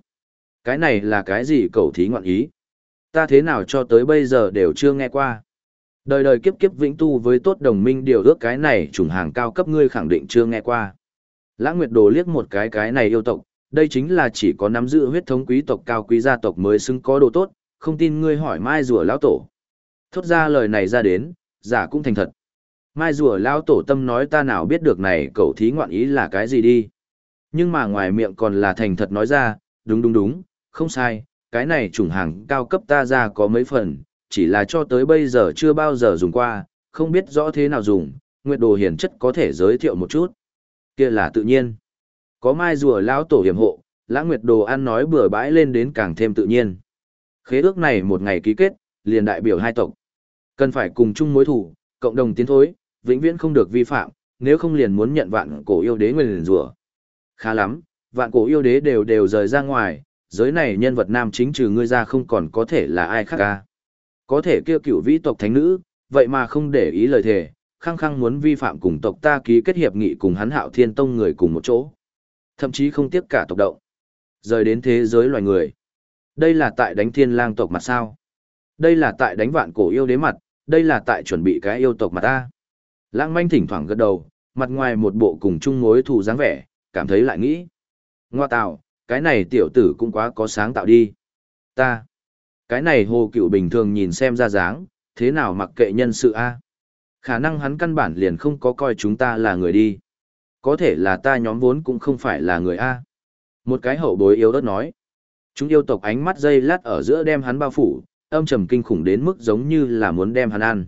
Cái này là cái gì cầu thí ngọn ý? Ta thế nào cho tới bây giờ đều chưa nghe qua. Đời đời kiếp kiếp vĩnh tu với tốt đồng minh điều ước cái này trùng hàng cao cấp ngươi khẳng định chưa nghe qua. Lãng Nguyệt Đồ liếc một cái cái này yêu tộc, đây chính là chỉ có nắm giữ huyết thống quý tộc cao quý gia tộc mới xứng có đồ tốt, không tin ngươi hỏi mai rùa lão tổ. Thốt ra lời này ra đến, giả cũng thành thật. Mai rùa lão tổ tâm nói ta nào biết được này cậu thí ngoạn ý là cái gì đi. Nhưng mà ngoài miệng còn là thành thật nói ra, đúng đúng đúng, không sai, cái này chủng hàng cao cấp ta ra có mấy phần, chỉ là cho tới bây giờ chưa bao giờ dùng qua, không biết rõ thế nào dùng, nguyệt đồ hiền chất có thể giới thiệu một chút. kia là tự nhiên. Có mai rùa lão tổ hiểm hộ, lãng nguyệt đồ ăn nói bừa bãi lên đến càng thêm tự nhiên. Khế ước này một ngày ký kết, liền đại biểu hai tộc. Cần phải cùng chung mối thủ, cộng đồng tiến thối, vĩnh viễn không được vi phạm, nếu không liền muốn nhận vạn cổ yêu đế nguyên rùa. Khá lắm, vạn cổ yêu đế đều đều rời ra ngoài, giới này nhân vật nam chính trừ ngươi ra không còn có thể là ai khác ca. Có thể kêu cựu vĩ tộc thánh nữ, vậy mà không để ý lời thề, khăng khăng muốn vi phạm cùng tộc ta ký kết hiệp nghị cùng hắn hạo thiên tông người cùng một chỗ. Thậm chí không tiếc cả tộc động. Rời đến thế giới loài người. Đây là tại đánh thiên lang tộc mặt sao. Đây là tại đánh vạn cổ yêu đế mặt, đây là tại chuẩn bị cái yêu tộc mặt ta. Lãng manh thỉnh thoảng gật đầu, mặt ngoài một bộ cùng chung mối thù dáng vẻ, cảm thấy lại nghĩ. Ngoa tạo, cái này tiểu tử cũng quá có sáng tạo đi. Ta, cái này hồ cựu bình thường nhìn xem ra dáng, thế nào mặc kệ nhân sự a Khả năng hắn căn bản liền không có coi chúng ta là người đi. Có thể là ta nhóm vốn cũng không phải là người a Một cái hậu bối yếu đất nói. Chúng yêu tộc ánh mắt dây lát ở giữa đem hắn bao phủ, âm trầm kinh khủng đến mức giống như là muốn đem hắn ăn.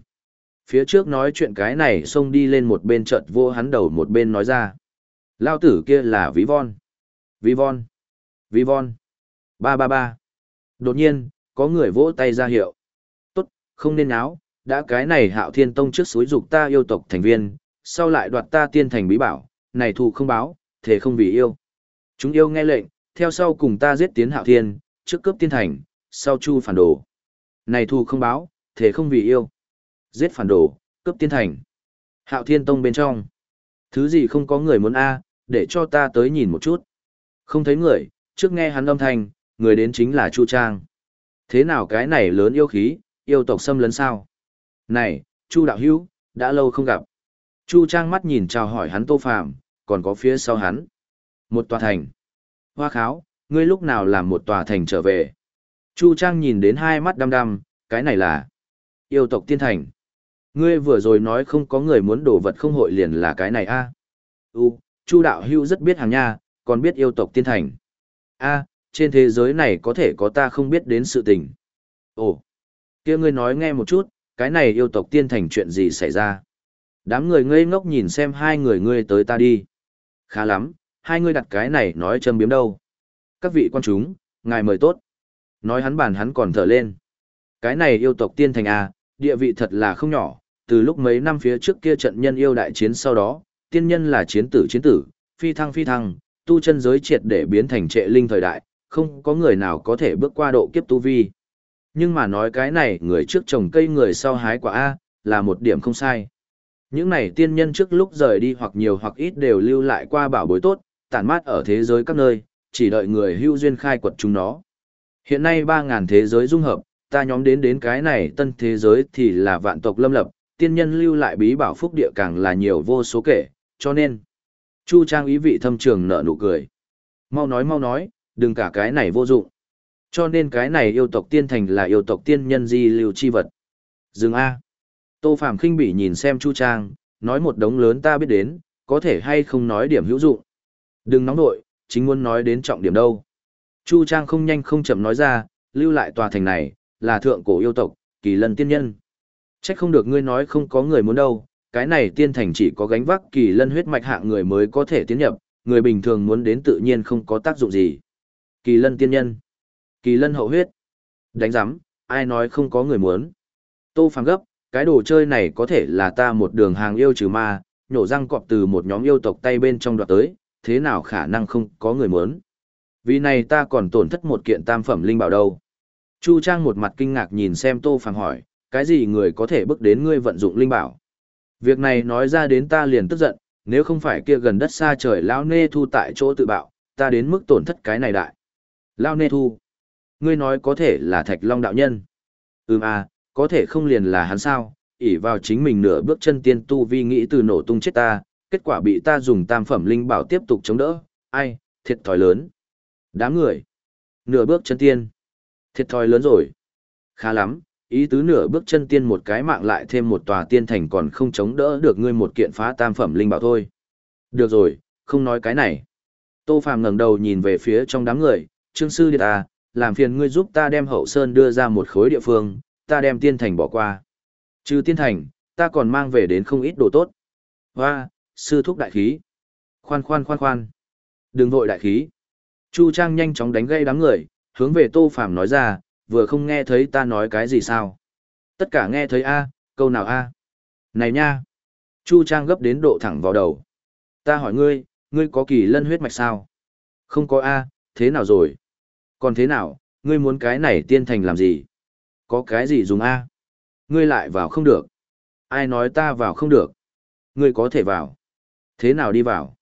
Phía trước nói chuyện cái này xông đi lên một bên chợt vô hắn đầu một bên nói ra. Lao tử kia là ví von. Ví von. Ví von. Ba ba ba. Đột nhiên, có người vỗ tay ra hiệu. Tốt, không nên áo, đã cái này hạo thiên tông trước suối dục ta yêu tộc thành viên, sau lại đoạt ta tiên thành bí bảo, này thù không báo, thể không vì yêu. Chúng yêu nghe lệnh, theo sau cùng ta giết tiến hạo thiên, trước cướp tiên thành, sau chu phản đồ. Này thù không báo, thể không vì yêu. Giết phản đồ, cướp tiên thành. Hạo thiên tông bên trong. Thứ gì không có người muốn a để cho ta tới nhìn một chút. Không thấy người, trước nghe hắn âm thanh, người đến chính là Chu Trang. Thế nào cái này lớn yêu khí, yêu tộc xâm lấn sao? Này, Chu đạo hữu, đã lâu không gặp. Chu Trang mắt nhìn chào hỏi hắn Tô Phàm, còn có phía sau hắn. Một tòa thành. Hoa kháo, ngươi lúc nào làm một tòa thành trở về? Chu Trang nhìn đến hai mắt đăm đăm, cái này là yêu tộc tiên thành. Ngươi vừa rồi nói không có người muốn đổ vật không hội liền là cái này a. À? U, Chu đạo hữu rất biết hàng nha, còn biết yêu tộc tiên thành. A, trên thế giới này có thể có ta không biết đến sự tình. Ồ, kia ngươi nói nghe một chút, cái này yêu tộc tiên thành chuyện gì xảy ra? Đám người ngây ngốc nhìn xem hai người ngươi tới ta đi. Khá lắm, hai ngươi đặt cái này nói châm biếm đâu. Các vị quan chúng, ngài mời tốt. Nói hắn bàn hắn còn thở lên. Cái này yêu tộc tiên thành A, địa vị thật là không nhỏ, từ lúc mấy năm phía trước kia trận nhân yêu đại chiến sau đó, tiên nhân là chiến tử chiến tử, phi thăng phi thăng, tu chân giới triệt để biến thành trệ linh thời đại, không có người nào có thể bước qua độ kiếp tu vi. Nhưng mà nói cái này người trước trồng cây người sau hái quả A, là một điểm không sai. Những này tiên nhân trước lúc rời đi hoặc nhiều hoặc ít đều lưu lại qua bảo bối tốt, tản mát ở thế giới các nơi, chỉ đợi người hưu duyên khai quật chúng nó. Hiện nay 3.000 thế giới dung hợp, ta nhóm đến đến cái này tân thế giới thì là vạn tộc lâm lập, tiên nhân lưu lại bí bảo phúc địa càng là nhiều vô số kể, cho nên. Chu Trang ý vị thâm trường nở nụ cười. Mau nói mau nói, đừng cả cái này vô dụng. Cho nên cái này yêu tộc tiên thành là yêu tộc tiên nhân di lưu chi vật. Dừng A. Tô Phạm khinh bỉ nhìn xem Chu Trang, nói một đống lớn ta biết đến, có thể hay không nói điểm hữu dụng. Đừng nóng nội, chính muốn nói đến trọng điểm đâu. Chu Trang không nhanh không chậm nói ra, lưu lại tòa thành này, là thượng cổ yêu tộc, kỳ lân tiên nhân. Trách không được ngươi nói không có người muốn đâu, cái này tiên thành chỉ có gánh vác kỳ lân huyết mạch hạng người mới có thể tiến nhập, người bình thường muốn đến tự nhiên không có tác dụng gì. Kỳ lân tiên nhân, kỳ lân hậu huyết, đánh giám, ai nói không có người muốn. Tô Phàm gấp, cái đồ chơi này có thể là ta một đường hàng yêu trừ ma, nhổ răng cọp từ một nhóm yêu tộc tay bên trong đoạt tới, thế nào khả năng không có người muốn. Vì này ta còn tổn thất một kiện tam phẩm linh bảo đâu. Chu Trang một mặt kinh ngạc nhìn xem Tô Phàm hỏi, cái gì người có thể bước đến ngươi vận dụng linh bảo? Việc này nói ra đến ta liền tức giận, nếu không phải kia gần đất xa trời lão nê thu tại chỗ tự bạo, ta đến mức tổn thất cái này đại. Lão nê thu, ngươi nói có thể là Thạch Long đạo nhân. Ừm à, có thể không liền là hắn sao, ỷ vào chính mình nửa bước chân tiên tu vi nghĩ từ nổ tung chết ta, kết quả bị ta dùng tam phẩm linh bảo tiếp tục chống đỡ, ai, thiệt thòi lớn. Đám người, nửa bước chân tiên, thiệt thòi lớn rồi. Khá lắm, ý tứ nửa bước chân tiên một cái mạng lại thêm một tòa tiên thành còn không chống đỡ được ngươi một kiện phá tam phẩm linh bảo thôi. Được rồi, không nói cái này. Tô Phàm ngẩng đầu nhìn về phía trong đám người, Trương Sư điện ta, à, làm phiền ngươi giúp ta đem hậu sơn đưa ra một khối địa phương, ta đem tiên thành bỏ qua. Trừ tiên thành, ta còn mang về đến không ít đồ tốt. Hoa, sư thúc đại khí. Khoan khoan khoan khoan. Đừng vội đại khí. Chu Trang nhanh chóng đánh gây đám người, hướng về Tô Phàm nói ra, vừa không nghe thấy ta nói cái gì sao. Tất cả nghe thấy A, câu nào A. Này nha. Chu Trang gấp đến độ thẳng vào đầu. Ta hỏi ngươi, ngươi có kỳ lân huyết mạch sao? Không có A, thế nào rồi? Còn thế nào, ngươi muốn cái này tiên thành làm gì? Có cái gì dùng A? Ngươi lại vào không được. Ai nói ta vào không được? Ngươi có thể vào. Thế nào đi vào?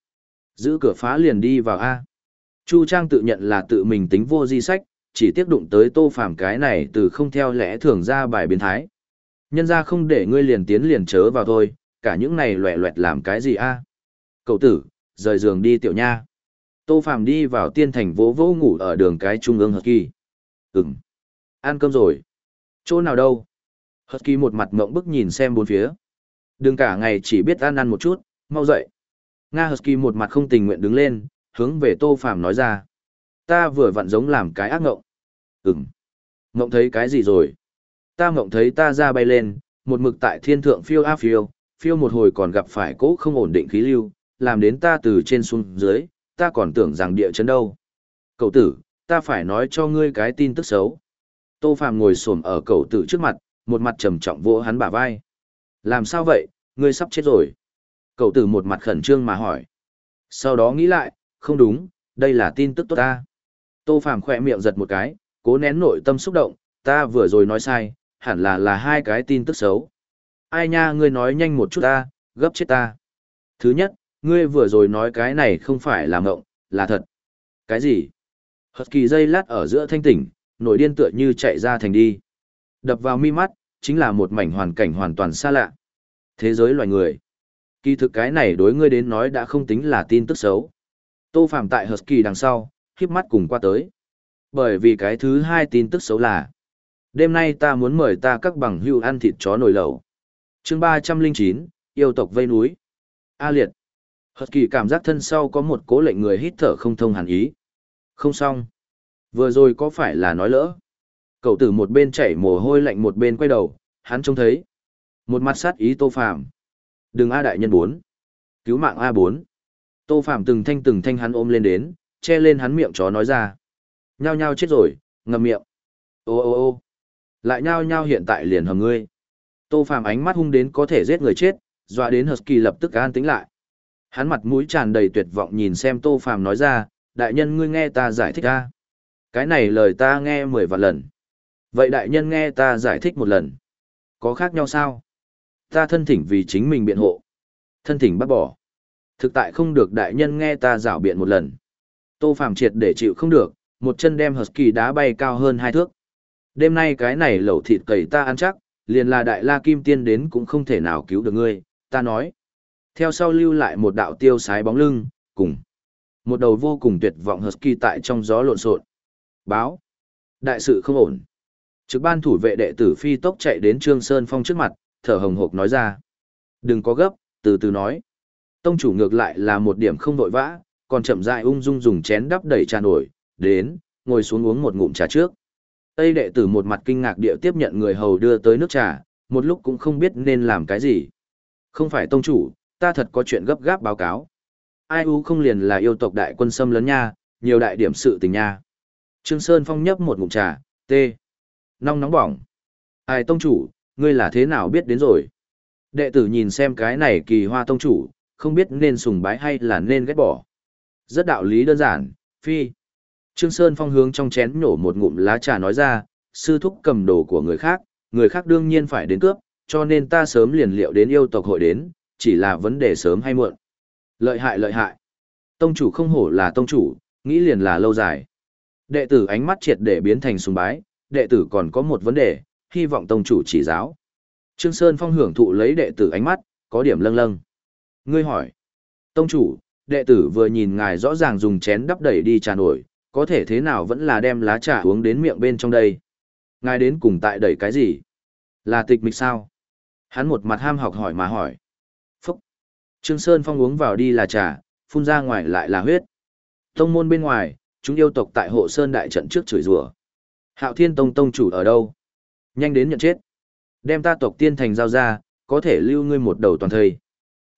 Giữ cửa phá liền đi vào A. Chu Trang tự nhận là tự mình tính vô di sách, chỉ tiếc đụng tới tô phàm cái này từ không theo lẽ thường ra bài biến thái. Nhân ra không để ngươi liền tiến liền chớ vào thôi, cả những này loẹ loẹt làm cái gì a? Cậu tử, rời giường đi tiểu nha. Tô Phạm đi vào tiên thành vỗ vỗ ngủ ở đường cái trung ương hợp kỳ. Ừm. Ăn cơm rồi. Chỗ nào đâu? Hợp kỳ một mặt mộng bức nhìn xem bốn phía. Đừng cả ngày chỉ biết ăn ăn một chút, mau dậy. Nga Husky một mặt không tình nguyện đứng lên, hướng về Tô Phạm nói ra. Ta vừa vặn giống làm cái ác ngộng. Ừm. Ngộng thấy cái gì rồi? Ta ngộng thấy ta ra bay lên, một mực tại thiên thượng phiêu a phiêu, phiêu một hồi còn gặp phải cỗ không ổn định khí lưu, làm đến ta từ trên xuống dưới, ta còn tưởng rằng địa chấn đâu. Cậu tử, ta phải nói cho ngươi cái tin tức xấu. Tô Phạm ngồi xổm ở cậu tử trước mặt, một mặt trầm trọng vỗ hắn bả vai. Làm sao vậy, ngươi sắp chết rồi. Cậu tử một mặt khẩn trương mà hỏi. Sau đó nghĩ lại, không đúng, đây là tin tức tốt ta. Tô Phạm khỏe miệng giật một cái, cố nén nội tâm xúc động, ta vừa rồi nói sai, hẳn là là hai cái tin tức xấu. Ai nha ngươi nói nhanh một chút ta, gấp chết ta. Thứ nhất, ngươi vừa rồi nói cái này không phải là ngộng, là thật. Cái gì? Hật kỳ dây lát ở giữa thanh tỉnh, nổi điên tựa như chạy ra thành đi. Đập vào mi mắt, chính là một mảnh hoàn cảnh hoàn toàn xa lạ. Thế giới loài người. Kỳ thực cái này đối ngươi đến nói đã không tính là tin tức xấu. Tô Phạm tại Husky đằng sau, khiếp mắt cùng qua tới. Bởi vì cái thứ hai tin tức xấu là Đêm nay ta muốn mời ta các bằng hưu ăn thịt chó nồi lẩu. chương ba trăm linh chín yêu tộc vây núi. A liệt. Hật kỳ cảm giác thân sau có một cố lệnh người hít thở không thông hẳn ý. Không xong. Vừa rồi có phải là nói lỡ? Cậu tử một bên chảy mồ hôi lạnh một bên quay đầu, hắn trông thấy. Một mặt sát ý tô phàm. Đừng A đại nhân 4. Cứu mạng A4. Tô phàm từng thanh từng thanh hắn ôm lên đến, che lên hắn miệng chó nói ra. Nhao nhao chết rồi, ngậm miệng. Ô ô ô lại nhao nhao hiện tại liền hầm ngươi. Tô Phàm ánh mắt hung đến có thể giết người chết, dọa đến Husky lập tức an tĩnh lại. Hắn mặt mũi tràn đầy tuyệt vọng nhìn xem Tô Phàm nói ra, đại nhân ngươi nghe ta giải thích ta Cái này lời ta nghe mười vạn lần. Vậy đại nhân nghe ta giải thích một lần. Có khác nhau sao? Ta thân thỉnh vì chính mình biện hộ. Thân thỉnh bắt bỏ. Thực tại không được đại nhân nghe ta rảo biện một lần. Tô Phàm triệt để chịu không được, một chân đem Husky đá bay cao hơn hai thước. Đêm nay cái này lẩu thịt cầy ta ăn chắc, liền là đại la kim tiên đến cũng không thể nào cứu được ngươi, ta nói. Theo sau lưu lại một đạo tiêu sái bóng lưng, cùng. Một đầu vô cùng tuyệt vọng husky tại trong gió lộn xộn. Báo. Đại sự không ổn. Trực ban thủ vệ đệ tử phi tốc chạy đến Trương Sơn Phong trước mặt, thở hồng hộc nói ra. Đừng có gấp, từ từ nói. Tông chủ ngược lại là một điểm không vội vã, còn chậm rãi ung dung dùng chén đắp đầy trà nổi, đến, ngồi xuống uống một ngụm trà trước. Tây đệ tử một mặt kinh ngạc địa tiếp nhận người hầu đưa tới nước trà, một lúc cũng không biết nên làm cái gì. Không phải tông chủ, ta thật có chuyện gấp gáp báo cáo. Ai u không liền là yêu tộc đại quân xâm lấn nha, nhiều đại điểm sự tình nha. Trương Sơn Phong nhấp một ngụm trà, tê. Nóng nóng bỏng. Ai tông chủ, ngươi là thế nào biết đến rồi? Đệ tử nhìn xem cái này kỳ hoa tông chủ, không biết nên sùng bái hay là nên ghét bỏ. Rất đạo lý đơn giản, phi. Trương Sơn Phong hướng trong chén nhổ một ngụm lá trà nói ra, sư thúc cầm đồ của người khác, người khác đương nhiên phải đến cướp, cho nên ta sớm liền liệu đến yêu tộc hội đến, chỉ là vấn đề sớm hay muộn. Lợi hại lợi hại. Tông chủ không hổ là tông chủ, nghĩ liền là lâu dài. Đệ tử ánh mắt triệt để biến thành sùng bái, đệ tử còn có một vấn đề, hy vọng tông chủ chỉ giáo. Trương Sơn Phong hưởng thụ lấy đệ tử ánh mắt, có điểm lâng lâng. Ngươi hỏi, tông chủ, đệ tử vừa nhìn ngài rõ ràng dùng chén đắp đẩy đi trà nổi, có thể thế nào vẫn là đem lá trà uống đến miệng bên trong đây. Ngài đến cùng tại đẩy cái gì? Là tịch mịch sao? Hắn một mặt ham học hỏi mà hỏi. Trương Sơn Phong uống vào đi là trà, phun ra ngoài lại là huyết. Tông môn bên ngoài, chúng yêu tộc tại hộ Sơn đại trận trước chửi rủa. Hạo Thiên Tông Tông chủ ở đâu? Nhanh đến nhận chết. Đem ta tộc tiên thành giao ra, có thể lưu ngươi một đầu toàn thời.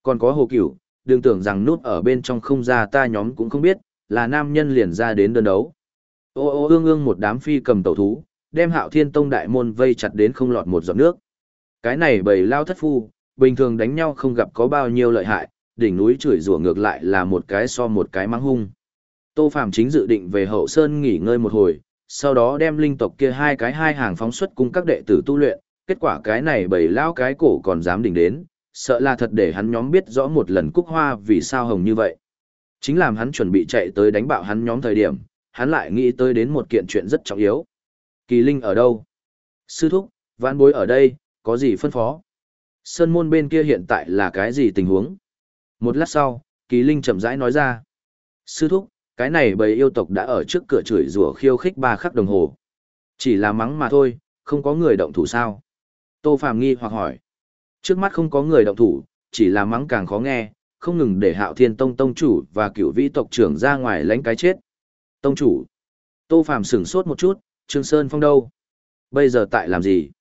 Còn có hồ cửu, đừng tưởng rằng nút ở bên trong không ra ta nhóm cũng không biết, là nam nhân liền ra đến đơn đấu. Ô ô ương ương một đám phi cầm tẩu thú, đem hạo thiên tông đại môn vây chặt đến không lọt một giọt nước. Cái này bầy lao thất phu, bình thường đánh nhau không gặp có bao nhiêu lợi hại, đỉnh núi chửi rủa ngược lại là một cái so một cái mắng hung. Tô Phạm chính dự định về hậu sơn nghỉ ngơi một hồi, sau đó đem linh tộc kia hai cái hai hàng phóng xuất cung các đệ tử tu luyện, kết quả cái này bầy lao cái cổ còn dám đỉnh đến, sợ là thật để hắn nhóm biết rõ một lần cúc hoa vì sao hồng như vậy. Chính làm hắn chuẩn bị chạy tới đánh bạo hắn nhóm thời điểm, hắn lại nghĩ tới đến một kiện chuyện rất trọng yếu. Kỳ Linh ở đâu? Sư thúc, vãn bối ở đây, có gì phân phó? Sơn môn bên kia hiện tại là cái gì tình huống? Một lát sau, Kỳ Linh chậm rãi nói ra. Sư thúc, cái này bầy yêu tộc đã ở trước cửa chửi rủa khiêu khích ba khắc đồng hồ. Chỉ là mắng mà thôi, không có người động thủ sao? Tô Phạm nghi hoặc hỏi. Trước mắt không có người động thủ, chỉ là mắng càng khó nghe, không ngừng để Hạo Thiên Tông tông chủ và cựu vĩ tộc trưởng ra ngoài lãnh cái chết. Tông chủ. Tô Phạm sửng sốt một chút, Trương Sơn Phong đâu? Bây giờ tại làm gì?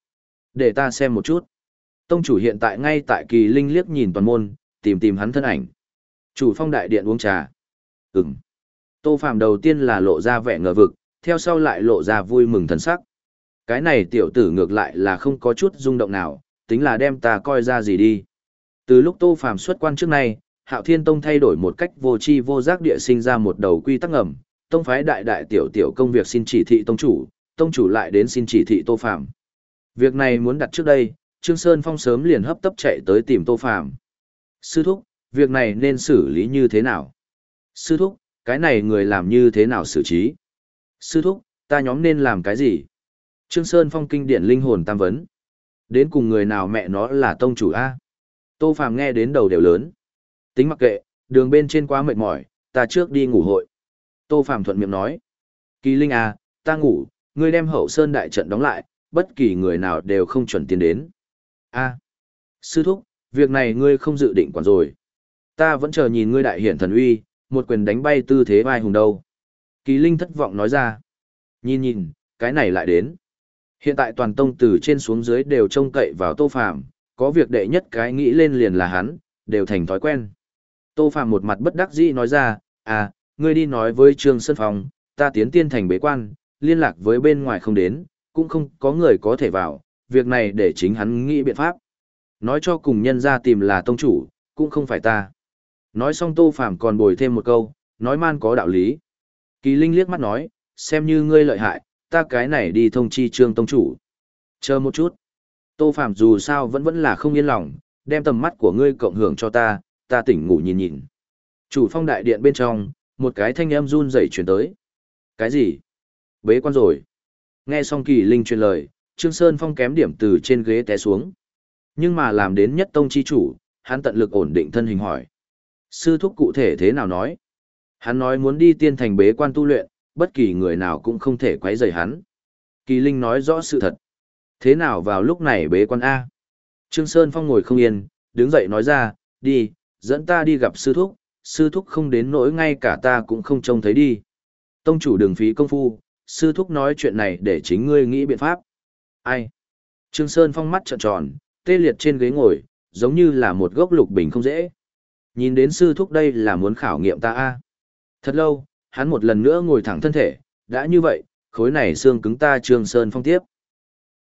Để ta xem một chút. Tông chủ hiện tại ngay tại kỳ linh liếc nhìn toàn môn, tìm tìm hắn thân ảnh. Chủ phong đại điện uống trà. Ừm. Tô Phạm đầu tiên là lộ ra vẻ ngờ vực, theo sau lại lộ ra vui mừng thần sắc. Cái này tiểu tử ngược lại là không có chút rung động nào, tính là đem ta coi ra gì đi. Từ lúc Tô Phạm xuất quan trước nay, Hạo Thiên Tông thay đổi một cách vô tri vô giác địa sinh ra một đầu quy tắc ngầm, tông phái đại đại tiểu tiểu công việc xin chỉ thị tông chủ, tông chủ lại đến xin chỉ thị Tô Phạm. Việc này muốn đặt trước đây, Trương Sơn Phong sớm liền hấp tấp chạy tới tìm Tô Phạm. Sư thúc, việc này nên xử lý như thế nào? Sư thúc, cái này người làm như thế nào xử trí? Sư thúc, ta nhóm nên làm cái gì? Trương Sơn Phong kinh điển linh hồn tam vấn. Đến cùng người nào mẹ nó là tông chủ A? Tô Phàm nghe đến đầu đều lớn. Tính mặc kệ, đường bên trên quá mệt mỏi, ta trước đi ngủ hội. Tô Phàm thuận miệng nói. Kỳ Linh A, ta ngủ, ngươi đem hậu sơn đại trận đóng lại, bất kỳ người nào đều không chuẩn tiến đến. A. Sư thúc, việc này ngươi không dự định quản rồi. Ta vẫn chờ nhìn ngươi đại hiển thần uy, một quyền đánh bay tư thế vai hùng đâu. Kỳ Linh thất vọng nói ra. Nhìn nhìn, cái này lại đến. Hiện tại toàn tông từ trên xuống dưới đều trông cậy vào Tô Phàm, có việc đệ nhất cái nghĩ lên liền là hắn, đều thành thói quen. Tô Phàm một mặt bất đắc dĩ nói ra, à, ngươi đi nói với Trương sân phòng ta tiến tiên thành bế quan, liên lạc với bên ngoài không đến, cũng không có người có thể vào, việc này để chính hắn nghĩ biện pháp. Nói cho cùng nhân ra tìm là tông chủ, cũng không phải ta. Nói xong Tô Phàm còn bồi thêm một câu, nói man có đạo lý. Kỳ Linh liếc mắt nói, xem như ngươi lợi hại, ta cái này đi thông chi trương tông chủ. Chờ một chút. Tô Phàm dù sao vẫn vẫn là không yên lòng, đem tầm mắt của ngươi cộng hưởng cho ta, ta tỉnh ngủ nhìn nhìn. Chủ phong đại điện bên trong, một cái thanh âm run rẩy truyền tới. Cái gì? Bế quan rồi. Nghe xong kỳ linh truyền lời, Trương Sơn Phong kém điểm từ trên ghế té xuống. Nhưng mà làm đến nhất tông chi chủ, hắn tận lực ổn định thân hình hỏi. Sư thúc cụ thể thế nào nói? Hắn nói muốn đi tiên thành bế quan tu luyện, bất kỳ người nào cũng không thể quấy rầy hắn. Kỳ Linh nói rõ sự thật. Thế nào vào lúc này bế quan A? Trương Sơn Phong ngồi không yên, đứng dậy nói ra, đi, dẫn ta đi gặp sư thúc, sư thúc không đến nỗi ngay cả ta cũng không trông thấy đi. Tông chủ đường phí công phu, sư thúc nói chuyện này để chính ngươi nghĩ biện pháp. Ai? Trương Sơn Phong mắt trợn tròn, tê liệt trên ghế ngồi, giống như là một gốc lục bình không dễ. Nhìn đến sư thúc đây là muốn khảo nghiệm ta a. Thật lâu, hắn một lần nữa ngồi thẳng thân thể, đã như vậy, khối này xương cứng ta Trương Sơn Phong tiếp.